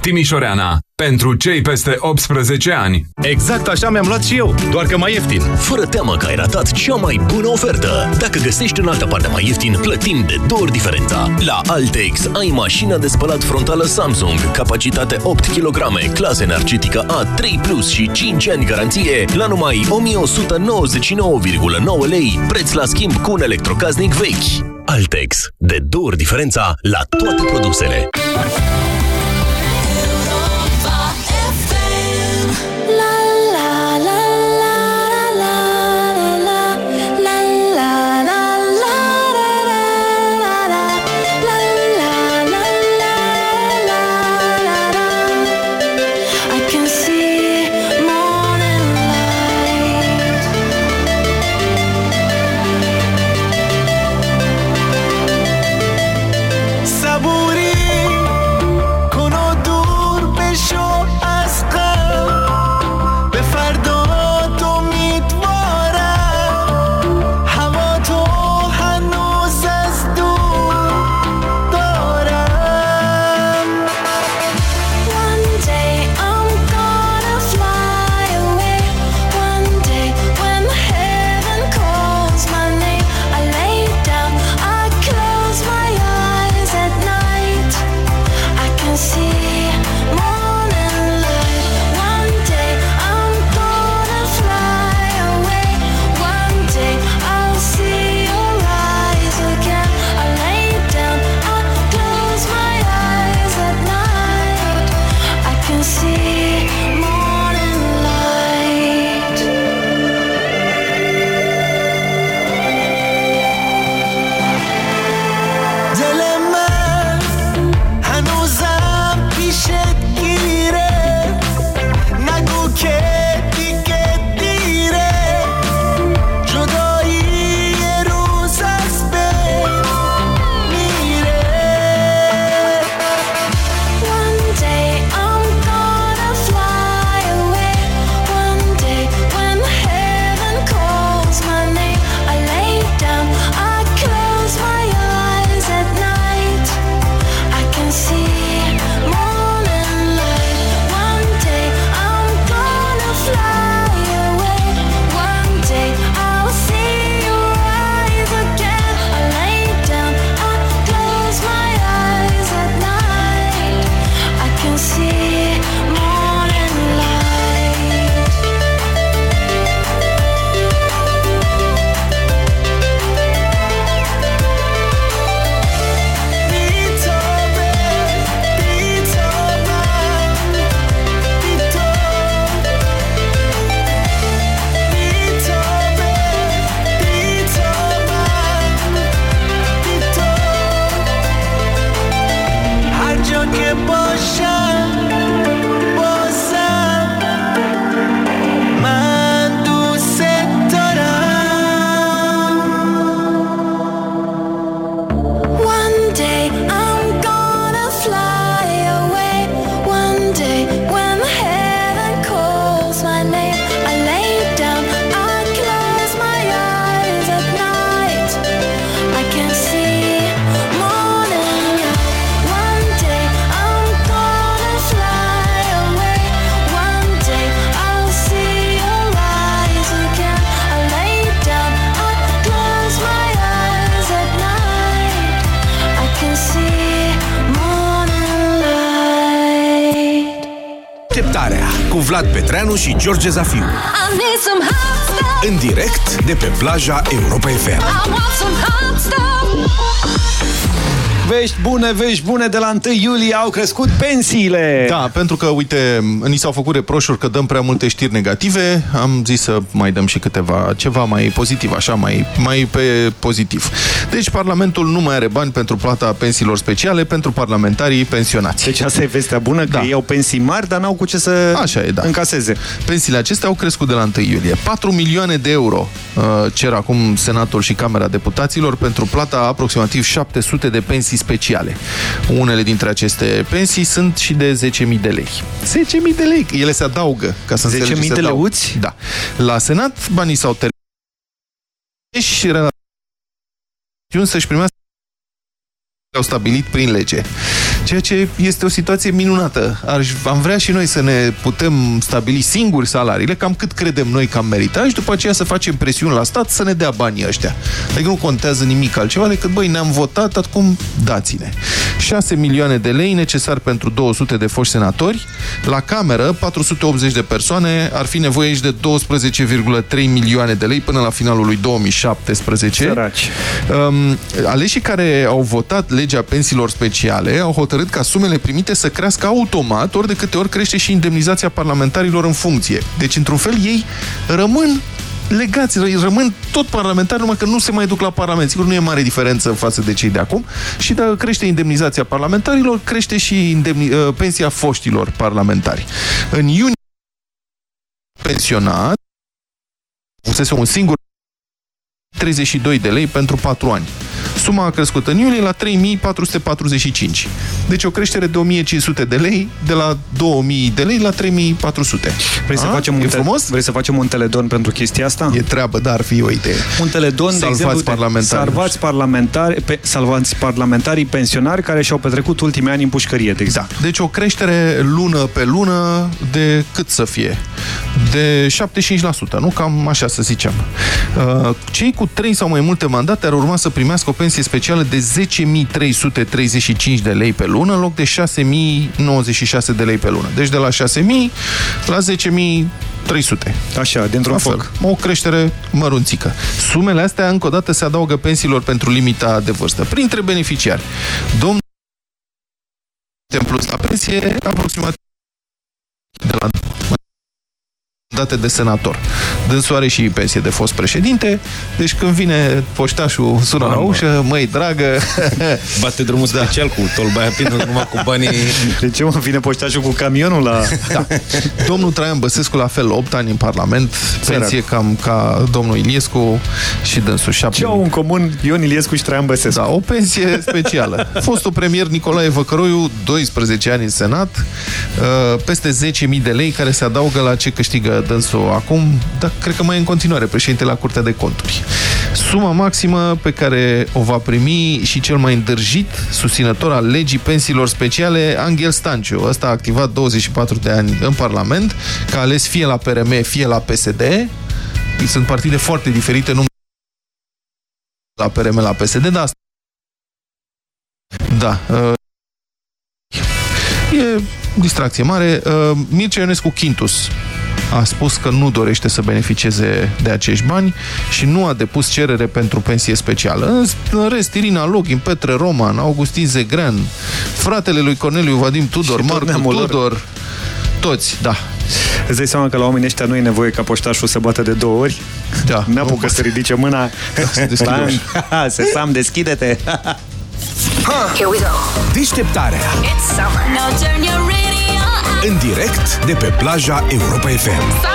Timișoreana. Pentru cei peste 18 ani. Exact așa mi-am luat și eu, doar că mai ieftin. Fără teamă că ai ratat cea mai bună ofertă. Dacă găsești în altă parte mai ieftin, plătim de două ori diferența. La Altex ai mașina de spălat frontală Samsung, capacitate 8 kg, clasă energetică A3+, Plus și 5 ani garanție, la numai 1199,9 lei, preț la schimb cu un electrocasnic vechi. Altex. De două ori diferența la toate produsele. Petreanu și George Zafiu. I need some hot stuff. În direct de pe plaja Europa FM. Vești bune, vești bune, de la 1 iulie au crescut pensiile. Da, pentru că, uite, ni s-au făcut reproșuri că dăm prea multe știri negative, am zis să mai dăm și câteva, ceva mai pozitiv, așa, mai, mai pe pozitiv. Deci, Parlamentul nu mai are bani pentru plata pensiilor speciale pentru parlamentarii pensionați. Deci asta e vestea bună, că Da. ei au pensii mari, dar n-au cu ce să Așa e, da. încaseze. Pensiile acestea au crescut de la 1 iulie. 4 milioane de euro uh, cer acum Senatul și Camera Deputaților pentru plata aproximativ 700 de pensii speciale. Unele dintre aceste pensii sunt și de 10.000 de lei. 10.000 de lei! Ele se adaugă, ca să 10.000 înțelegeți, se de adaugă. leuți? Da. La Senat, banii s-au terminat și relațiuni să-și primească au stabilit prin lege. Ceea ce este o situație minunată. Aș, am vrea și noi să ne putem stabili singuri salariile, cam cât credem noi că am meritat și după aceea să facem presiuni la stat să ne dea banii ăștia. Adică nu contează nimic altceva decât, băi, ne-am votat, acum dați-ne. 6 milioane de lei necesar pentru 200 de foști senatori. La cameră, 480 de persoane, ar fi nevoie aici de 12,3 milioane de lei până la finalul lui 2017. Săraci. Um, aleșii care au votat legea pensiilor speciale au hotărât ca sumele primite să crească automat ori de câte ori crește și indemnizația parlamentarilor în funcție. Deci, într-un fel, ei rămân legați, ră- rămân tot parlamentari, numai că nu se mai duc la Parlament. Sigur, nu e mare diferență față de cei de acum. Și dacă crește indemnizația parlamentarilor, crește și indemni, uh, pensia foștilor parlamentari. În iunie, pensionat, fusese un singur 32 de lei pentru 4 ani. Suma a crescut în iulie la 3445. Deci o creștere de 1500 de lei, de la 2000 de lei la 3400. Vrei să, A? facem e un frumos? Vrei să facem un teledon pentru chestia asta? E treabă, dar ar fi o idee. Un teledon, de Salvați exemplu, de- parlamentari. salvați, parlamentari pe, salvați parlamentarii pensionari care și-au petrecut ultimii ani în pușcărie, de exemplu. Deci o creștere lună pe lună de cât să fie? De 75%, nu? Cam așa să zicem. Uh, Cei cu 3 sau mai multe mandate ar urma să primească o pensie specială de 10.335 de lei pe lună în loc de 6.096 de lei pe lună. Deci de la 6.000 la 10.300. Așa, dintr-un La fel. foc. O creștere mărunțică. Sumele astea, încă o dată, se adaugă pensiilor pentru limita de vârstă. Printre beneficiari, domnul în plus la pensie, aproximativ de la date de senator. Dânsul are și pensie de fost președinte, deci când vine poștașul, sună la Mamă. ușă, măi, dragă... Bate drumul Da. special cu tolba aia plină numai cu banii... De ce mă vine poștașul cu camionul la... Da. Domnul Traian Băsescu, la fel, 8 ani în Parlament, pensie cam ca domnul Iliescu și dânsul 7 Ce au în comun Ion Iliescu și Traian Băsescu? Da, o pensie specială. Fostul premier Nicolae Văcăroiu, 12 ani în Senat, uh, peste 10.000 de lei care se adaugă la ce câștigă dânsul acum, dar cred că mai e în continuare președinte la Curtea de Conturi. Suma maximă pe care o va primi și cel mai îndârjit susținător al legii pensiilor speciale, Angel Stanciu. Ăsta a activat 24 de ani în Parlament, că a ales fie la PRM, fie la PSD. Sunt partide foarte diferite, nu la PRM, la PSD, dar asta da. Uh, e distracție mare. Uh, Mircea Ionescu Quintus a spus că nu dorește să beneficieze de acești bani și nu a depus cerere pentru pensie specială. În- În rest, Irina Login, Petre Roman, Augustin Zegrean, fratele lui Corneliu Vadim Tudor, Și tot Marcu neamul lor. Tudor, toți, da. Îți dai seama că la oamenii ăștia nu e nevoie ca poștașul să bată de două ori? Da. N-apucă să ridice mâna. se deschide Bang. Se sam, deschide-te. Here we go. Deșteptarea. It's summer. Now turn your radio up. În direct de pe plaja Europa FM.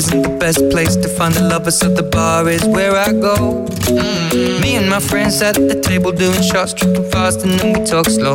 Isn't the best place to find the lovers, so the bar is where I go. Mm. Me and my friends at the table doing shots, tripping fast, and then we talk slow.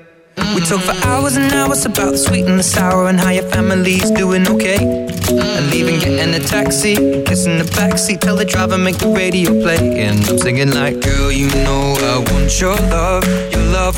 We talk for hours and hours about the sweet and the sour and how your family's doing okay. And leaving, getting a taxi, kissing the backseat, tell the driver make the radio play. And I'm singing like, girl, you know I want your love. Your love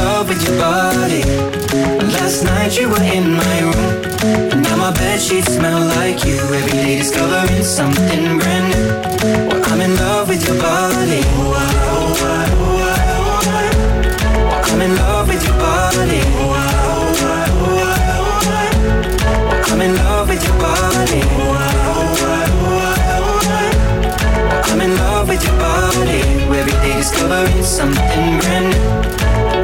Love with your body. Last night you were in my room. And now my bed sheets smell like you. Every day discovering something brand new. Well, I'm in love with your body. Oh, I'm in love with your body. Oh, I'm in love with your body. Oh, I'm in love with your body. Every day discovering something brand new.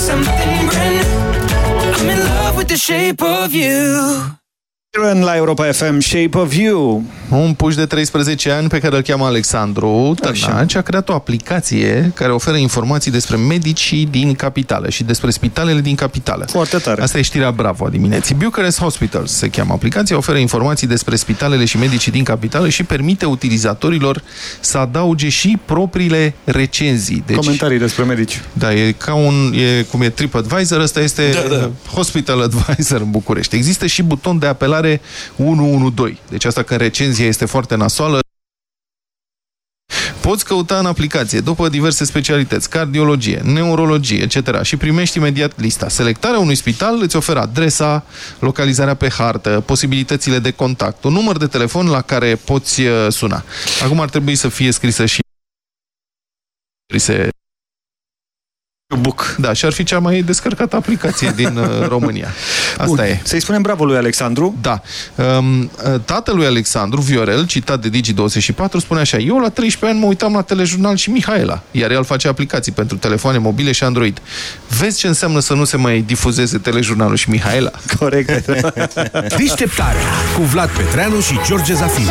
Something brand new. I'm in love with the shape of you. Iron la Europa FM, Shape of You. Un puș de 13 ani pe care îl cheamă Alexandru Tărnaci a creat o aplicație care oferă informații despre medicii din capitală și despre spitalele din capitală. Foarte tare. Asta e știrea Bravo a dimineții. Bucharest Hospitals se cheamă aplicația, oferă informații despre spitalele și medicii din capitală și permite utilizatorilor să adauge și propriile recenzii. Deci, Comentarii despre medici. Da, e ca un, e, cum e TripAdvisor, ăsta este da, da. Hospital Advisor în București. Există și buton de apelare 112. Deci asta când recenzia este foarte nasoală, Poți căuta în aplicație, după diverse specialități, cardiologie, neurologie, etc. și primești imediat lista. Selectarea unui spital îți oferă adresa, localizarea pe hartă, posibilitățile de contact, un număr de telefon la care poți uh, suna. Acum ar trebui să fie scrisă și scrise Book. Da, și ar fi cea mai descărcată aplicație din uh, România. Asta Bun. e. Să-i spunem bravo lui Alexandru. Da. Um, tatălui Alexandru, Viorel, citat de Digi24, spune așa, eu la 13 ani mă uitam la telejurnal și Mihaela, iar el face aplicații pentru telefoane mobile și Android. Vezi ce înseamnă să nu se mai difuzeze telejurnalul și Mihaela? Corect. Deșteptarea cu Vlad Petreanu și George Zafiu.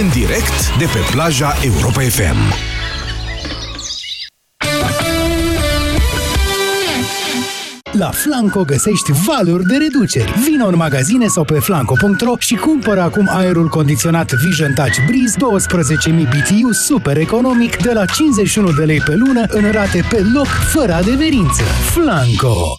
În direct de pe plaja Europa FM. La Flanco găsești valuri de reduceri. Vino în magazine sau pe flanco.ro și cumpără acum aerul condiționat Vision Touch Breeze 12.000 BTU super economic de la 51 de lei pe lună în rate pe loc, fără adeverință. Flanco!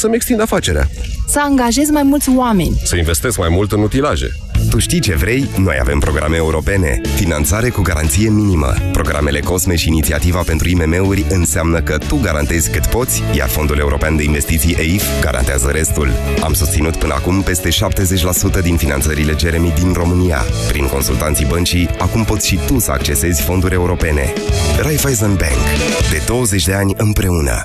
Să-mi extind afacerea. Să angajez mai mulți oameni. Să investesc mai mult în utilaje. Tu știi ce vrei? Noi avem programe europene. Finanțare cu garanție minimă. Programele COSME și inițiativa pentru IMM-uri înseamnă că tu garantezi cât poți, iar Fondul European de Investiții EIF garantează restul. Am susținut până acum peste 70% din finanțările Jeremy din România. Prin consultanții băncii, acum poți și tu să accesezi fonduri europene. Raiffeisen Bank. De 20 de ani împreună.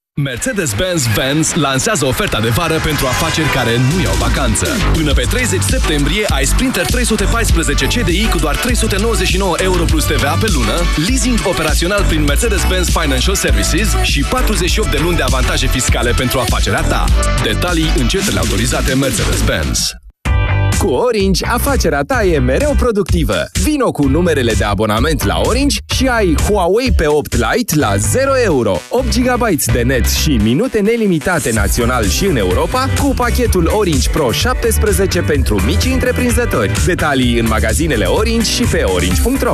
Mercedes-Benz Vans lansează oferta de vară pentru afaceri care nu iau vacanță. Până pe 30 septembrie ai Sprinter 314 CDI cu doar 399 euro plus TVA pe lună, leasing operațional prin Mercedes-Benz Financial Services și 48 de luni de avantaje fiscale pentru afacerea ta. Detalii în centrele autorizate Mercedes-Benz. Cu Orange, afacerea ta e mereu productivă. Vino cu numerele de abonament la Orange și ai Huawei P8 Lite la 0 euro, 8 GB de net și minute nelimitate național și în Europa cu pachetul Orange Pro 17 pentru mici întreprinzători. Detalii în magazinele Orange și pe orange.ro.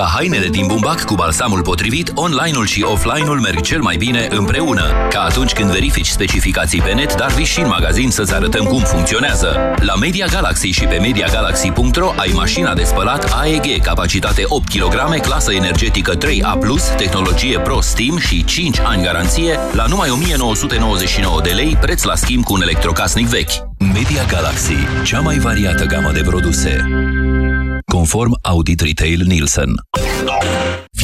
Ca hainele din bumbac cu balsamul potrivit, online-ul și offline-ul merg cel mai bine împreună. Ca atunci când verifici specificații pe net, dar vii și în magazin să-ți arătăm cum funcționează. La Media Galaxy și pe MediaGalaxy.ro ai mașina de spălat AEG, capacitate 8 kg, clasă energetică 3A+, tehnologie Pro Steam și 5 ani garanție la numai 1999 de lei, preț la schimb cu un electrocasnic vechi. Media Galaxy, cea mai variată gamă de produse. Conform Audit Retail Nielsen.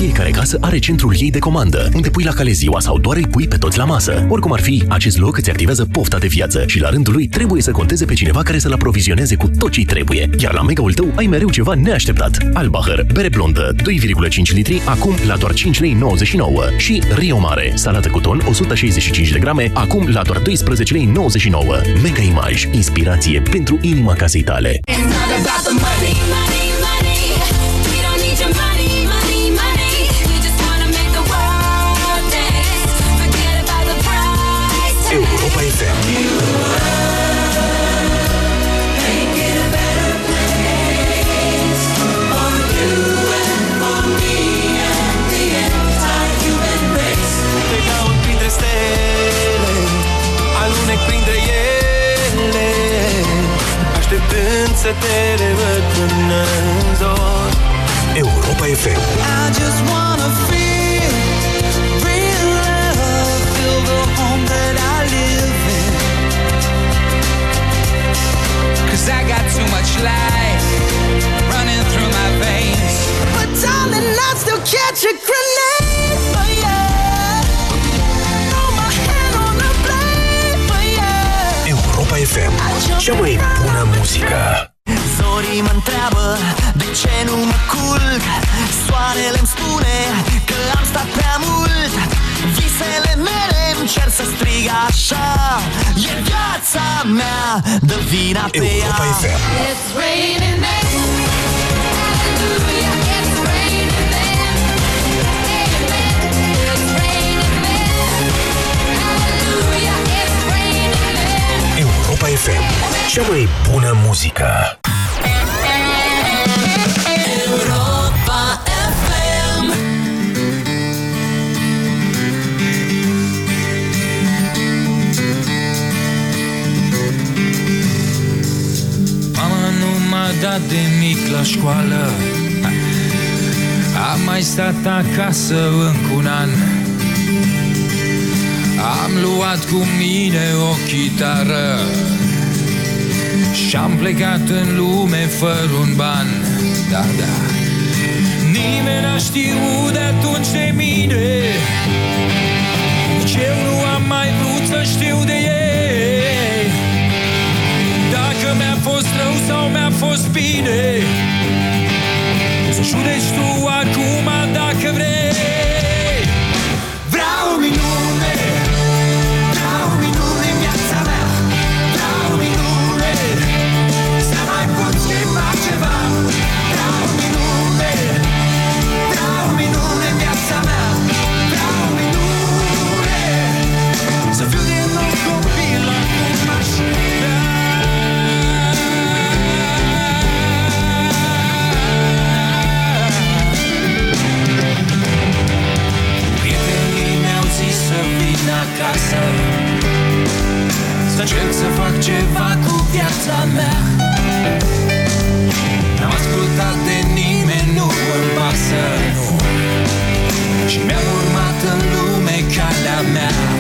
Fiecare casă are centrul ei de comandă, unde pui la cale ziua sau doar îi pui pe toți la masă. Oricum ar fi, acest loc îți activează pofta de viață și la rândul lui trebuie să conteze pe cineva care să-l aprovizioneze cu tot ce trebuie. Iar la mega-ul tău ai mereu ceva neașteptat. Albacher, bere blondă, 2,5 litri, acum la doar 5 lei 99 și Rio Mare, salată cu ton 165 de grame, acum la doar 12 lei 99. Mega Image, inspirație pentru inima casei tale. It's not about the money, money, money. Să te revăd până în zor Europa FM. I just wanna feel real love Feel the home that I live in Cause I got too much life running through my veins. But darling, I still catch a Cea mai bună muzică. Zorii mă întreabă de ce nu mă culc Soarele îmi spune că am stat prea mult Visele mele îmi cer să strig așa E viața mea, dă vina pe Europa ea FM. It's raining men. mai bună muzică! Mama nu m-a dat de mic la școală. Am mai stat acasă încă un an. Am luat cu mine o chitară. Și-am plecat în lume fără un ban. Da, da. Nimeni n-a știut de atunci de mine. Nici eu nu am mai vrut să știu de ei. Dacă mi-a fost rău sau mi-a fost bine. Să judeci tu acum dacă vrei acasă. Să încerc să fac ceva cu viața mea. N-am ascultat de nimeni, nu îmi pasă. Și mi-am urmat în lume calea mea.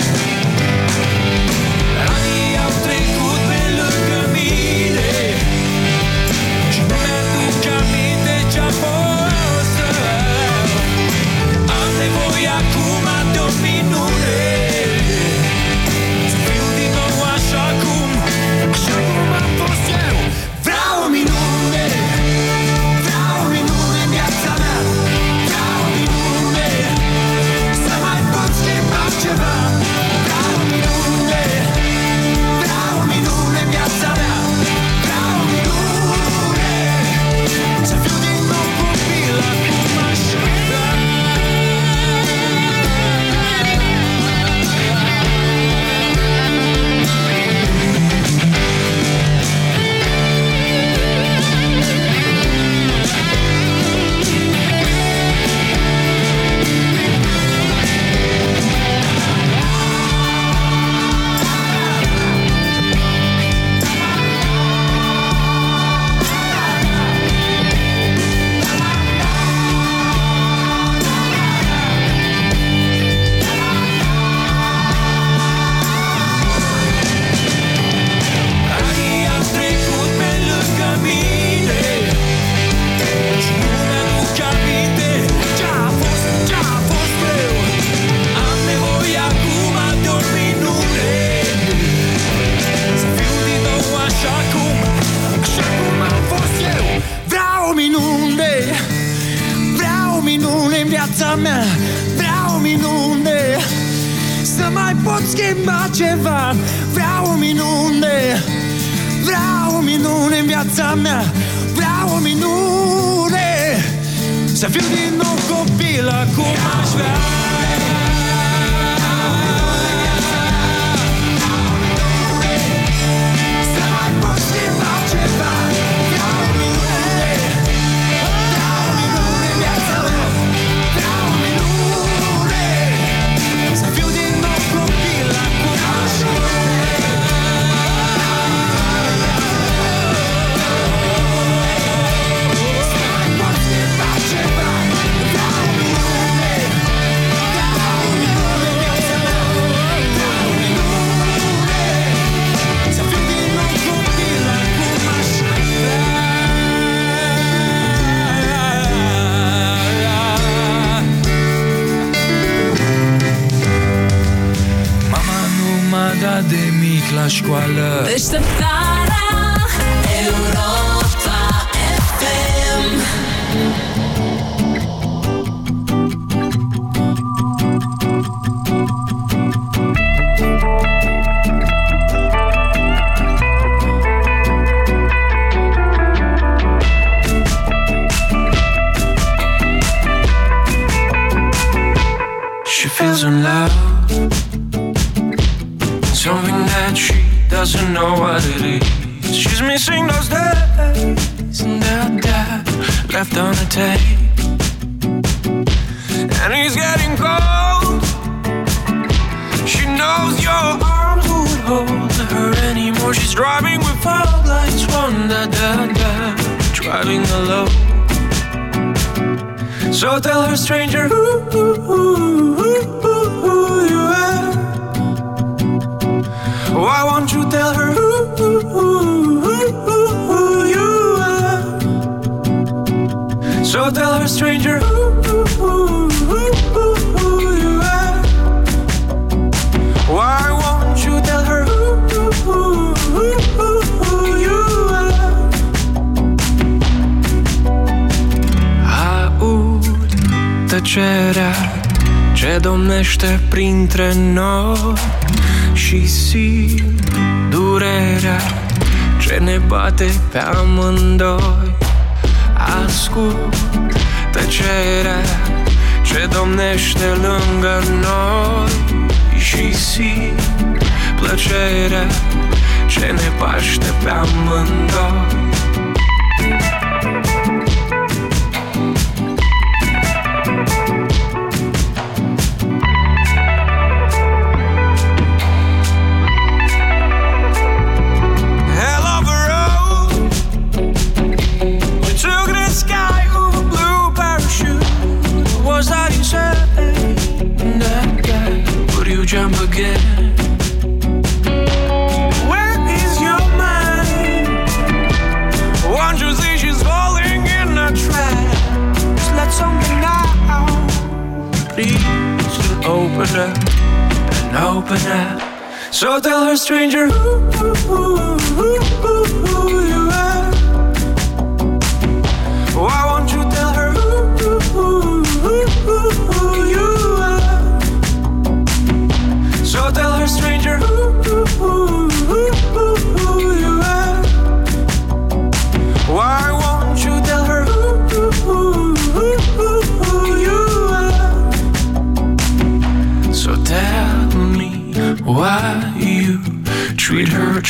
Left on a tape. And he's getting cold. She knows your arms won't hold her anymore. She's driving with fog lights on da da da, driving alone. So tell her, stranger, who, who, who, who, who, who you are. Why won't you tell her So tell her, stranger, who, who, who, who, who, who you are. Why won't you tell her who, who, who, who, who, who you are? Aud tăcerea ce domnește printre noi și simt durerea ce ne bate pe amândoi. Ascult tăcerea ce domnește lângă noi și simt plăcerea ce ne paște pe amândoi. So tell her, stranger, who, who, who,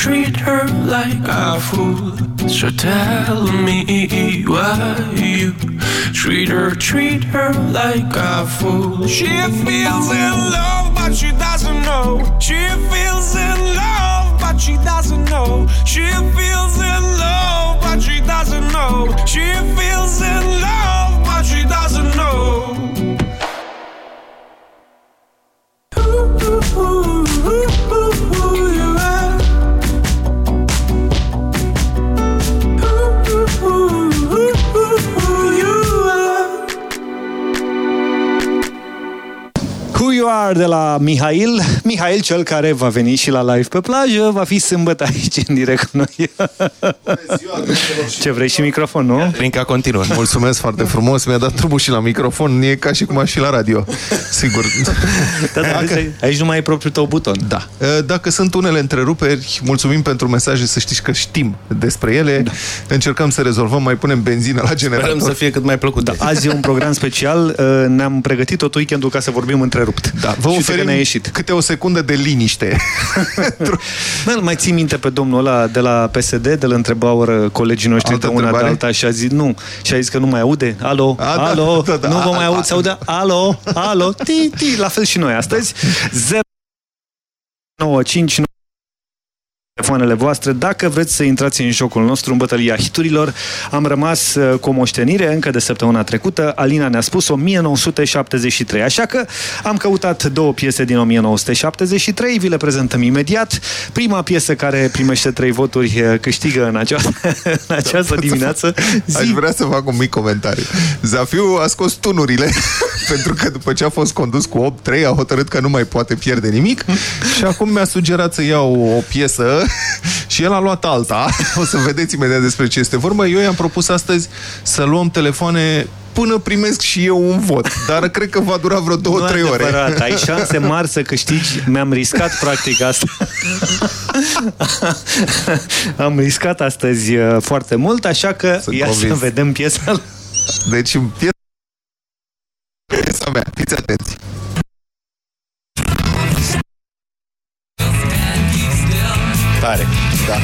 treat her, like a fool. So tell me why you treat her, treat her like a fool. She feels in love, but she doesn't know. She de la Mihail. Mihail, cel care va veni și la live pe plajă, va fi sâmbătă aici în direct cu noi. Ce vrei și microfon, nu? Rinca continuă. Mulțumesc foarte frumos. Mi-a dat drumul și la microfon. E ca și cum aș fi la radio. Sigur. Da, da, aici, aici nu mai e propriul tău buton. Da. Dacă sunt unele întreruperi, mulțumim pentru mesaje, să știți că știm despre ele. Da. Încercăm să rezolvăm, mai punem benzină la generator. Sperăm să fie cât mai plăcut. Da, azi e un program special. Ne-am pregătit tot weekendul ca să vorbim întrerupt. Da, vă Și uite că oferim ne-a ieșit. câte o secundă de liniște. Bă, îl mai ții minte pe domnul ăla de la PSD, de la întrebaură colegii noștri Altă de una întrebare? de alta și a zis nu. Și a zis că nu mai aude. Alo, A, da, alo, da, da, nu vă a, mai a, aud, a, se aude. Alo, alo, ti, ti. La fel și noi astăzi. 0 95 telefoanele voastre. Dacă vreți să intrați în jocul nostru, în bătălia hiturilor, am rămas uh, cu o moștenire încă de săptămâna trecută. Alina ne-a spus 1973. Așa că am căutat două piese din 1973, vi le prezentăm imediat. Prima piesă care primește trei voturi uh, câștigă în această, în această dimineață. Aș vrea să fac un mic comentariu. Zafiu a scos tunurile pentru că după ce a fost condus cu 8-3 a hotărât că nu mai poate pierde nimic și acum mi-a sugerat să iau o piesă și el a luat alta. O să vedeți imediat despre ce este vorba. Eu i-am propus astăzi să luăm telefoane până primesc și eu un vot. Dar cred că va dura vreo Nu 2-3 ore. adevărat, ai șanse mari să câștigi. Mi-am riscat practic asta. Am riscat astăzi uh, foarte mult, așa că Sunt ia convins. să vedem piesa. Deci piesa piesa mea. Fiți atenți. tare. Da.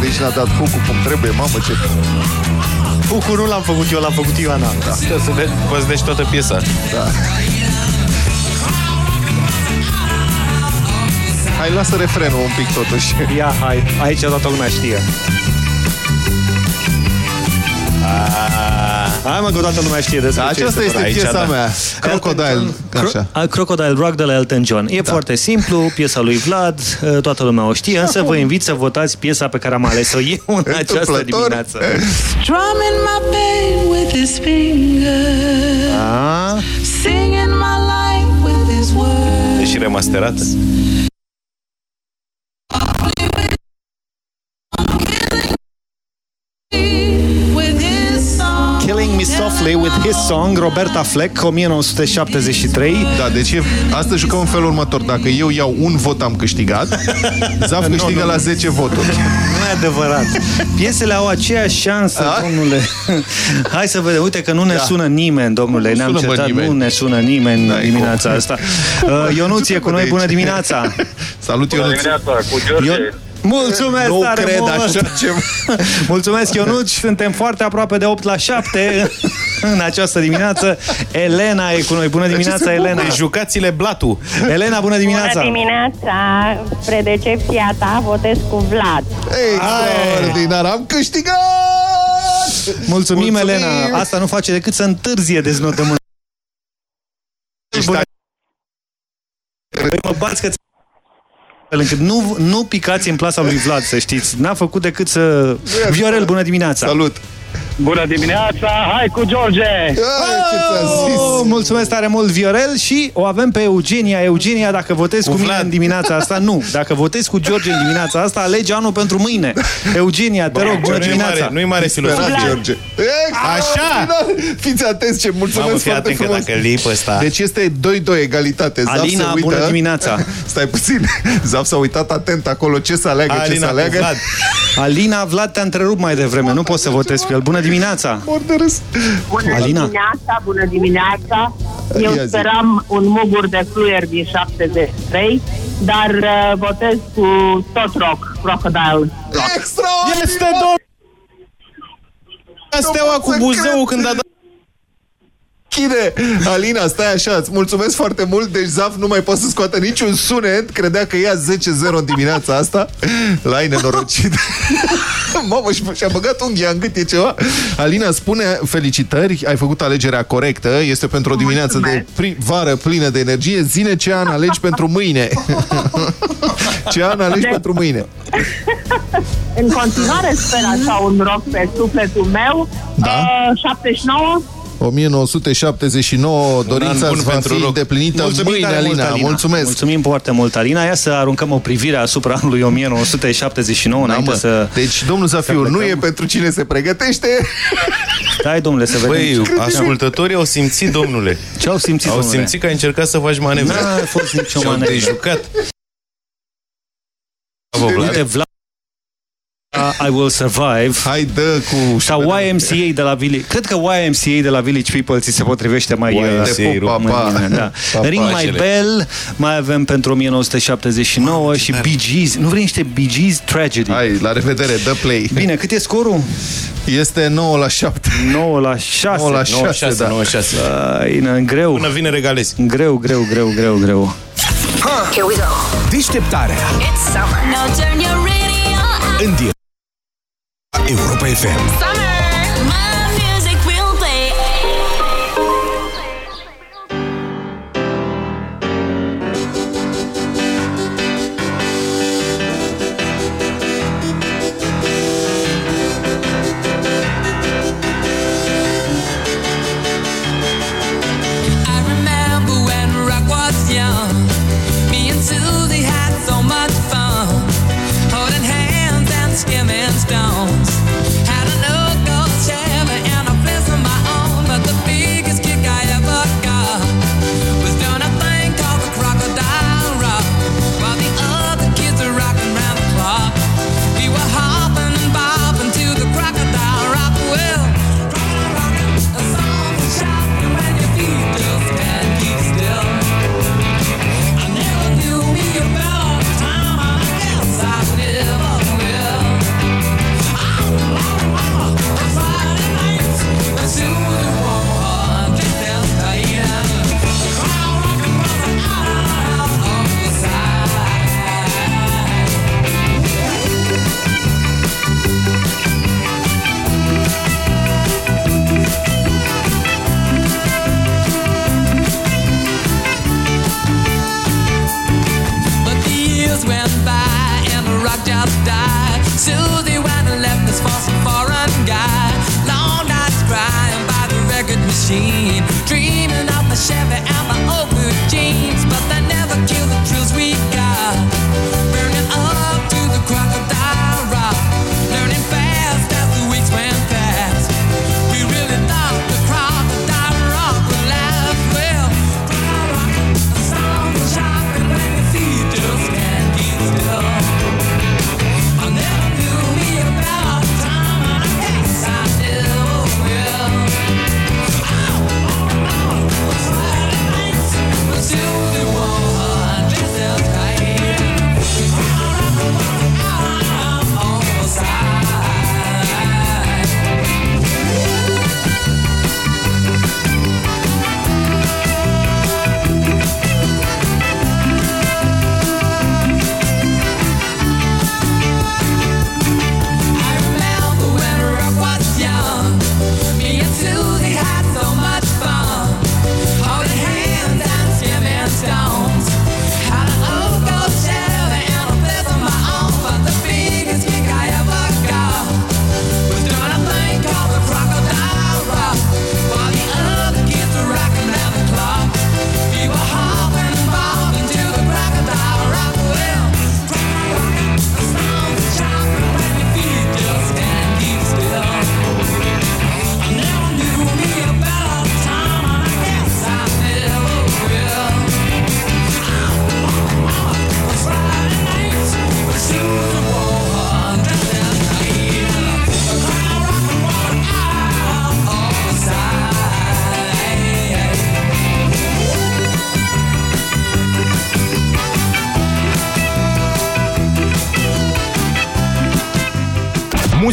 Deci n-a dat cucu cum trebuie, mamă ce... Cucu nu l-am făcut eu, l-am făcut Ioana. Da. Stă să vezi, păznești toată piesa. Da. Hai, lasă refrenul un pic totuși. Ia, hai, aici toată lumea știe. Ah. Hai mă, că toată lumea știe despre Da, ce aceasta este vorba. piesa Aici, mea. Crocodile, așa. A, Crocodile Rock de la Elton John. E foarte simplu, piesa lui Vlad, uh, toată lumea o știe, însă vă invit să votați piesa pe care am ales-o eu în această Întâmplător. dimineață. Drumming my pain with his fingers, A? singing my life with his words. E și remasterată. Song. Killing Me Softly with His Song, Roberta Fleck, 1973. Da, deci e, asta jucăm în felul următor. Dacă eu iau un vot, am câștigat. Zaf Nu, câștigă nu, la nu. 10 voturi. Nu e adevărat. Piesele au aceeași șansă, A? domnule. Hai să vedem. Uite că nu ne Da. sună nimeni, domnule. Nu Ne-am sună, mă, certat, nimeni. nu ne sună nimeni N-ai dimineața cum. asta. Uh, Ionuț e cu noi, bună dimineața. Salut, Bună Ionuț. dimineața, cu George. Eu- Mulțumesc Nu tare cred mult. așa ceva. Mulțumesc, Ionuț. Suntem foarte aproape de 8 la 7 în această dimineață. Elena e cu noi. Bună dimineața, Elena. Deci jucați-le blatu. Elena, bună dimineața. Bună dimineața! Spre decepția ta, votez cu Vlad. Extraordinar, am câștigat! Mulțumim, Mulțumim. Elena. Asta nu face decât să întârzie deznodământ. Bună. Păi mă bați că încât nu, nu picați în plasa lui Vlad, să știți. N-a făcut decât să... Viorel, bună dimineața! Salut! Bună dimineața, hai cu George! Oh, mulțumesc tare mult, Viorel, și o avem pe Eugenia. Eugenia, dacă votezi cu, mine în dimineața asta, nu. Dacă votezi cu George în dimineața asta, alege anul pentru mâine. Eugenia, te rog, bună nu-i dimineața. mare- nu-i mare filozofie. Sperat, George. Așa! Fiți atenți ce mulțumesc Mamă, fii foarte atent că frumos. dacă lip ăsta... Deci este 2-2 egalitate. Zaf Alina, se uită. bună dimineața. Stai puțin. Zaf s-a uitat atent acolo ce să aleagă, ce Alina să cu aleagă. Vlad. Alina, Vlad te-a întrerupt mai devreme, nu poți să votezi cu el. Bună dimineața! Mor de râs. Bună Alina. dimineața, bună dimineața! Eu Ia zi. speram un mugur de fluier din 73, dar uh, votez cu tot rock, Crocodile. Extraordinar! Este domn... Steaua cu Buzău când a dat... Chide! Alina, stai așa, îți mulțumesc foarte mult. Deci Zaf nu mai poate să scoată niciun sunet. Credea că ia 10-0 în dimineața asta. L-ai nenorocit. Mamă, și- și-a băgat unghia în gât, e ceva. Alina spune, felicitări, ai făcut alegerea corectă. Este pentru o dimineață de pri- vară plină de energie. Zine ce an alegi pentru mâine. ce an alegi pentru mâine. În continuare sper așa un rock pe sufletul meu. Da. Uh, 79. 1979, dorința bun îți va pentru fi rock. îndeplinită Mulțumim mâine, tare mult, Alina. Mulțumesc! Mulțumim foarte mult, Alina. Ia să aruncăm o privire asupra anului 1979 Da, înainte mă. să... Deci, domnul Zafiu, să nu plecăm. e pentru cine se pregătește. Stai, domnule, să vedem. Băi, ascultătorii au simțit, domnule. Ce au simțit, Au domnule? simțit că ai încercat să faci manevre. N-a fost nicio Și au manevră. dejucat. Bravo, Vlad. Uite, Vlad I Will Survive Hai, dă cu... Sau YMCA de la Village Cred că YMCA de la Village People ți se potrivește mai YMCA, uh, pa, mai pa. bine, da. Pa, Ring My pașele. Bell Mai avem pentru 1979 Și Bee Gees Nu vrei niște Bee Gees Tragedy Hai, la revedere, dă play. Bine, cât e scorul? Este 9 la 7. 9 la 6 9 la 9, 6, 6, da. 9, 6. Ai, în greu Până vine regalezi. Greu, greu, greu, greu, greu Here we go. Deșteptarea It's summer. Now turn your radio up. în direct la Europa FM. Summer.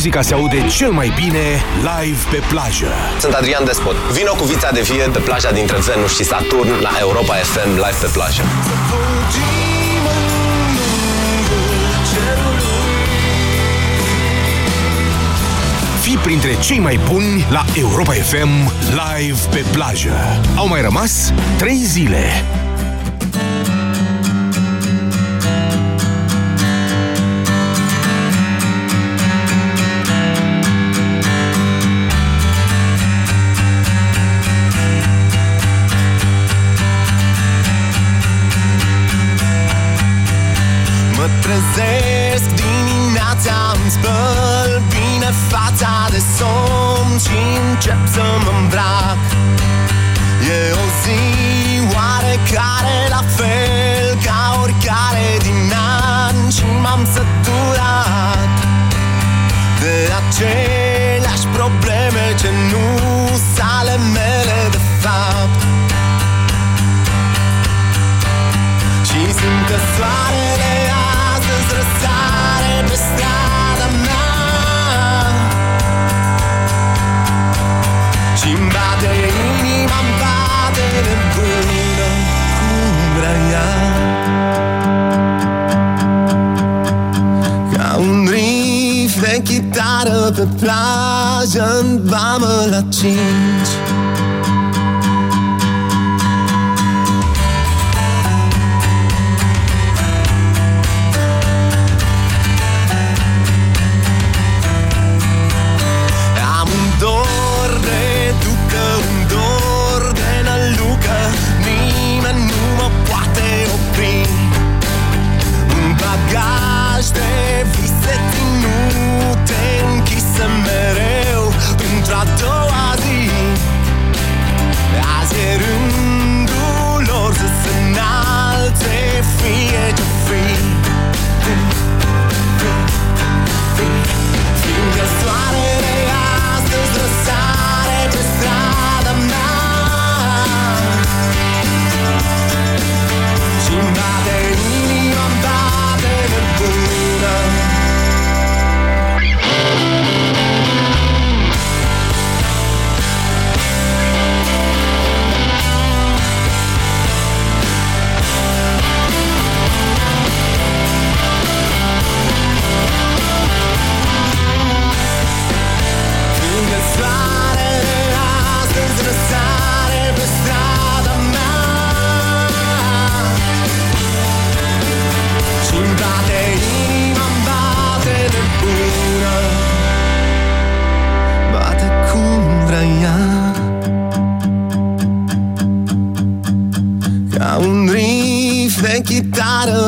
muzica se aude cel mai bine live pe plajă. Sunt Adrian Despot. Vino cu vița de vie pe plaja dintre Venus și Saturn la Europa FM live pe plajă. Fii printre cei mai buni la Europa FM live pe plajă. Au mai rămas 3 zile.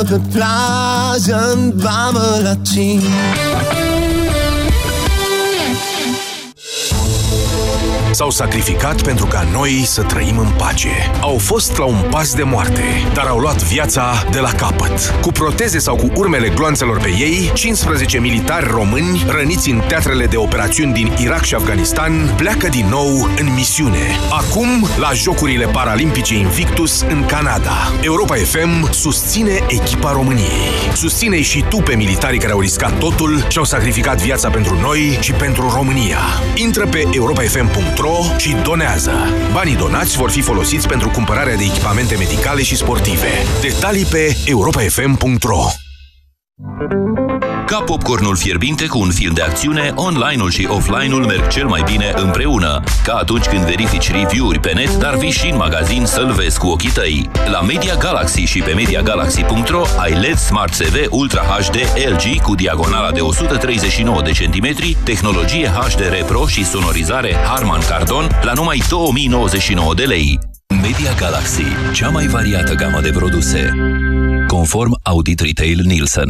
Chitară pe plajă În S-au sacrificat pentru ca noi să trăim în pace. Au fost la un pas de moarte, dar au luat viața de la capăt. Cu proteze sau cu urmele gloanțelor pe ei, 15 militari români răniți în teatrele de operațiuni din Irak și Afganistan pleacă din nou în misiune. Acum, la Jocurile Paralimpice Invictus în Canada. Europa FM susține echipa României. Susține și tu pe militarii care au riscat totul și au sacrificat viața pentru noi și pentru România. Intră pe europafm.ro și donează. Banii donați vor fi folosiți pentru cumpărarea de echipamente medicale și sportive. Detalii pe europafm.ro Ca popcornul fierbinte cu un film de acțiune, online-ul și offline-ul merg cel mai bine împreună. Ca atunci când verifici review-uri pe net, dar vii și în magazin să-l vezi cu ochii tăi. La Media Galaxy și pe MediaGalaxy.ro ai LED Smart TV Ultra HD LG cu diagonala de 139 de centimetri, tehnologie HDR Pro și sonorizare Harman Kardon la numai 2099 de lei. Media Galaxy, cea mai variată gamă de produse. Conform Audit Retail Nielsen.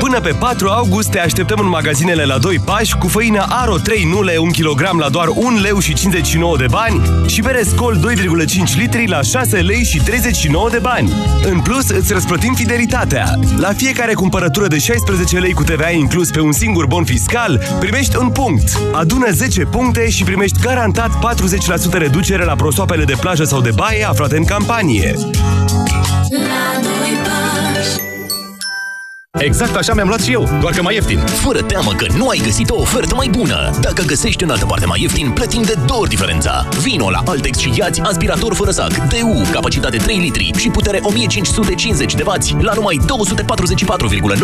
Până pe 4 august te așteptăm în magazinele la 2 pași cu făină Aro 3 nule 1 kg la doar 1 leu și 59 de bani și bere Scol 2,5 litri la 6 lei și 39 de bani. În plus, îți răsplătim fidelitatea. La fiecare cumpărătură de 16 lei cu TVA inclus pe un singur bon fiscal, primești un punct. Adună 10 puncte și primești garantat 40% reducere la prosoapele de plajă sau de baie aflate în campanie. La doi pași Exact așa mi-am luat și eu, doar că mai ieftin. Fără teamă că nu ai găsit o ofertă mai bună. Dacă găsești în altă parte mai ieftin, plătim de două ori diferența. Vino la Altex și iați aspirator fără sac, DU, capacitate 3 litri și putere 1550 de W la numai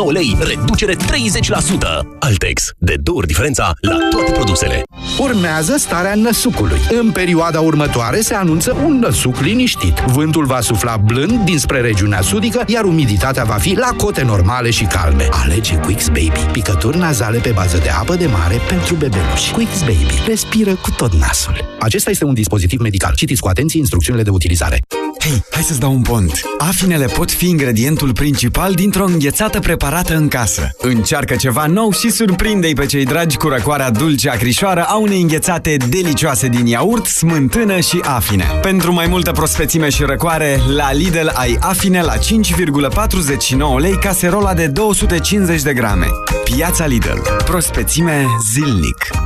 244,9 lei, reducere 30%. Altex, de două ori diferența la toate produsele. Urmează starea năsucului. În perioada următoare se anunță un năsuc liniștit. Vântul va sufla blând dinspre regiunea sudică, iar umiditatea va fi la cote normale și calme. Alege Quix Baby. Picături nazale pe bază de apă de mare pentru bebeluși. Quix Baby. Respiră cu tot nasul. Acesta este un dispozitiv medical. Citiți cu atenție instrucțiunile de utilizare. Hei, hai să-ți dau un pont. Afinele pot fi ingredientul principal dintr-o înghețată preparată în casă. Încearcă ceva nou și surprinde-i pe cei dragi cu răcoarea dulce acrișoară a unei înghețate delicioase din iaurt, smântână și afine. Pentru mai multă prospețime și răcoare, la Lidl ai afine la 5,49 lei caserola de 250 de grame. Piața Lidl. Prospețime zilnic.